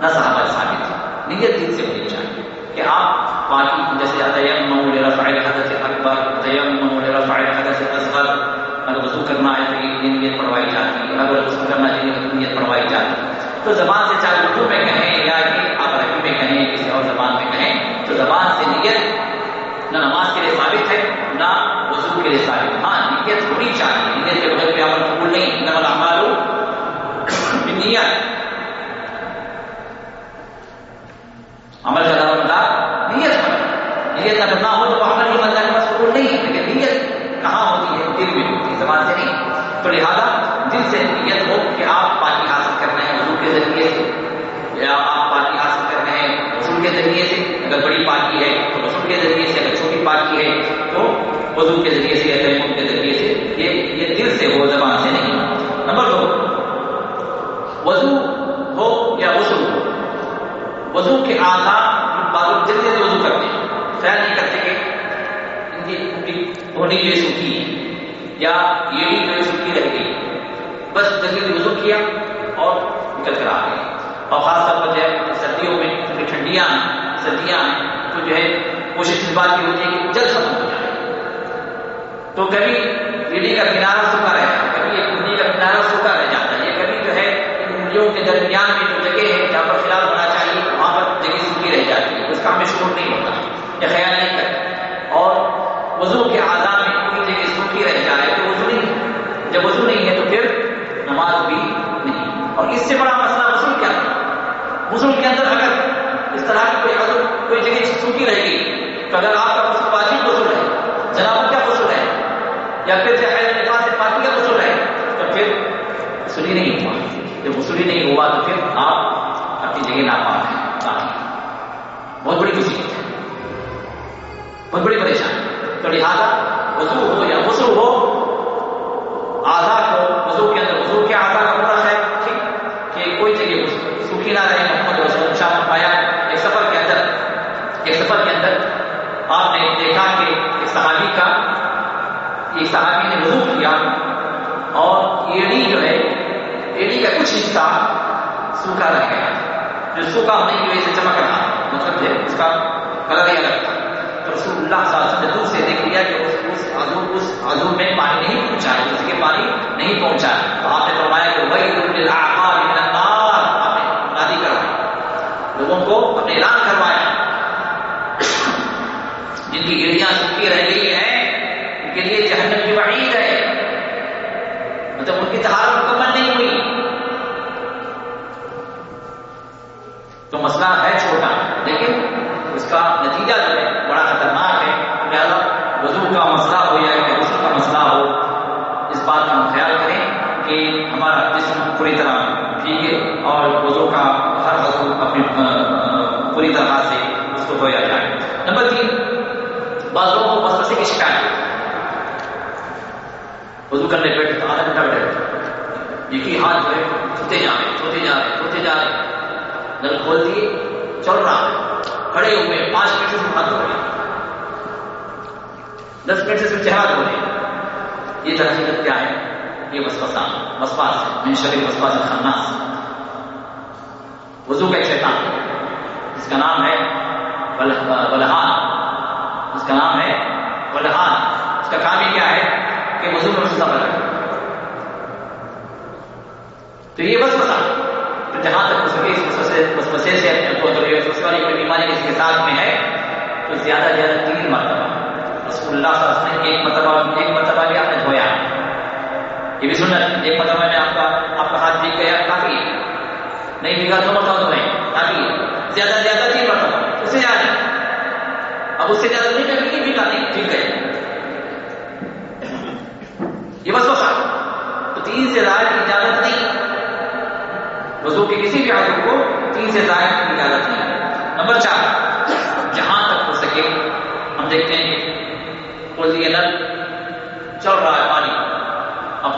نہ صحابہ ثابت ہے نیت دل سے ہونی چاہیے کہ آپ پاکی جیسے تیم رفع الحدث اکبر تیم رفع الحدث اصغر، اگر وضو کرنا ہے تو یہ نیت پڑھوائی جاتی ہے، اگر وضو کرنا چاہیے تو نیت پڑھوائی جاتی ہے۔ تو زبان سے چاہے اردو میں کہیں یا کہ آپ عربی میں کہیں، کسی اور زبان میں کہیں، تو زبان سے نیت نہ نماز کے لیے ثابت ہے، نہ وضو کے لیے ثابت ہاں نیت ہونی چاہیے، نیت کے بغیر عمل قبول نہیں نہ والا مالو نیت عمل کا دعوت دار نیت پر نیت اگر نہ ہو تو عمل ہی بنتا ہے بس قبول نہیں ہے لیکن نیت کہاں ہوتی ہے دل میں ہوتی ہے زبان سے نہیں تو لہٰذا دل سے نیت ہو کہ آپ پانی حاصل کر رہے ہیں وضو کے ذریعے سے یا آپ پانی حاصل کر رہے ہیں وضو کے ذریعے سے اگر بڑی پاکی ہے تو وضو کے ذریعے سے اگر چھوٹی پاکی ہے تو وضو کے ذریعے سے یا تیمم کے ذریعے سے یہ یہ دل سے ہو زبان سے نہیں نمبر دو وضو ہو یا غسل ہو وضو کے آدھار بعض جلدی سے وضو کرتے ہیں۔ خیال نہیں کرتے کہ ان کی ان کی بوڈی جو سوکھی ہے یا یہ بھی جو سوکھی رہ گئی۔ بس جلدی وضو کیا اور نکل کر آ گئے۔ اور خاص طور پر جو ہے سردیوں میں کیونکہ ٹھنڈیاں ہیں، سردیاں ہیں، تو جو ہے کوشش اس بات کی ہوتی ہے کہ جلد ختم ہو جائے۔ تو کبھی ریڑھی کا کنارہ سوکھا رہتا ہے، کبھی ایک کنڈی کا کنارہ سوکھا رہ جاتا ہے کبھی جو ہے ان کنڈیوں کے درمیان میں جو جگہ ہے جاتی ہے اس کا ہمیں نہیں ہوتا۔ یا خیال نہیں کرتے اور وضو کے آزاد میں کوئی جگہ سوکھی رہ جائے تو وضو نہیں۔ ہے جب وضو نہیں ہے تو پھر نماز بھی نہیں۔ اور اس سے بڑا مسئلہ غسل کیا ہے غسل کے اندر اگر اس طرح کی کوئی عزم کوئی جگہ سوکھی رہ گئی تو اگر آپ کا غسل واجب غسل ہے، جناب کیا غسل ہے؟ یا پھر سے حیض نفاس سے پاکی کا غسل ہے، تو پھر غسل نہیں ہوا۔ جب غسل نہیں ہوا تو پھر آپ اپنی جگہ ناپاک ہیں۔ بہت بڑی مصیبت ہے بہت بڑی پریشانی۔ تو لہٰذا وضو ہو یا غسل ہو آدھا کو وضو کے اندر وضو کے آدھا کا پتا ہے؟ ٹھیک۔ کہ کوئی جگہ سوکھی نہ رہے، محمد رسول شاہ پایا ایک سفر کے اندر، ایک سفر کے اندر آپ نے دیکھا کہ ایک صحابی کا، ایک صحابی نے وضو کیا اور ایڑی جو ہے، ایڑی کا کچھ حصہ سوکھا رہ گیا، جو سوکھا ہونے کی وجہ سے چمک رہا۔ مطلب ہے اس کا کلر ہی الگ تھا رسول اللہ صلی اللہ علیہ وسلم سے دیکھ لیا کہ اس اس آزو اس آزو میں پانی نہیں پہنچا ہے اس کے پانی نہیں پہنچا تو آپ نے فرمایا کہ وہی للعقاب من النار آپ نے منادی کروایا لوگوں کو اپنے اعلان کروایا جن کی گڑیاں سوکھی رہ گئی ہیں ان کے لیے جہنم کی وعید ہے مطلب ان کی تہار مکمل نہیں ہوئی تو مسئلہ ہے کا نتیجہ جو ہے بڑا خطرناک ہے۔ لہٰذا وضو کا مسئلہ ہو یا غسل کا مسئلہ ہو، اس بات کا ہم خیال کریں کہ ہمارا جسم پوری طرح ٹھیک ہے اور وضو کا ہر وضو اپنی پوری طرح سے اس کو دھویا جائے۔ نمبر تین، بعض لوگوں کو مسئلہ کی شکایت۔ وضو کرنے بیٹھے تو آدھا گھنٹہ بیٹھے۔ ایک ہی ہاتھ جو ہے چھوتے جا رہے چھوتے جا رہے چھوتے جا رہے۔ نل کھول دیے، چل رہا ہے۔ کھڑے ہوئے پانچ منٹ سے ہاتھ ہو رہے دس منٹ سے صرف چہرہ ہو رہے یہ تحقیقت کیا ہے یہ وسوسہ، وسواس ہے۔ من شریف وسواس خناس وضو کا شیطان۔ اس کا نام ہے ولہان۔ اس کا نام ہے ولہان۔ اس کا کام ہی کیا ہے کہ وضو میں وسوسہ بنا تو یہ وسوسہ۔ تو جہاں تک اس کے وسوسے سے اپنے کو تو یہ وسوسے والی کوئی بیماری کسی کے ساتھ میں ہے تو زیادہ سے زیادہ تین مرتبہ۔ رسول اللہ صلی اللہ علیہ وسلم ایک مرتبہ ایک مرتبہ بھی آپ نے دھویا۔ یہ بھی سنت۔ ایک مرتبہ میں آپ کا آپ کا ہاتھ بھیگ گیا، کافی۔ ہے نہیں بھیگا دو مرتبہ دھوئے۔ کافی۔ ہے زیادہ سے زیادہ تین مرتبہ۔ اس سے زیادہ۔ اب اس سے زیادہ نہیں کبھی نہیں بھیگا نہیں ٹھیک ہے۔ یہ بس وسا تو تین سے زائد کی اجازت وضو کے کسی بھی عادت کو تین سے زائد کی اجازت نہیں نمبر چار، جہاں تک ہو سکے، ہم دیکھتے ہیں کھول دیے نل چل رہا ہے پانی۔ اب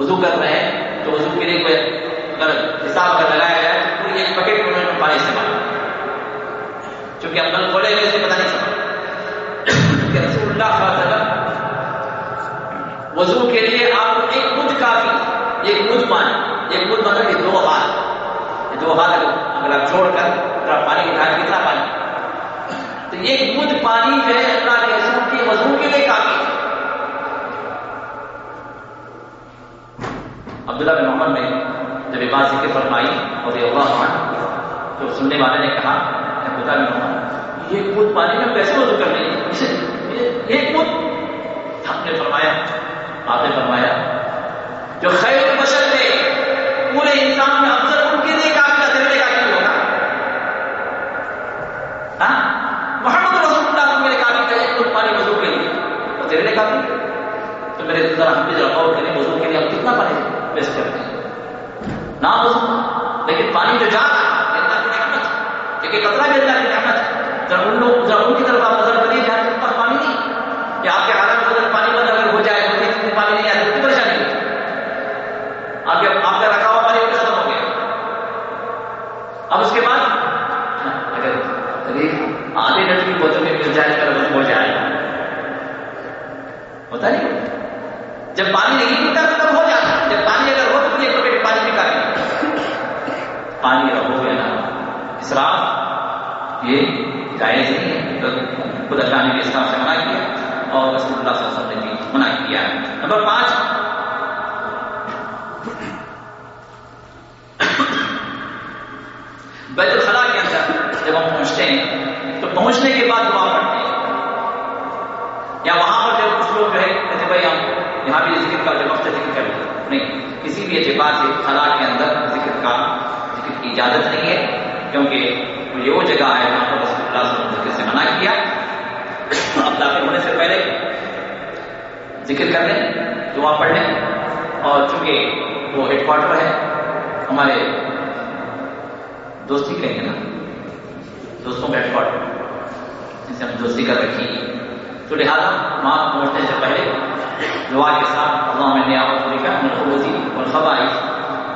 وضو کر رہے ہیں، تو وضو کے لیے کوئی اگر حساب کر لگایا جائے، تو پوری ایک بکیٹ انہوں نے پانی استعمال چونکہ ہم نل کھولے گئے اسے پتہ نہیں چلا۔ کہ رسول اللہ صلی اللہ علیہ وسلم وضو کے لیے آپ کو ایک مجھ کافی، ایک مجھ پانی۔ یعنی ایک مجھ مطلب کہ دو ہاتھ دو ہاتھ اگر آپ چھوڑ کر پانی اٹھائیں کتنا پانی؟ تو ایک مجھ پانی جو ہے اللہ کے رسول کے وضو کے لیے کافی۔ ہے عبداللہ بن محمد نے جب یہ بات ذکر فرمائی اور یہ اللہ عنہ، تو سننے والے نے کہا عبداللہ بن محمد یہ مجھ پانی میں کیسے وضو کر لیں گے ایک مجھ ہم نے فرمایا، آپ نے فرمایا، جو خیر بشر تھے پورے انسان میں افضل ان کے لیے کافی کا تیرے کافی ہوگا ہاں؟ محمد رسول اللہ کو میرے کافی کا ایک پانی وضو کے لیے وہ تیرے لیے کافی تو میرے ذرا ہم بھی ذرا غور کریں، وضو کے لیے ہم کتنا پانی ویسٹ کرتے ہیں؟ نہ وضو، لیکن پانی جو جا رہا ہے اللہ کی نعمت ایک قطرہ بھی اللہ کی نعمت ذرا ان لوگ، ذرا ان کی طرف آپ نظر کریے جہاں کے پاس پانی نہیں یا آپ کے حالات میں پانی بند اگر ہو جائے، تو کتنے پانی نہیں آئے تو پریشانی ہوتی آپ کے آپ کا رکھا ہوا پانی ختم ہو گیا۔ اب اس کے آدھے منٹ کی بوتل میں مل جائے کر ہو جائے ہوتا نہیں۔ جب پانی نہیں ملتا تو ہو جاتا۔ جب پانی اگر ہو تو ایک بکیٹ پانی بھی پانی اگر ہو گیا نا۔ اسراف یہ جائز نہیں ہے خود اللہ نے اسراف سے منع کیا اور رسول اللہ صلی اللہ علیہ وسلم نے منع کیا۔ ہے نمبر پانچ۔ بیت الخلاء کے اندر جب ہم پہنچتے ہیں پہنچنے کے بعد دعا پڑھتے ہیں۔ یا وہاں پر جب کچھ لوگ جو ہے کہتے بھائی، ہم یہاں بھی ذکر کا جو وقت ذکر کر نہیں، کسی بھی اعتبار سے خلا کے اندر ذکر کا ذکر کی اجازت نہیں ہے، کیونکہ یہ وہ جگہ ہے جہاں پر رسول اللہ صلی اللہ علیہ وسلم سے منع کیا۔ اب داخل ہونے سے پہلے ذکر کر لیں، دعا پڑھ لیں۔ اور چونکہ وہ ہیڈ کوارٹر ہے، ہمارے دوستی کہیں گے نا۔ دوستوں کا ہیڈ کوارٹر جن سے ہم دوستی کر رکھی تو لہٰذا وہاں پہنچنے سے پہلے دعا کے ساتھ اللہ میں نے آپ نیا لکھا مرخوبی اور خبر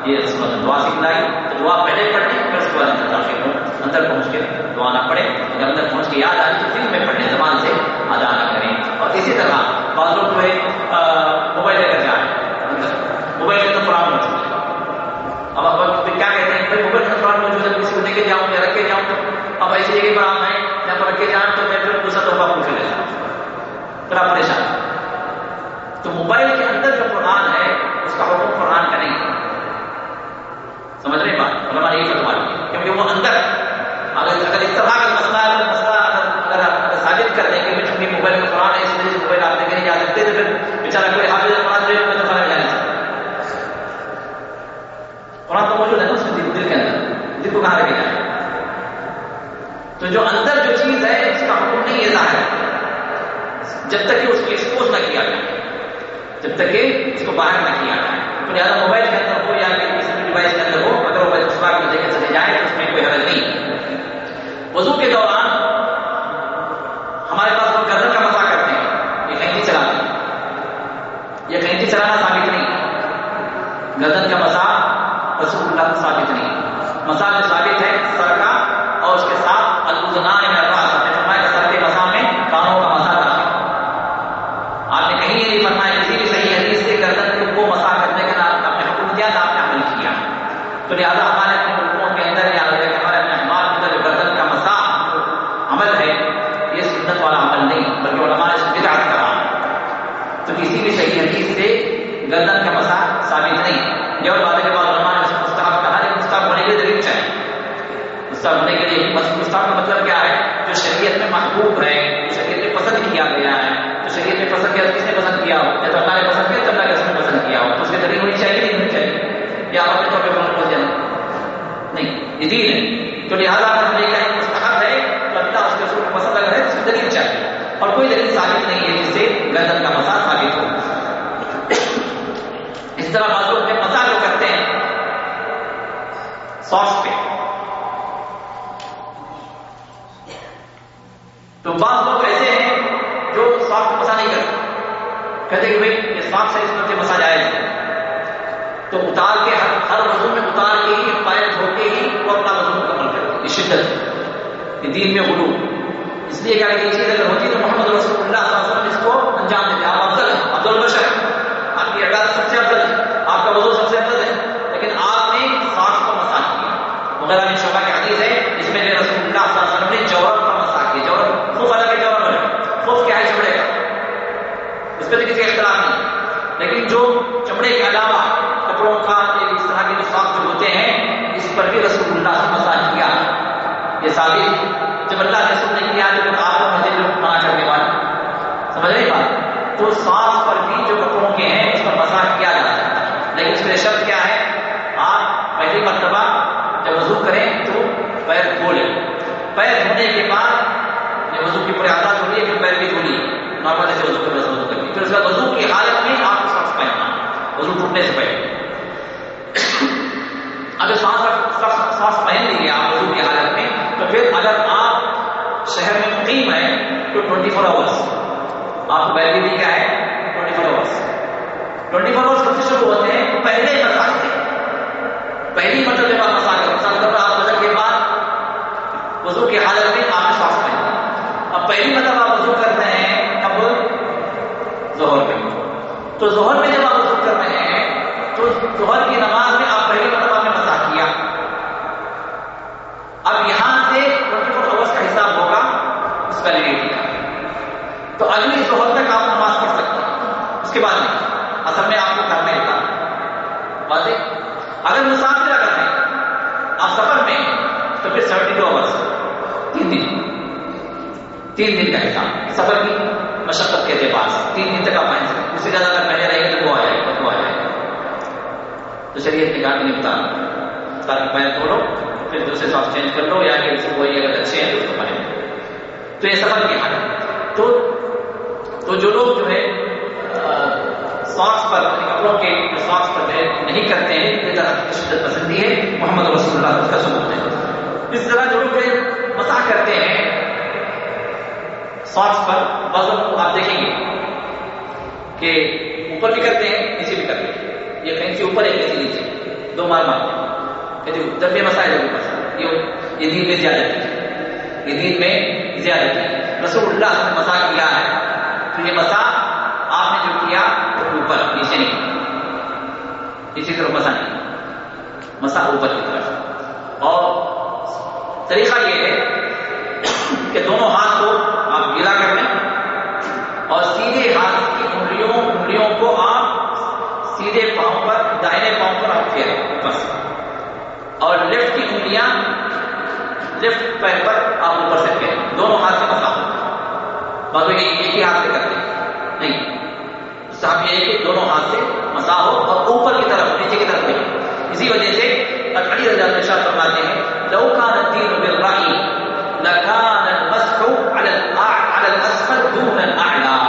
یہ رسم دعا سکھلائی تو دعا پہلے پڑھ پھر اس کے بعد اندر داخل ہو۔ اندر پہنچ کے دعا نہ پڑھے اگر اندر پہنچ کے یاد آئی تو پھر میں پڑھنے زبان سے ادا نہ کریں۔ اور اسی طرح بعض لوگ جو ہے موبائل لے کر جائیں موبائل میں تو قرآن موجود ہے۔ اب اب کیا کہتے ہیں؟ موبائل میں قرآن موجود ہے، کسی کو لے کے جاؤں یا رکھ کے جاؤں۔ اب ایسی جگہ پر آپ ہیں جہاں پر رکھ کے جاؤں تو میں پھر دوسرا تحفہ پوچھ لے ہوں۔ پھر آپ پریشان۔ تو موبائل کے اندر جو قرآن ہے، اس کا حکم قرآن کا نہیں۔ سمجھ رہے بات؟ علماء یہی یہ کیونکہ وہ اندر اگر اگر اتفاق طرح کا مسئلہ اگر مسئلہ اگر اگر ثابت کر دیں کہ میں چونکہ موبائل میں قرآن ہے اس وجہ سے موبائل آپ لے کے نہیں جا سکتے تو پھر بیچارہ کوئی حافظ قرآن جو ہے تو خانہ جا نہیں سکتا قرآن تو موجود ہے نا اس میں دل کے اندر دل کو کہاں لے کے جائے تو جو اندر جو چیز ہے، اس کا حکم نہیں یہ ظاہر۔ جب تک کہ اس کو ایکسپوز نہ کیا جائے۔ جب تک کہ اس کو باہر نہ کیا جائے۔ تو لہٰذا موبائل کے اندر ہو یا کسی بھی ڈیوائس کے اندر ہو، اگر وہ مسواک میں جگہ چلے جائے تو اس میں کوئی حرج نہیں۔ وضو کے دوران ہمارے پاس لوگ گردن کا مسا کرتے ہیں یہ کہیں چلاتے ہیں یہ کہیں چلانا ثابت نہیں گردن کا مسا رسول اللہ کو ثابت نہیں مسا جو ثابت ہے سر کا اور اس کے ساتھ الزنا فرمایا سر کے مسا میں کانوں کا مسا داخل آپ نے کہیں یہ نہیں فرمایا کسی بھی صحیح حدیث سے گردن کو مسا کرنے کا آپ نے حکم دیا تھا آپ نے عمل کیا تو لہٰذا ہمارے اپنے ملکوں کے اندر یا ہمارے اپنے احمد کے اندر جو گردن کا مسا عمل ہے یہ سنت والا عمل نہیں بلکہ علماء نے بدعت کرا تو کسی بھی صحیح حدیث سے گردن کا مسا ثابت نہیں یہ اور بات کے بعد علماء نے مستحب کہا لیکن مستحب ہونے کے لیے دلیل چاہیے مستحب ہونے کے لیے مستحب کا مطلب کیا ہے جو شریعت میں محبوب ہے جو شریعت میں پسند کیا گیا ہے تو شریعت میں پسند کیا کس نے پسند کیا ہو یا تو اللہ نے پسند کیا تو اللہ کے اس نے پسند کیا ہو تو اس کی دلیل ہونی چاہیے نہیں ہونی چاہیے یا آپ اپنے طور پہ بولنا پہنچ جانا نہیں یہ دین ہے۔ تو لہٰذا ہم یہ کہیں مستحب ہے، تو اللہ اس کے رسول کو پسند اگر ہے اس کی دلیل چاہیے۔ اور کوئی دلیل ثابت نہیں ہے جس سے گردن کا مسا ثابت ہو۔ اس طرح بعض لوگ اپنے مسا جو کرتے ہیں۔ سوس پہ۔ تو بعض لوگ ایسے ہیں جو سوفٹ مسا نہیں کرتے۔ کہتے کہ بھائی یہ سوفٹ سائز کرتے مسا جائے تو اتار کے ہر ہر وضو میں اتار کے ہی پیر دھو کے ہی وہ اپنا وضو مکمل کرتے یہ شدت یہ دین میں غلو اس لیے کیا کہ یہ چیز اگر ہوتی تو محمد رسول اللہ صلی اللہ علیہ وسلم اس کو انجام دیتے آپ افضل ہیں عبد البشر آپ کی عبادت سب سے افضل ہے۔ آپ کا وضو سب سے افضل ہے۔ لیکن آپ نے سانس کو مسا کیا۔ مغیرہ بن شعبہ کی حدیث ہے، اس میں رسول اللہ صلی اللہ علیہ وسلم نے جورب کا مسا کیا۔ جورب خوف الگ ہے جورب ہے۔ خوف کیا ہے؟ چمڑے کا۔ اس پہ تو کسی اختلاف نہیں۔ لیکن جو چمڑے کے علاوہ کپڑوں کا اس طرح کے جو ساخت جو ہوتے ہیں اس پر بھی رسول اللہ سے مسا کیا یہ ثابت جب اللہ نے سن نہیں کیا تو آپ کو مجھے لوگ منع کرنے والے سمجھ رہی بات تو سانس پر بھی جو کپڑوں کے ہیں اس پر مسا کیا جا سکتا ہے لیکن اس میں شرط کیا ہے آپ پہلی مرتبہ جب وضو کریں تو پیر دھو لیں پیر دھونے کے بعد یہ وضو کی پورے آزاد ہو رہی ہے پھر پیر بھی دھو لیے نارمل ایسے وضو کر وضو وضو کی حالت میں آپ کو سانس پہننا وضو ٹوٹنے سے پہلے۔ اگر سانس سانس پہن لیجیے آپ وضو کی حالت میں، تو پھر اگر آپ شہر میں مقیم ہیں، تو ٹوینٹی فور آورس آپ کو ویلڈیٹی کیا ہے؟ Twenty four hours twenty four hours کب سے شروع ہوتے ہیں۔ پہلے ہی مسا کرتے پہلی مطلب جب آپ مسا کریں مثال طور پر آپ بدل کے بعد وضو کی حالت میں آپ نے سانس پہن اب پہلی مطلب آپ وضو کرتے ہیں کب ظہر میں تو ظہر میں جب آپ وضو کر رہے ہیں تو ظہر کی نماز میں آپ پہلی مطلب آپ نے مسا کیا اب یہاں سے ٹوینٹی فور آورس کا حساب ہوگا اس ویلڈیٹی کا تو اگلی ظہر تک آپ نماز پڑھ سکتے ہیں اس کے بعد نہیں اصل میں آپ کو گھر میں ہوتا واضح اگر مسافر اگر ہیں آپ سفر میں تو پھر سیونٹی ٹو آورس تین دن تین دن کا حساب سفر کی مشقت کے اعتبار سے تین دن تک آپ پہن سکتے اس سے زیادہ اگر پہلے رہیں گے تو وہ آ جائے گا وہ آ جائے گا تو شریعت نے کہا کہ نہیں تاکہ پہن توڑو، پھر دوسرے ساتھ چینج کر لو، یا کہ اس کو وہی اگر اچھے ہیں تو اس کو پہنے تو یہ سفر کی حالت۔ تو تو جو لوگ جو ہے ساکس پر یعنی کپڑوں کے ساکس پر جو نہیں کرتے ہیں، یہ شدت پسندی ہے، محمد رسول اللہ کا ثبوت ہے۔ اس طرح جو لوگ مسا کرتے ہیں ساکس پر وزن آپ دیکھیں گے کہ اوپر بھی کرتے ہیں نیچے بھی کرتے ہیں یہ کہیں اوپر ہے کہیں نیچے دو مار مارتے ہیں کہتے جب بھی مسا ہے جب مسا یہ دین میں زیادہ تھی یہ دین میں زیادہ تھی رسول اللہ نے مسا کیا ہے؟ تو یہ مسا آپ نے جو کیا اوپر، نیچے نہیں۔ اسی طرف مسا نہیں۔ مسا اوپر کی طرف۔ اور طریقہ یہ ہے کہ دونوں ہاتھ کو آپ گیلا کر لیں اور سیدھے ہاتھ کی انگلیوں انگلیوں کو آپ سیدھے پاؤں پر دائنے پاؤں پر آپ پھیریں بس۔ اور لیفٹ کی انگلیاں لیفٹ پیر پر آپ اوپر سے پھیریں دونوں ہاتھ سے مسا ہو بات ایک ہی ہاتھ سے کرتے نہیں۔ صاحب یہ ہے کہ دونوں ہاتھ سے مسا ہو اور اوپر کی طرف، نیچے کی طرف نہیں۔ اسی وجہ سے علی رضا شاہ فرماتے ہیں، لو كان الدين بالرأي لكان المسح على على الاسفل دون الاعلى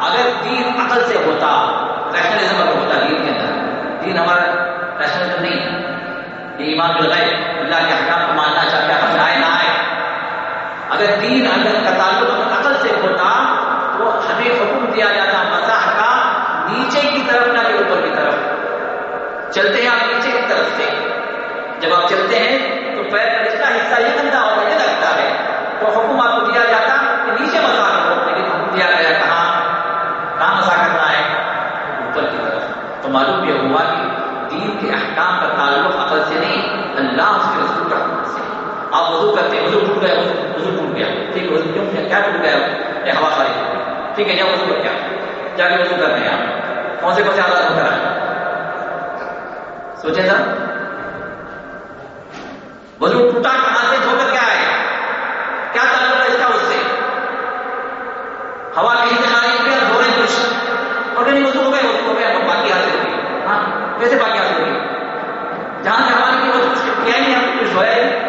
اگر دین عقل سے ہوتا ریشنلزم اگر ہوتا دین کے اندر دین ہمارا ریشنلزم نہیں۔ ہے یہ ایمان بالغیب اللہ کے احکام کو ماننا چاہتا ہے، ہم آئے نہ آئے اگر دین اگر کا تعلق عقل سے ہوتا، تو ہمیں حکم دیا جاتا، مساح کا نیچے کی طرف نہ کہ اوپر کی طرف۔ چلتے ہیں آپ نیچے کی طرف سے۔ جب آپ چلتے ہیں، تو پیر کا نچلا حصہ یہ گندا ہوتا یہ لگتا ہے تو حکم آپ کو دیا جاتا اللہ اس کے رسول کا سے آپ وضو کرتے ہیں، وضو ٹوٹ گیا، وضو ٹوٹ گیا۔ ٹھیک ہے، وضو کیوں کیا؟ ٹوٹ گیا؟ یہ ہوا خالی۔ ٹھیک ہے جا وضو کر کیا؟ جا کے وضو کر رہے ہیں آپ۔ کون سے کون سے آزاد ہو کر آئے سوچے سر وضو ٹوٹا کہاں سے دھو کر کیا آئے کیا تعلق ہے اس کا اس سے؟ ہوا کہیں سے خالی کیا دھو رہے کچھ۔ اور نہیں وضو ہو گئے، وضو ہو گئے اور باقی حاصل ہوئی ہاں کیسے باقی حاصل ہوئی جہاں سے ہوا کی وضو کیا نہیں ہم کچھ ہوا ہے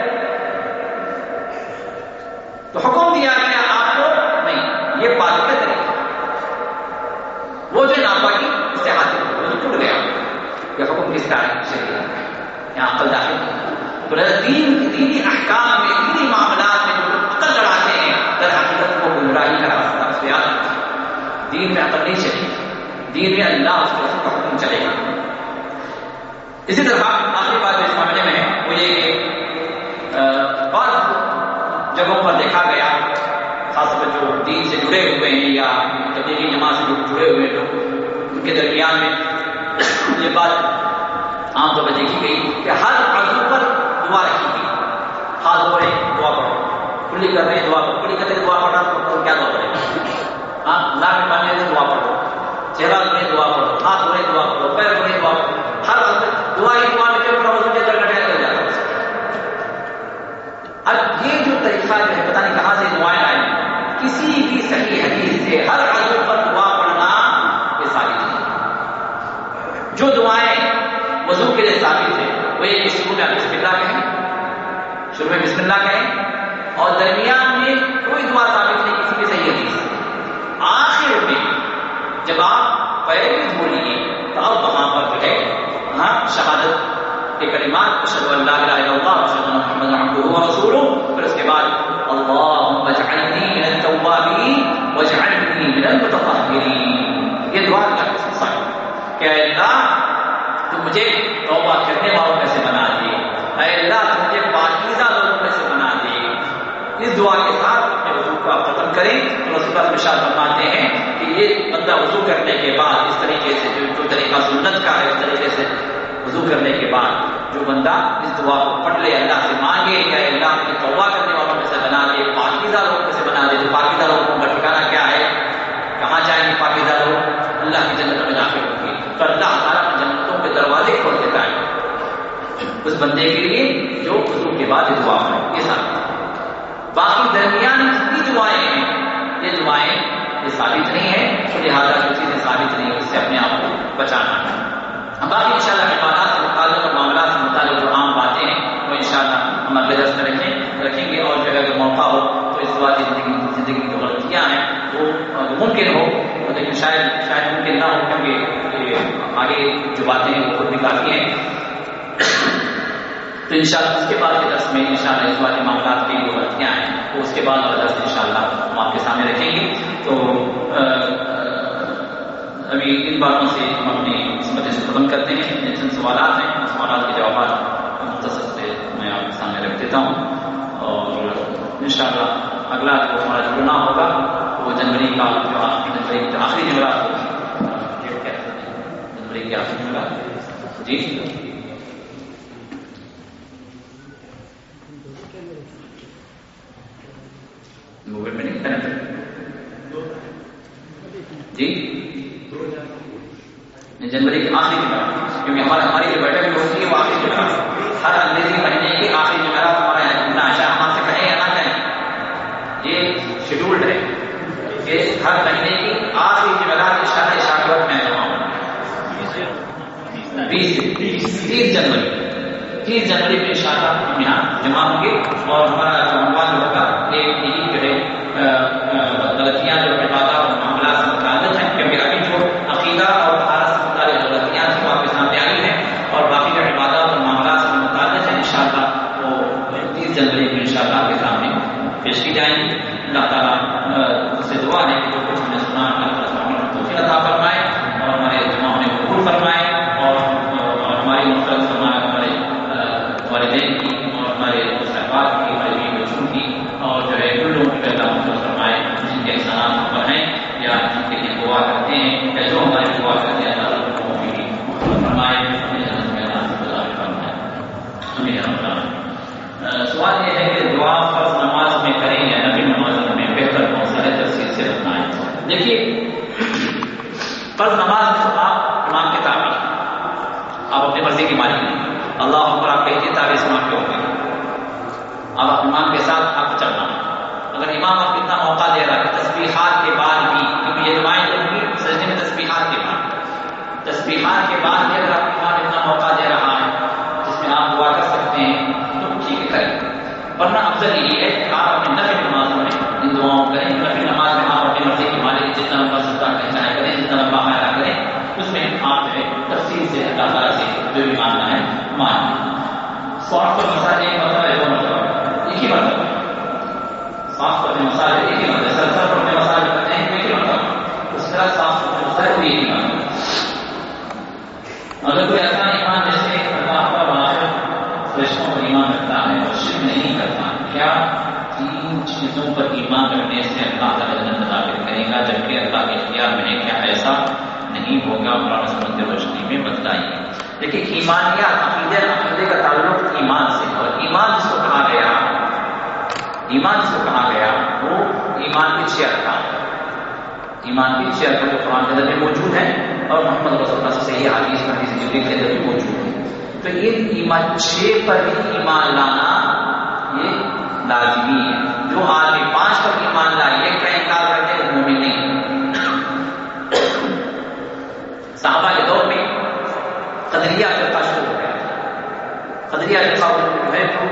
تو حکم دیا گیا آپ کو، نہیں، یہ بات کا طریقہ وہ جو ناپاکی اس سے حاصل ہو وہ ٹوٹ گیا۔ یہ حکم کس کا ہے؟ یہاں عقل داخل تو دین دینی احکام میں دینی معاملات میں جو عقل لڑاتے ہیں در حقیقت کو گمراہی کا راستہ اس پہ یاد دین میں عقل نہیں چلے دین میں اللہ اس کے کا حکم چلے گا۔ اسی طرح آخری بات اس معاملے میں وہ یہ کہ بعض جگہوں پر دیکھا گیا، خاص طور پر جو دین سے جڑے ہوئے ہیں یا تبلیغی جماعت سے جڑے ہوئے لوگ، ان کے درمیان میں یہ بات عام طور پر دیکھی گئی کہ ہر عزو پر دعا رکھی گئی۔ ہاتھ دھو دعا پڑھو۔ کلی کر رہے دعا پڑھو۔ کلی کرتے دعا پڑھا تو کیا دعا پڑھے؟ ہاں؟ لاکھ پانی لیتے دعا پڑھو۔ چہرہ دھونے دعا پڑھو۔ ہاتھ دھونے دعا پڑھو۔ پیر دھونے دعا پڑھو۔ ہر دعا ہی دعا میں پورا وزن کے درگاہ کر اب یہ جو ہے، پتہ نہیں کہاں سے دعائیں آئیں کسی بھی صحیح حدیث سے ہر عزو پر دعا پڑھنا یہ ثابت نہیں جو دعائیں وضو کے لیے ثابت ہے وہ یہ شروع میں بسم اللہ کہیں؟ شروع میں بسم اللہ کہیں۔ اور درمیان میں کوئی دعا ثابت نہیں، کسی بھی صحیح حدیث آخر میں جب آپ پیر بھی دھو لیے تو اب وہاں پر جو ہے وہاں شہادت کے کلمات اشهد ان لا اله الا الله واشهد ان محمدا عبده ورسوله پھر اس کے بعد اللهم اجعلني من التوابين واجعلني من المتطهرين یہ دعا کا صحیح کہ اللہ، تو مجھے توبہ کرنے والوں میں سے بنا دے۔ اے اللہ، تو مجھے پاکیزہ لوگوں میں سے بنا دے۔ اس دعا کے ساتھ اپنے وضو کو آپ ختم کریں۔ تو رسول اللہ ارشاد فرماتے ہیں کہ یہ بندہ وضو کرنے کے بعد اس طریقے سے جو طریقہ سنت کا ہے، اس طریقے سے وضو کرنے کے بعد جو بندہ اس دعا کو پڑھ لے، اللہ سے مانگے کہ اللہ کی توبہ کرنے والوں میں سے بنا دے پاکیزہ لوگوں میں سے بنا دے تو پاکیزہ لوگوں کا ٹھکانا کیا ہے؟ کہاں جائیں گے پاکیزہ لوگ؟ اللہ کی جنت میں داخل ہوں گے۔ تو اللہ تعالیٰ جنتوں کے دروازے کھول دیتا ہے۔ اس بندے کے لیے جو وضو کے بعد دعا پڑھے یہ ساتھ باقی درمیان جتنی دعائیں ہیں، یہ دعائیں یہ ثابت نہیں ہے لہٰذا جو چیزیں ثابت نہیں ہے اس سے اپنے آپ کو بچانا ہے۔ باقی ان شاء اللہ عبادات سے متعلق اور معاملات سے متعلق جو عام باتیں ہیں، وہ ان شاء اللہ ہم اگلے درس میں رکھیں رکھیں گے اور جو ہے اگر موقع ہو تو اس بات زندگی زندگی کی جو غلطیاں ہیں، وہ ممکن ہو لیکن شاید شاید ممکن نہ ہو، کیونکہ آگے جو باتیں ہیں، وہ خود بھی کافی ہیں۔ تو ان شاء اللہ اس کے بعد کے دس میں ان شاء اللہ اس والے معاملات کی جو غلطیاں ہیں، وہ اس کے بعد والا دس ان شاء اللہ ہم آپ کے سامنے رکھیں گے۔ تو ابھی ان باتوں سے ہم اپنی قسمت سے ختم کرتے ہیں۔ جن سوالات ہیں۔ سوالات کے جوابات مختصر سے میں آپ کے سامنے رکھ دیتا ہوں۔ اور ان شاء اللہ اگلا جو ہمارا جڑنا ہوگا، وہ جنوری کا جو جنوری کی آخری جمعرات ہوگی جنوری کی آخری جمعرات جی؟ موبائل میں نہیں؟ جی؟ جنوری کی آخری جمعرات کیونکہ ہمارے ہماری جو بیٹھک بھی ہوتی ہے وہ آخری جمعرات ہر انگریزی مہینے کی آخری جمعرات ہمارے یہاں جمنا اچھا ہم سے کہیں یا نہ کہیں یہ شیڈولڈ ہے کہ ہر مہینے کی آخری جمعرات ان شاء اللہ شاگرد میں جمع ہوں۔ بیس تیس جنوری تیس جنوری میں ان شاء اللہ ہم یہاں جمع ہوں گے۔ اور ہمارا جو ہوگا ایک یہی جو ہے غلطیاں جو عبادات اور معاملات سے متعلق ہیں کیونکہ ابھی جو عقیدہ اور بھارت سے متعلق غلطیاں تھیں وہ آپ کے سامنے آئی ہیں اور باقی جو عبادات اور معاملات سے متعلق ہیں ان شاء اللہ وہ تیس جنوری کو ان شاء اللہ آپ کے سامنے پیش کی جائیں گی اللہ تعالیٰ سے دعا ہے کہ جو کچھ ہم نے سنا اللہ تعالیٰ توفیق عطا فرمائے اور ہمارے جمع ہونے کو قبول فرمائے اور ہماری مختلف فرمائے ہمارے والدین کی اور ہمارے صحبات کی ہمارے بیوی بچوں کی اور جو ہے کل لوگوں کی پیدا مختلف فرمائے جن کے احسانات پر ہیں یا جن کے لیے دعا کرتے ہیں یا جو ہماری دعا کرتے ہیں اللہ تعالیٰ کو بھی فرمائے سوال یہ ہے کہ دعا فرض نماز میں کریں یا نبی نماز میں بہتر کون سا ہے تفصیل سے بتائیں دیکھیے فرض نماز میں تو آپ امام کے تعبیر آپ اپنی مرضی کی مالک نہیں اللہ اکبر آپ کہتے تعبیر سماپ کے ہوتے اب امام کے ساتھ آپ کو چلنا اگر امام آپ کو اتنا موقع دے رہا ہے تصبیحات کے بعد بھی کیونکہ یہ دعائیں جو ہوگی سجدے میں تصبیحات کے بعد تصبیحات کے بعد بھی اگر آپ امام اتنا موقع دے رہا ہے جس میں آپ دعا کر سکتے ہیں تو ٹھیک ہے کریں ورنہ افضل یہی ہے کہ آپ اپنے نفی نمازوں میں ان دعاؤں کریں نفی نماز میں آپ اپنی مرضی کی مالک جتنا لمبا سستا کہنا کریں جتنا لمبا حیرا کریں اس میں آپ جو ہے تفصیل سے اللہ تعالیٰ سے جو بھی ماننا ہے مان سوال پر مسائل ایک مرتبہ ہے دو مرتبہ ایک ہی مرتبہ صاف کرنے مسائل ایک ہی مرتبہ سر سر پڑھنے مسائل کرتے ہیں ایک ہی مرتبہ اس طرح صاف کرنے مسائل بھی ایک ہی مرتبہ اگر کوئی ایسا ایمان جیسے اللہ کا باہر فرشتوں پر ایمان رکھتا ہے اور شرک نہیں کرتا کیا تین چیزوں پر ایمان رکھنے سے اللہ تعالیٰ جنت داخل کرے گا جبکہ اللہ کے اختیار میں کیا ایسا نہیں ہوگا قرآن سمند روشنی میں بتلائیے دیکھیے ایمانیات عقیدے عقیدے کا تعلق ایمان سے اور ایمان جس کو کہا گیا، ایمان جس کو کہا گیا، وہ ایمان کی چھ ارکان ایمان کی چھ ارکان جو قرآن کے اندر میں موجود ہیں اور محمد رسول اللہ سے صحیح حدیث حدیث جبری کے اندر بھی موجود ہے تو یہ ایمان چھ پر بھی ایمان لانا یہ لازمی ہے۔ جو آدمی پانچ پر ایمان لائے ایک کا انکار کرتے وہ مومن نہیں۔ صحابہ کے دور میں قدریہ فرقہ شروع ہو گیا قدریہ فرقہ جو ہے تو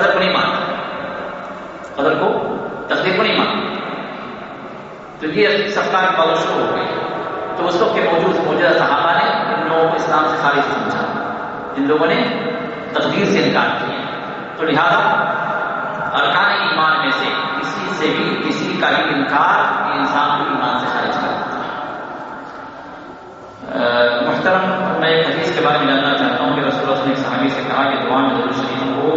قدر کو نہیں مانتا قدر کو تقدیر کو نہیں مانتا تو یہ سرکار کی بات شروع ہو گئی۔ تو اس وقت کے موجود موجودہ صحابہ نے ان لوگوں کو اسلام سے خارج سمجھا۔ ان لوگوں نے تقدیر سے انکار کیا۔ تو لہذا ارکان ایمان میں سے کسی سے بھی کسی کا بھی انکار انسان کو ایمان سے خارج کر دیتا ہے۔ محترم، میں حدیث کے بارے میں جاننا چاہتا ہوں نے صحابی سے کہا کہ دعا میں ضرور شریف کو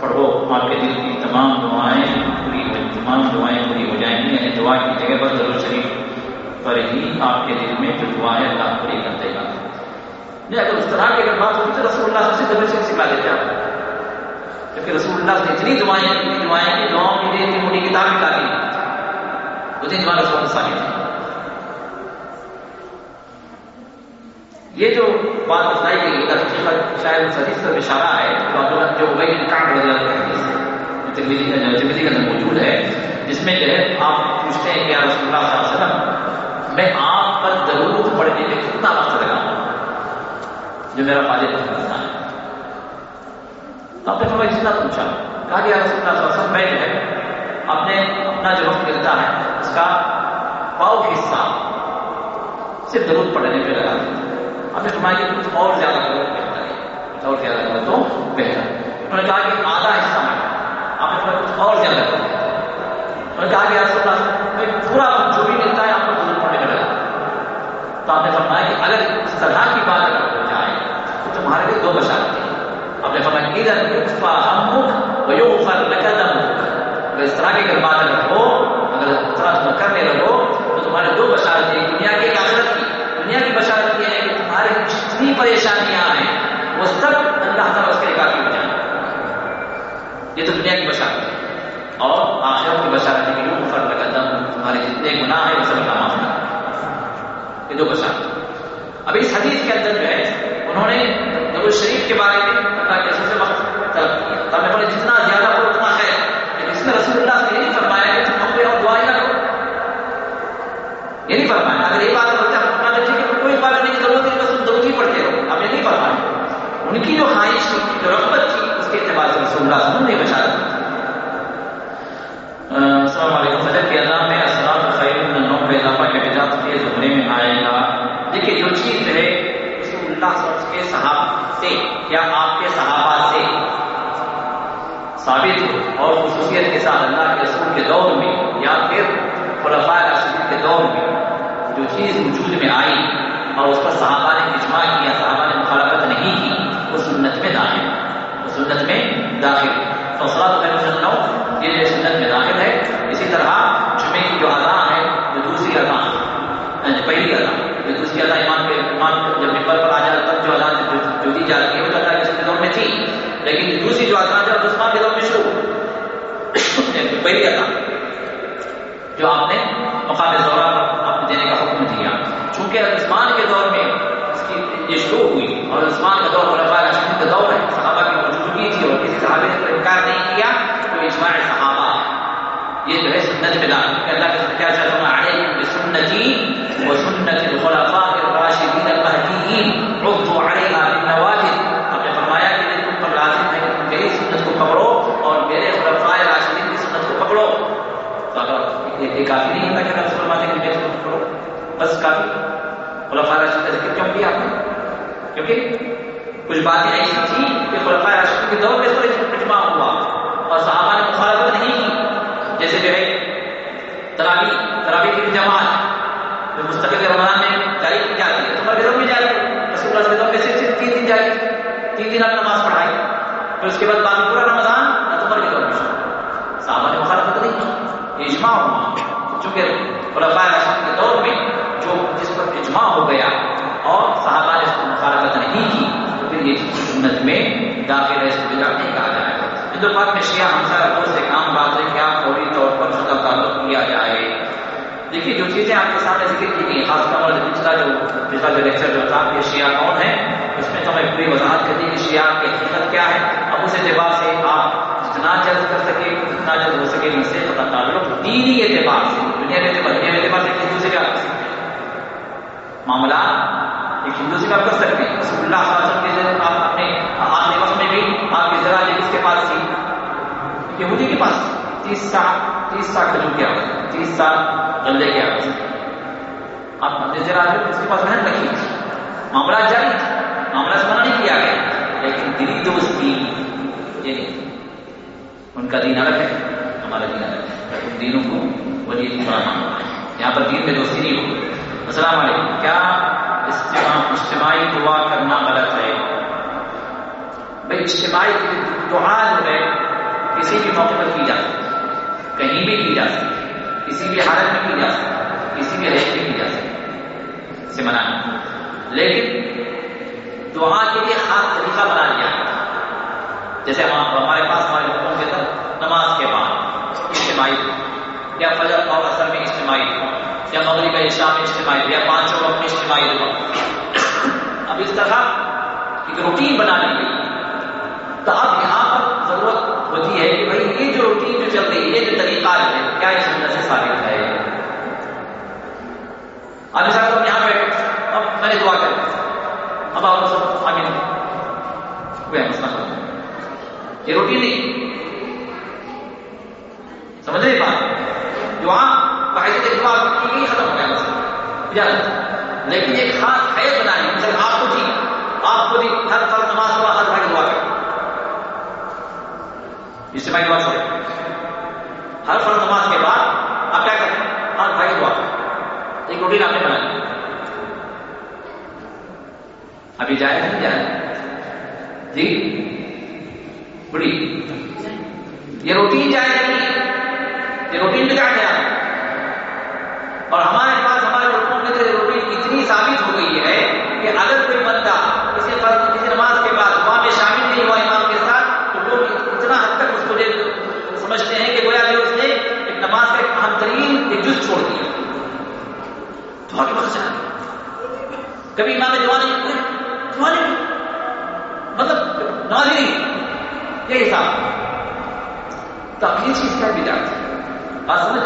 پڑھو، آپ کے دل کی تمام دعائیں پوری تمام دعائیں پوری ہو جائیں گی یعنی دعا کی جگہ پر ضرور شریف پر ہی آپ کے دل میں جو دعا ہے اللہ پوری کر دے گا۔ نہیں اگر اس طرح کی اگر بات ہوتی تو رسول اللہ سے ضرور شریف سکھا دیتے آپ۔ کیونکہ رسول اللہ سے اتنی دعائیں اتنی دعائیں کی، دعاؤں کے لیے اتنی موٹی کتاب نکالی۔ اتنی دعا رسول اللہ ثابت ہے یہ جو بات بتائی گئی حقیقت شاید اس حدیث کا اشارہ ہے جو وہی کام رضی اللہ عنہ حدیث ہے ترمیدی کا موجود ہے، جس میں جو ہے آپ پوچھتے ہیں کہ یا رسول اللہ صلی اللہ علیہ وسلم، میں آپ پر ضرور پڑھنے میں کتنا وقت لگاؤں جو میرا فاضل مسئلہ ہے۔ آپ نے فرمایا جتنا پوچھا، کہا کہ یا رسول اللہ صلی اللہ علیہ وسلم، میں جو ہے اپنے اپنا جو وقت ملتا ہے، اس کا پاؤ حصہ صرف ضرورت پڑنے پہ لگا اب اس فرمایا کہ کچھ اور زیادہ کرو بہتر ہے، کچھ اور زیادہ کرو تو بہتر۔ انہوں نے کہا کہ آدھا حصہ میں آپ نے کچھ اور زیادہ کرو انہوں نے کہا کہ رسول اللہ پورا جو بھی ملتا ہے، آپ کو ضرورت پڑنے لگا تو آپ نے فرمایا کہ اگر اس طرح کی بات اگر ہو جائے، تو تمہارے لیے دو بشارت ہیں آپ نے فرمایا کہ ادھر یوفا ہم مکھ ویوفر لقدم اگر اس طرح کی اگر بات اگر ہو، اگر اس طرح تم کرنے لگو تو تمہارے دو بشارت ہیں دنیا کی آخرت کی، دنیا کی بشارت یہ ہے کہ تمہاری جتنی پریشانیاں ہیں، وہ سب اللہ تعالیٰ اس کے کافی ہو جائیں یہ تو دنیا کی بشارت ہے۔ اور آخرت کی بشارت ہے کہ یوفر لقدم تمہارے جتنے گناہ ہیں، وہ سب اللہ معاف کر یہ دو بشارت۔ اب اس حدیث کے اندر جو ہے، انہوں نے نبو شریف کے بارے میں اللہ کے رسول سے وقت طلب کیا۔ تب نے جتنا زیادہ ہو اتنا ہے، لیکن اس میں رسول اللہ سے یہ نہیں فرمایا کہ تم اپنے اور دعائیں نہ کرو یہ نہیں فرمایا، اگر یہ بات ہوتا ہے فرمایا ٹھیک ہے کوئی بات نہیں کی ضرورت نہیں بس تم ضرورت ہی پڑھتے ہو اب یہ نہیں فرمایا ان کی جو خواہش تھی جو رغبت تھی، اس کے اعتبار سے رسول اللہ وسلم نے بشارت کی السلام علیکم۔ فجر کے اذان میں اثرات خیر نو پہ اضافہ کے بجات کے زمرے میں آئے گا۔ دیکھیے، جو چیز ہے، رسول اللہ صلی کے صحابہ سے یا آپ کے صحابہ سے ثابت ہو، اور خصوصیت کے ساتھ اللہ کے رسول کے دور میں یا پھر خلفاء رسول کے دور میں جو چیز وجود میں آئی اور اس پر صحابہ نے اجماع کیا، صحابہ نے مخالفت نہیں کی وہ سنت میں داخل وہ سنت میں داخل تو میں سنتا ہوں یہ سنت میں داخل ہے، اسی طرح جمعے کی جو ادا ہے، جو دوسری ادا یعنی پہلی ادا، جو دوسری ادا ایمان کے ایمان جب ممبر پر آ جاتا تب جو ادا جو دی جاتی ہے، وہ اللہ کے کے دور میں تھی۔ لیکن دوسری جو ادا ہے عثمان کے دور میں شروع یعنی پہلی ادا، جو آپ نے مقام دورہ پر آپ نے دینے کا حکم دیا۔ چونکہ عثمان کے دور میں اس کی یہ شروع ہوئی اور عثمان کا دور خلفاء راشدین کا دور ہے صحابہ کی موجودگی تھی اور کسی صحابہ نے انکار نہیں کیا تو اجماع صحابہ یہ جو ہے سنت میں کہ اللہ کے کیا چاہتا ہوں علیکم بسنتی و سنت الخلفاء الراشدین المہدیین۔ عضو علیہا بالنواجد آپ نے فرمایا کہ تم پر لازم ہے کہ میری سنت کو پکڑو اور میرے خلفاء راشدین کی سنت کو پکڑو۔ تو اگر یہ کافی نہیں ہوتا کہ رسول فرماتے کہ میری سنت کو پکڑو۔ بس کافی۔ خلفاء راشدین کا ذکر کیوں کیا آپ نے؟ کیونکہ کچھ باتیں ایسی تھیں کہ خلفاء راشدین کے دور میں اس پر اجماع ہوا اور صحابہ نے مخالفت نہیں کی۔ جیسے جو ہے تراوی تراوی کی جماعت جو مستقل رمضان میں جاری کی جاتی ہے، عمر کے دور میں جاری رسول اللہ کے دور میں صرف تین دن جاری تین دن آپ نماز پڑھائی پھر اس کے بعد باقی پورا رمضان عمر کے دور میں صحابہ نے مخالفت نہیں کی۔ اجماع ہوا۔ چونکہ خلفاء راشدین کے دور میں جو جس پر اجماع ہو گیا اور صحابہ نے اس کو مخالفت نہیں کی تو یہ سنت میں داخل ہے اس کو بگاڑ نہیں کہا جائے۔ گا ہندو پاک میں شیعہ ہمسا رکھوں سے کام بات ہے کیا فوری طور پر شدہ تعلق کیا جائے۔ دیکھیے، جو چیزیں آپ کے سامنے ذکر کی گئی خاص طور پر پچھلا جو پچھلا جو لیکچر جو تھا کہ شیعہ کون ہے اس میں تو ہمیں پوری وضاحت کر دی کہ شیعہ کی حقیقت کیا ہے۔ اب اس اعتبار سے آپ جتنا جلد کر سکے، جتنا جلد ہو سکے ان سے پتہ تعلق دینی اعتبار سے، دنیا کے اعتبار دنیا کے اعتبار سے ہندو سے کیا کر معاملات ایک ہندو سے آپ کر سکتے ہیں۔ رسول اللہ صلی اللہ علیہ وسلم کے آپ اپنے آخری وقت میں بھی آپ کی ذرا کس کے پاس تھی یہودی کے پاس تیس سال تیس سال کھجور کے آواز تیس سال غلے کے آواز آپ اپنے ذرا اس کے پاس محنت رکھی۔ تھی معاملات جاری تھے معاملات منع نہیں کیا گیا۔ لیکن دلی دوستی یہ یعنی نہیں ان کا دین الگ ہے، ہمارا دین الگ ہے۔ ان دینوں کو ولی تھوڑا ماننا ہے یہاں پر دین میں دوستی نہیں ہوگی۔ السلام علیکم۔ کیا اجتماعی دعا کرنا غلط ہے۔ بھائی اجتماعی دعا جو ہے، کسی بھی موقع پر کی جا سکتی کہیں بھی کی جا سکتی کسی بھی حالت میں کی جا سکتی کسی بھی حیثیت میں کی جا سکتی سے منع لیکن دعا کے لیے خاص طریقہ بنا لیا۔ جیسے ہمارے پاس ہمارے لوگوں کے اندر نماز کے بعد اجتماعی یا فجر اور اثر میں اجتماعی یا مغرب عشاء میں اجتماعی یا پانچ وقت میں اجتماعی ہوا اب اس طرح ایک روٹین بنا لی گئی تو اب یہاں پر ضرورت ہوتی ہے کہ بھائی یہ جو روٹین جو چل رہی ہے، یہ جو طریقہ ہے، کیا اس اندر سے ثابت ہے؟ اب اس اچھا ہم یہاں پہ اب میں نے دعا کر اب آپ سب آگے ہوئے مسئلہ یہ روٹین نہیں۔ سمجھ رہے بات؟ دعا باعث دعا کی گئی ختم ہو گیا مسئلہ؟ لیکن ایک خاص حیث بنانی مثلا آپ کو جی آپ کو جی ہر فرض نماز ہوا ہر بھائی دعا کریں۔ اجتماعی دعا چھوڑے ہر فرض نماز کے بعد آپ کیا کریں؟ ہر بھائی دعا کریں۔ ایک روٹین آپ نے بنائی۔ ابھی جائے نہیں جائے جی؟ بڑی۔ یہ روٹین جائے نہیں یہ روٹین بھی جائے گیا اور ہمارے پاس ہمارے لوگوں کے روٹین اتنی ثابت ہو گئی ہے کہ اگر کوئی بندہ کسی فرض کسی نماز کے بعد وہاں میں شامل نہیں ہوا امام کے ساتھ، تو لوگ اتنا حد تک اس کو سمجھتے ہیں کہ گویا کہ اس نے ایک نماز کا ایک اہم ترین ایک جز چھوڑ دیا۔ تو آگے بڑھ جائے کبھی امام دعا نہیں دعا نہیں مطلب نماز ہی نہیں یہ حساب تو اب چیز کا بھی جانتے بات سمجھ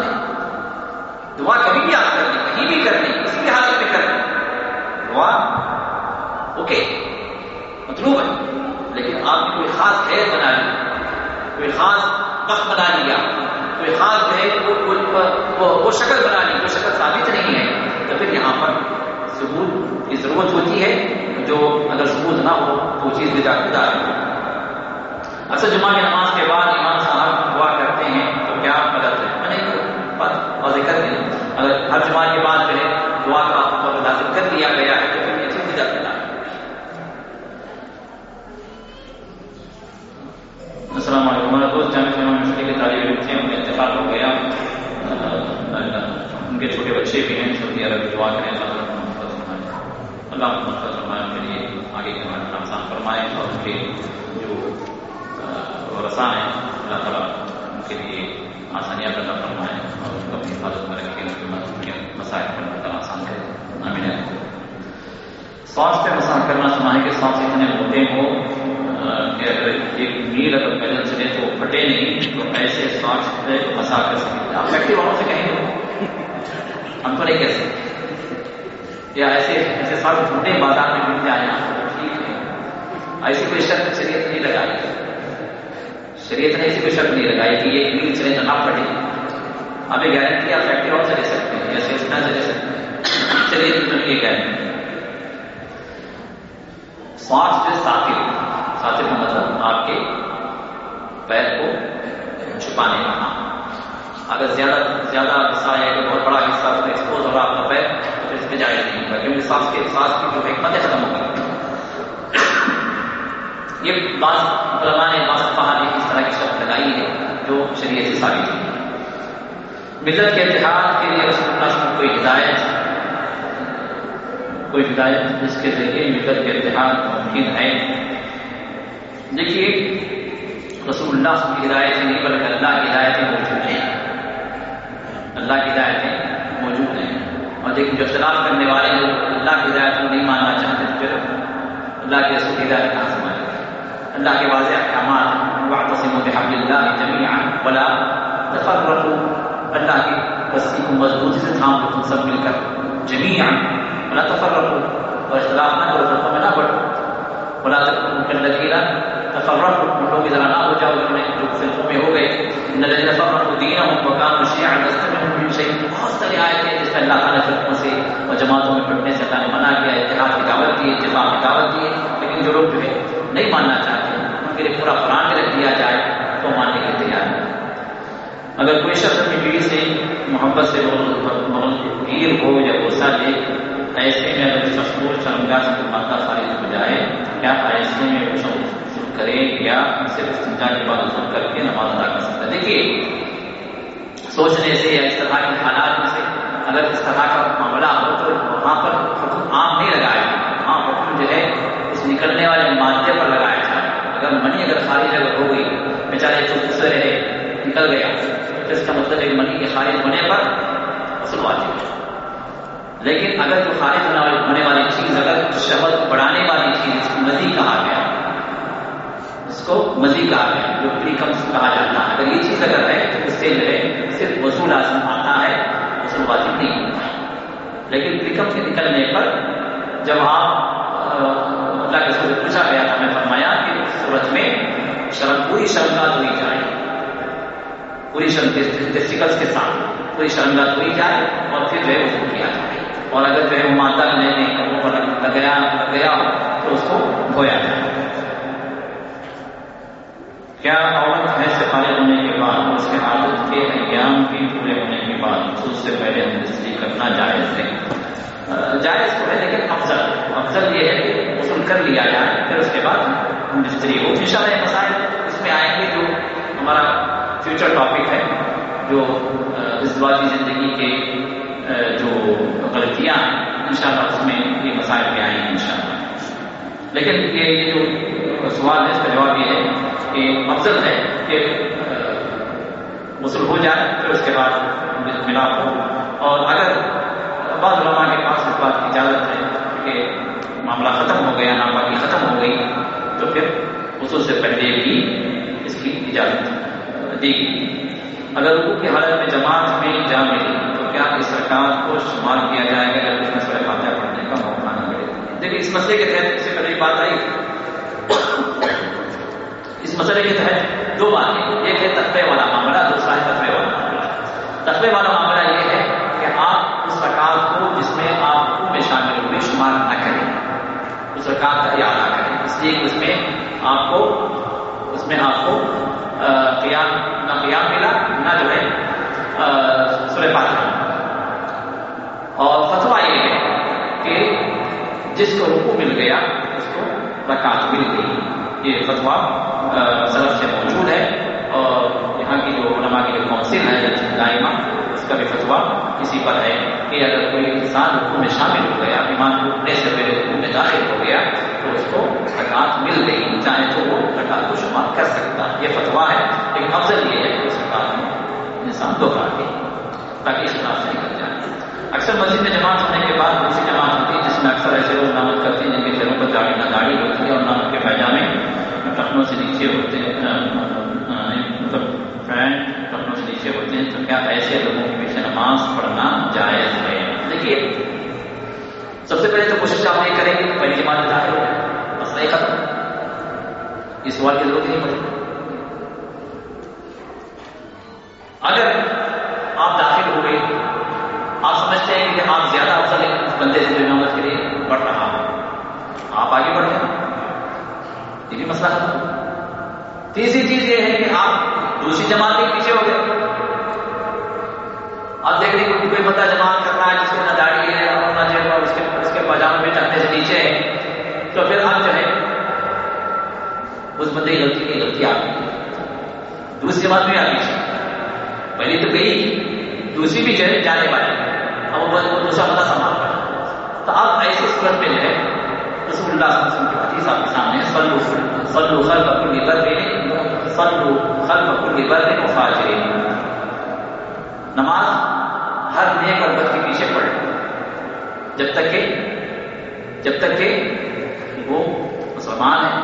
دعا کبھی بھی آپ کریں کہیں بھی کریں کسی بھی حالت میں کریں دعا، اوکے، مطلوب ہے، لیکن آپ نے کوئی خاص خیر بنا لی، کوئی خاص وقت بنا لیا، کوئی خاص جو ہے وہ شکل بنا لی، وہ شکل ثابت نہیں ہے، تو پھر یہاں پر ثبوت کی ضرورت ہوتی ہے جو اگر ثبوت نہ ہو تو چیز بھی جا کے اکثر جمعہ کی نماز کے بعد امام اگر ہر جمعہ کے بعد پہلے دعا کا حکم لازم کر دیا گیا ہے، تو پھر یہ چیز جا السلام علیکم ہمارا دوست جامع امام یونیورسٹی کے طالب علم تھے، ان کا انتقال ہو گیا۔ ان کے چھوٹے بچے بھی ہیں سعودی عرب دعا کریں، اللہ محمد فرمائے۔ کے لیے آگے کے ہمارے آسان فرمائے اور ان کے جو رسا ہیں، اللہ تعالیٰ ان کے لیے آسانیاں پیدا فرمائے اور ان کو اپنی حفاظت میں رکھے ان کے مسائل پر اللہ تعالیٰ آسان کرے آمین سانس پہ مساح کرنا سنا ہے کہ سانس اتنے موٹے ہو، کہ اگر ایک میل اگر بیلنس چلے تو پھٹے نہیں، تو ایسے سانس پہ مسا کر سکتے آپ فیکٹری والوں سے کہیں ہم تو نہیں کہہ سکتے۔ یا ایسے ایسے ساتھ چھوٹے بازار میں مل جائیں ٹھیک ہے۔ ایسی کوئی شرط شریعت نہیں لگائی۔ شریعت نے ایسی کوئی شرط نہیں لگائی کہ یہ میل چلے تو نہ پھٹے۔ اب یہ گارنٹی آپ فیکٹری والوں سے لے سکتے یہ سانس کا مطلب آپ کے پیر کو چھپانے کا اگر زیادہ زیادہ حصہ ہے بہت بڑا حصہ ایکسپوز ہو رہا آپ کا پیر تو اس میں جائز نہیں ہوگا کیونکہ سانس کے سانس کی جو حکمت ہے ختم یہ بعض علماء نے بعض پہاڑی اس طرح کی شرط لگائی ہے جو شریعت سے ثابت ہے ملت کے اتحاد کے لیے رسول اللہ صلی کوئی ہدایت؟ کوئی ہدایت جس کے ذریعے ملت کے اتحاد ممکن ہے؟ دیکھیے، رسول اللہ کی ہدایتیں نہیں، بلکہ اللہ کی ہدایتیں موجود ہیں۔ اللہ کی ہدایتیں موجود ہیں۔ اور دیکھیں جو اختلاف کرنے والے لوگ اللہ کی ہدایت کو نہیں ماننا چاہتے پھر اللہ کے رسول کی ہدایت کہاں سے مانے اللہ کے واضح احکامات واقسم بحب اللہ جمیعا ولا تفرقوا۔ اللہ کی بستی کو مضبوطی سے تھام لو تم سب مل کر جمیعا ولا تفرقوا اور اختلاف نہ کرو فرقوں میں نہ بڑھو بلا ولا تکونوا كالذين تفرقوا۔ ان لوگ ذرا نہ ہو جاؤ جو جو فرقوں میں ہو گئے۔ ان الذين فرقوا دينهم وكانوا شيعا لست منهم من شيء بہت ساری آیتیں ہیں جس میں اللہ تعالیٰ فرقوں سے اور جماعتوں میں پڑھنے سے اللہ نے منع کیا، اتحاد کی دعوت دی اتفاق کی دعوت دی لیکن جو لوگ جو ہے نہیں ماننا چاہتے، ان کے لیے پورا قرآن رکھ دیا جائے تو ماننے کے لیے تیار ہے اگر کوئی شخص اپنی بیوی سے محبت سے گیر ہو یا غصہ لے، ایسے میں اگر مشہور شرمگاہ سے مادہ خارج ہو جائے، کیا ایسے میں وہ شخص کرے یا صرف استنجا کے بعد وصول کر کے نماز ادا کر سکتا ہے؟ دیکھیے، سوچنے سے یا اس طرح کے حالات سے اگر اس طرح کا معاملہ ہو تو وہاں پر حکم عام نہیں لگایا وہاں حکم جو ہے، اس نکلنے والے مادے پر لگایا جائے اگر منی اگر خارج اگر ہو گئی، بیچارے چپ سے رہے، نکل گیا۔ تو اس کا مطلب ہے منی کے خارج ہونے پر وصول واجب ہے۔ لیکن اگر جو خارج ہونے والی چیز اگر شہد بڑھانے والی چیز اس کو مزید کہا گیا، اس کو مزید کہا گیا، جو پری کم کہا جاتا ہے۔ اگر یہ چیز اگر ہے تو اس سے جو ہے صرف وصول لازم آتا ہے وصول واجب نہیں ہوتا لیکن پری کم نکلنے پر جب آپ اللہ کے سورج پوچھا گیا تھا میں فرمایا کہ صورت میں شرم پوری شرمگاہ ہوئی جائے۔ پوری ٹیسٹیکلس کے ساتھ پوری شرمگاہ دھوئی جائے اور پھر جو ہے اس کو کیا جائے؟ اور اگر جو ہے وہ ماتا نئے نئے کپڑوں پر لگایا گیا ہو تو اس کو دھویا جائے۔ کیا عورت ہے سفارے ہونے کے بعد؟ اس کے عادت کے ایام بھی پورے ہونے کے بعد اس سے پہلے اندسلی کرنا جائز ہے۔ جائز تو ہے لیکن افضل۔ افضل یہ ہے کہ غسل کر لیا جائے، پھر اس کے بعد ہم بستری ہو ان شاء اللہ مسائل اس میں آئیں گے جو ہمارا فیوچر ٹاپک ہے جو ازدواجی زندگی کے جو غلطیاں ہیں ان شاء اللہ اس میں یہ مسائل بھی آئیں گے ان شاء اللہ لیکن یہ جو سوال ہے، اس کا جواب یہ ہے کہ افضل ہے کہ غسل ہو جائے، پھر اس کے بعد ملاپ ہو۔ اور اگر بعض علماء کے پاس اس بات کی اجازت ہے کہ معاملہ ختم ہو گیا، ناپاکی ختم ہو گئی، تو پھر غسل سے پہلے بھی اس کی اجازت دی گئی اگر رکو کی حالت میں جماعت میں جا ملی تو کیا اس سرکار کو شمار کیا جائے گا اگر اس میں سڑے فاتحہ پڑھنے کا موقع نہ ملے؟ دیکھیے، اس مسئلے کے تحت سے پہلے بات آئی۔ اس مسئلے کے تحت دو باتیں ایک ہے تخبے والا معاملہ، دوسرا ہے تخبے والا معاملہ۔ تخبے والا معاملہ یہ ہے کہ آپ اس رکعت کو جس میں آپ میں شامل ہوئے شمار نہ کریں۔ اس رکعت کا یاد نہ کریں۔ اس لیے اس میں آپ کو اس میں آپ کو قیام، نہ قیام ملا، نہ جو ہے سورہ پاتھا اور فتوا یہ ہے کہ جس کو رکو مل گیا، اس کو رکعت مل گئی۔ یہ فتوا سرف سے موجود ہے۔ اور یہاں کی جو علماء کی جو کونسل ہے دائمہ اس کا بھی فتوا اسی پر ہے کہ اگر کوئی انسان حکم میں شامل ہو گیا، ایمان اٹھنے سے پہلے حکم میں داخل ہو گیا تو اس کو رکعت مل گئی۔ چاہے تو وہ رکعت کو شمار کر سکتا یہ فتوا ہے، لیکن افضل یہ ہے کہ اس رکعت میں انسان دو دوہرا دے تاکہ اختلاف نہیں کر جائے۔ اکثر مسجد میں جماعت ہونے کے بعد دوسری جماعت ہوتی ہے، جس میں اکثر ایسے لوگ نامت کرتے ہیں جن کے چہروں پر داڑھی نہ داڑھی ہوتی ہے اور نامت کے پیجامے ٹخنوں سے نیچے ہوتے ہیں مطلب فرینڈ ٹخنوں سے نیچے ہوتے ہیں۔ تو کیا ایسے لوگوں کے پیچھے نماز پڑھنا جائز ہے؟ دیکھیے سب سے پہلے تو کوشش آپ یہ کریں گے کہ پہلی جماعت میں داخل ہو جائے مسئلہ ہی ختم۔ اس سوال کی ضرورت نہیں پڑے اگر آپ داخل ہو گئے، آپ سمجھتے ہیں کہ آپ زیادہ افضل ہیں اس بندے سے جو کے لیے پڑھ رہا ہوں آپ آگے بڑھ جائیں یہ بھی مسئلہ ختم۔ تیسری چیز یہ ہے کہ آپ دوسری جماعت کے پیچھے ہو گئے۔ آپ دیکھ رہے کہ کوئی بندہ جماعت کر رہا ہے جس کو نہ داڑھی ہے اور نہ جو اور اس کے اس کے سے نیچے ہے تو پھر آپ جو ہے اس بندے کی غلطی کی غلطی آپ دوسری جماعت میں آپ پیچھے۔ پہلی تو گئی، دوسری بھی جو ہے جانے والی۔ اب وہ دوسرا بندہ سنبھال کر۔ تو آپ ایسی صورت میں جو ہے، رسول اللہ صلی اللہ علیہ وسلم کی حدیث آپ کے سامنے صلو صلو خلف کل بر صلو خلف کل بر وفاجر نماز ہر نیک اور بد کے پیچھے پڑھے جب تک کہ جب تک کہ وہ مسلمان ہے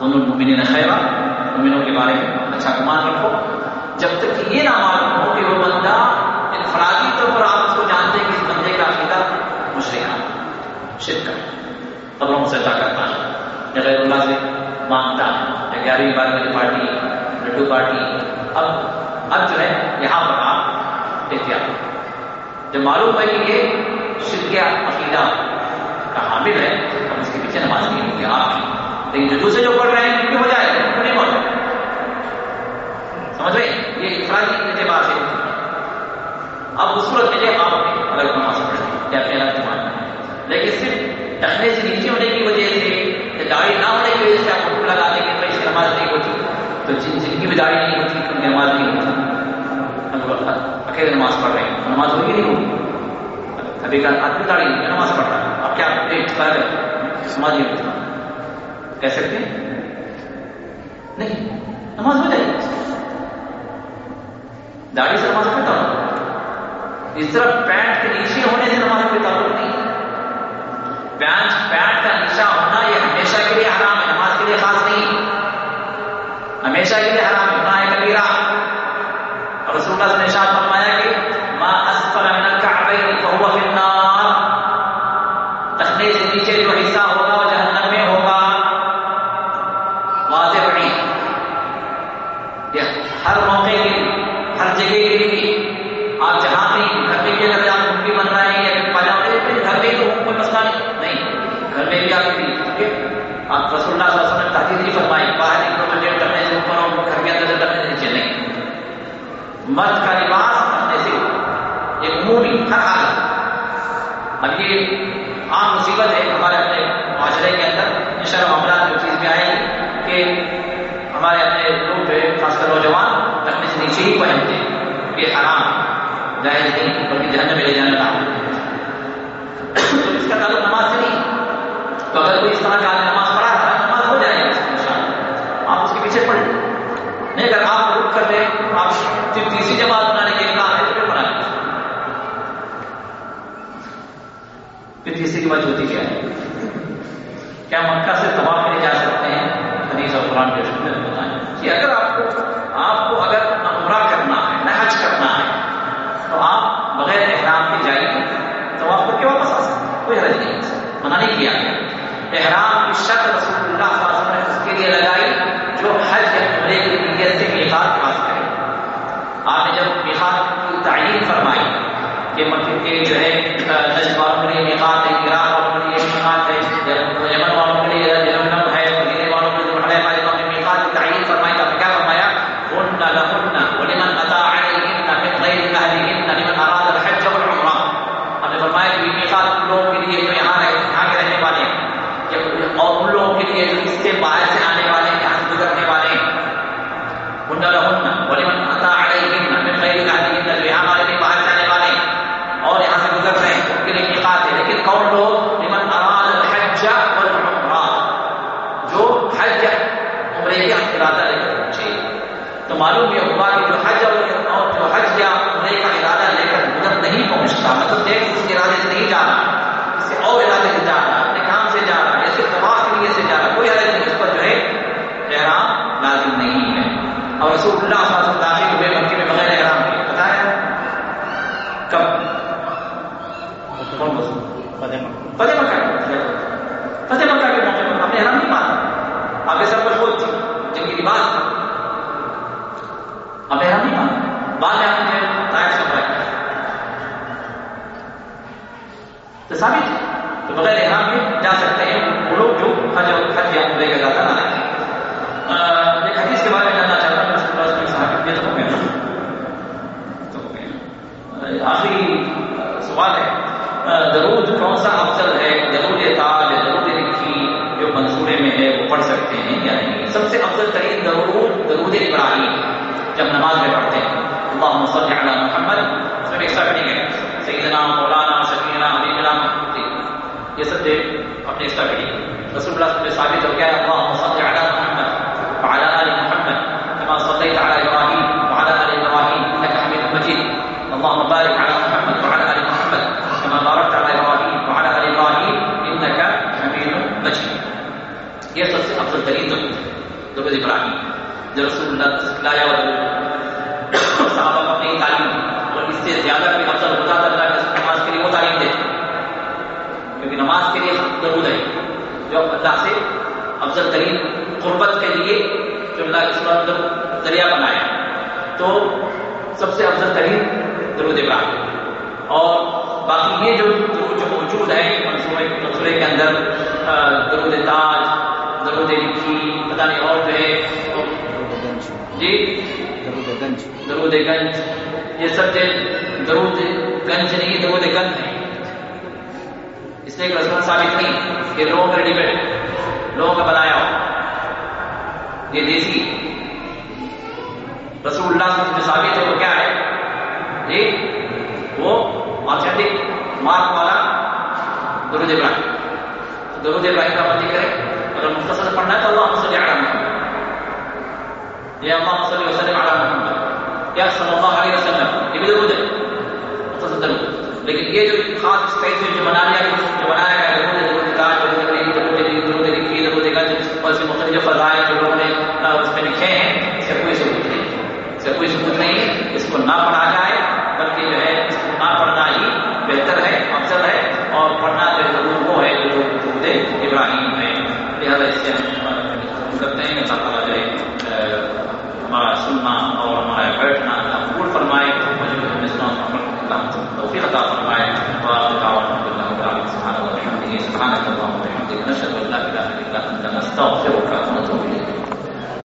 دونوں مومنین خیرہ مومنوں کے بارے میں اچھا گمان رکھو۔ جب تک کہ یہ نہ معلوم ہو کہ وہ بندہ انفرادی طور پر آپ اس کو جانتے ہیں کہ اس بندے کا عقیدہ مشرق شرک ہے۔ قبروں سے ادا کرتا ہے، یا غیر اللہ سے مانگتا ہے، یا گیارہویں بارہویں پارٹی، لڈو پارٹی۔ اب اب جو ہے، یہاں پر آپ احتیاط جب معلوم ہے کہ یہ شرکیہ عقیدہ کا حامل ہے اب اس کے پیچھے نماز نہیں ہوگی، آپ کی۔ لیکن جو دوسرے جو پڑھ رہے ہیں، ان کی ہو جائے گا ان کو نہیں پڑھ سمجھ رہے یہ افرادی اعتبار سے اب اس صورت میں آپ اگر نماز پڑھیں یا پہلا جماعت لیکن صرف ٹکنے سے نیچے ہونے کی وجہ سے، یا داڑھی نہ ہونے کی وجہ سے آپ حکم لگا دیں کہ اس کی نماز نہیں ہوتی، تو جن جن کی بھی داڑھی نہیں ہوتی، ان کی نماز نہیں ہوتی۔ اکیلے نماز پڑھ رہے ہیں نماز ہوگی نہیں ہوگی؟ ابھی کا آدمی داڑھی نہیں نماز پڑھ رہا ہے۔ آپ کیا سماج نہیں ہوتا کہہ سکتے ہیں؟ نہیں۔ نماز ہو جائے داڑھی سے نماز پڑھتا ہوں۔ اس طرح پینٹ کے نیچے ہونے سے نماز کوئی تعلق نہیں۔ پینٹ پینٹ کا نیچا ہونا یہ ہمیشہ کے لیے حرام ہے۔ نماز کے لیے خاص نہیں۔ ہمیشہ کے لیے حرام ہونا ہے کبیرہ۔ اور رسول اللہ نے مرد کا لباس اپنے سے ایک مووی ہر حالت اب یہ عام مصیبت ہے ہمارے اپنے معاشرے کے اندر۔ ان شاء اللہ جو چیز میں آئے کہ ہمارے اپنے لوگ جو ہے خاص کر نوجوان اپنے سے نیچے ہی پہنتے ہیں۔ یہ حرام، جائز نہیں، بلکہ جہنم میں لے جانا کا اس کا تعلق نماز سے نہیں۔ تو اگر کوئی اس طرح کا نماز پڑھا ہے، نماز ہو جائے گا آپ اس کے پیچھے پڑھیں۔ نہیں، اگر آپ رک کر دیں، آپ جب تیسری جماعت بنانے کے لیے کہا ہے تو پھر بنا پھر تیسری کی بات ہوتی کیا ہے؟ کیا مکہ سے تباہ کے جا سکتے ہیں؟ حدیث اور قرآن کے شکل میں بتائیں۔ کہ اگر آپ کو آپ کو اگر عمرہ کرنا ہے، نہج کرنا ہے، تو آپ بغیر احرام کے جائیے طواف کر کے واپس آ سکتے کوئی حرج نہیں۔ منع نہیں کیا گیا۔ احرام کی شرط رسول اللہ صلی اللہ علیہ وسلم نے اس کے لیے لگائی، جو حج تعبیر فرمائی کہ جو ہے جذبات تجبار انعقاد کا مطلب ہے اس کے ارادے سے نہیں جا رہا اور ارادے سے جا اپنے کام سے جا یا صرف طباع کے لیے سے جا کوئی ارادے نہیں، اس پر جو ہے، احرام لازم نہیں ہے۔ اور رسول اللہ صلی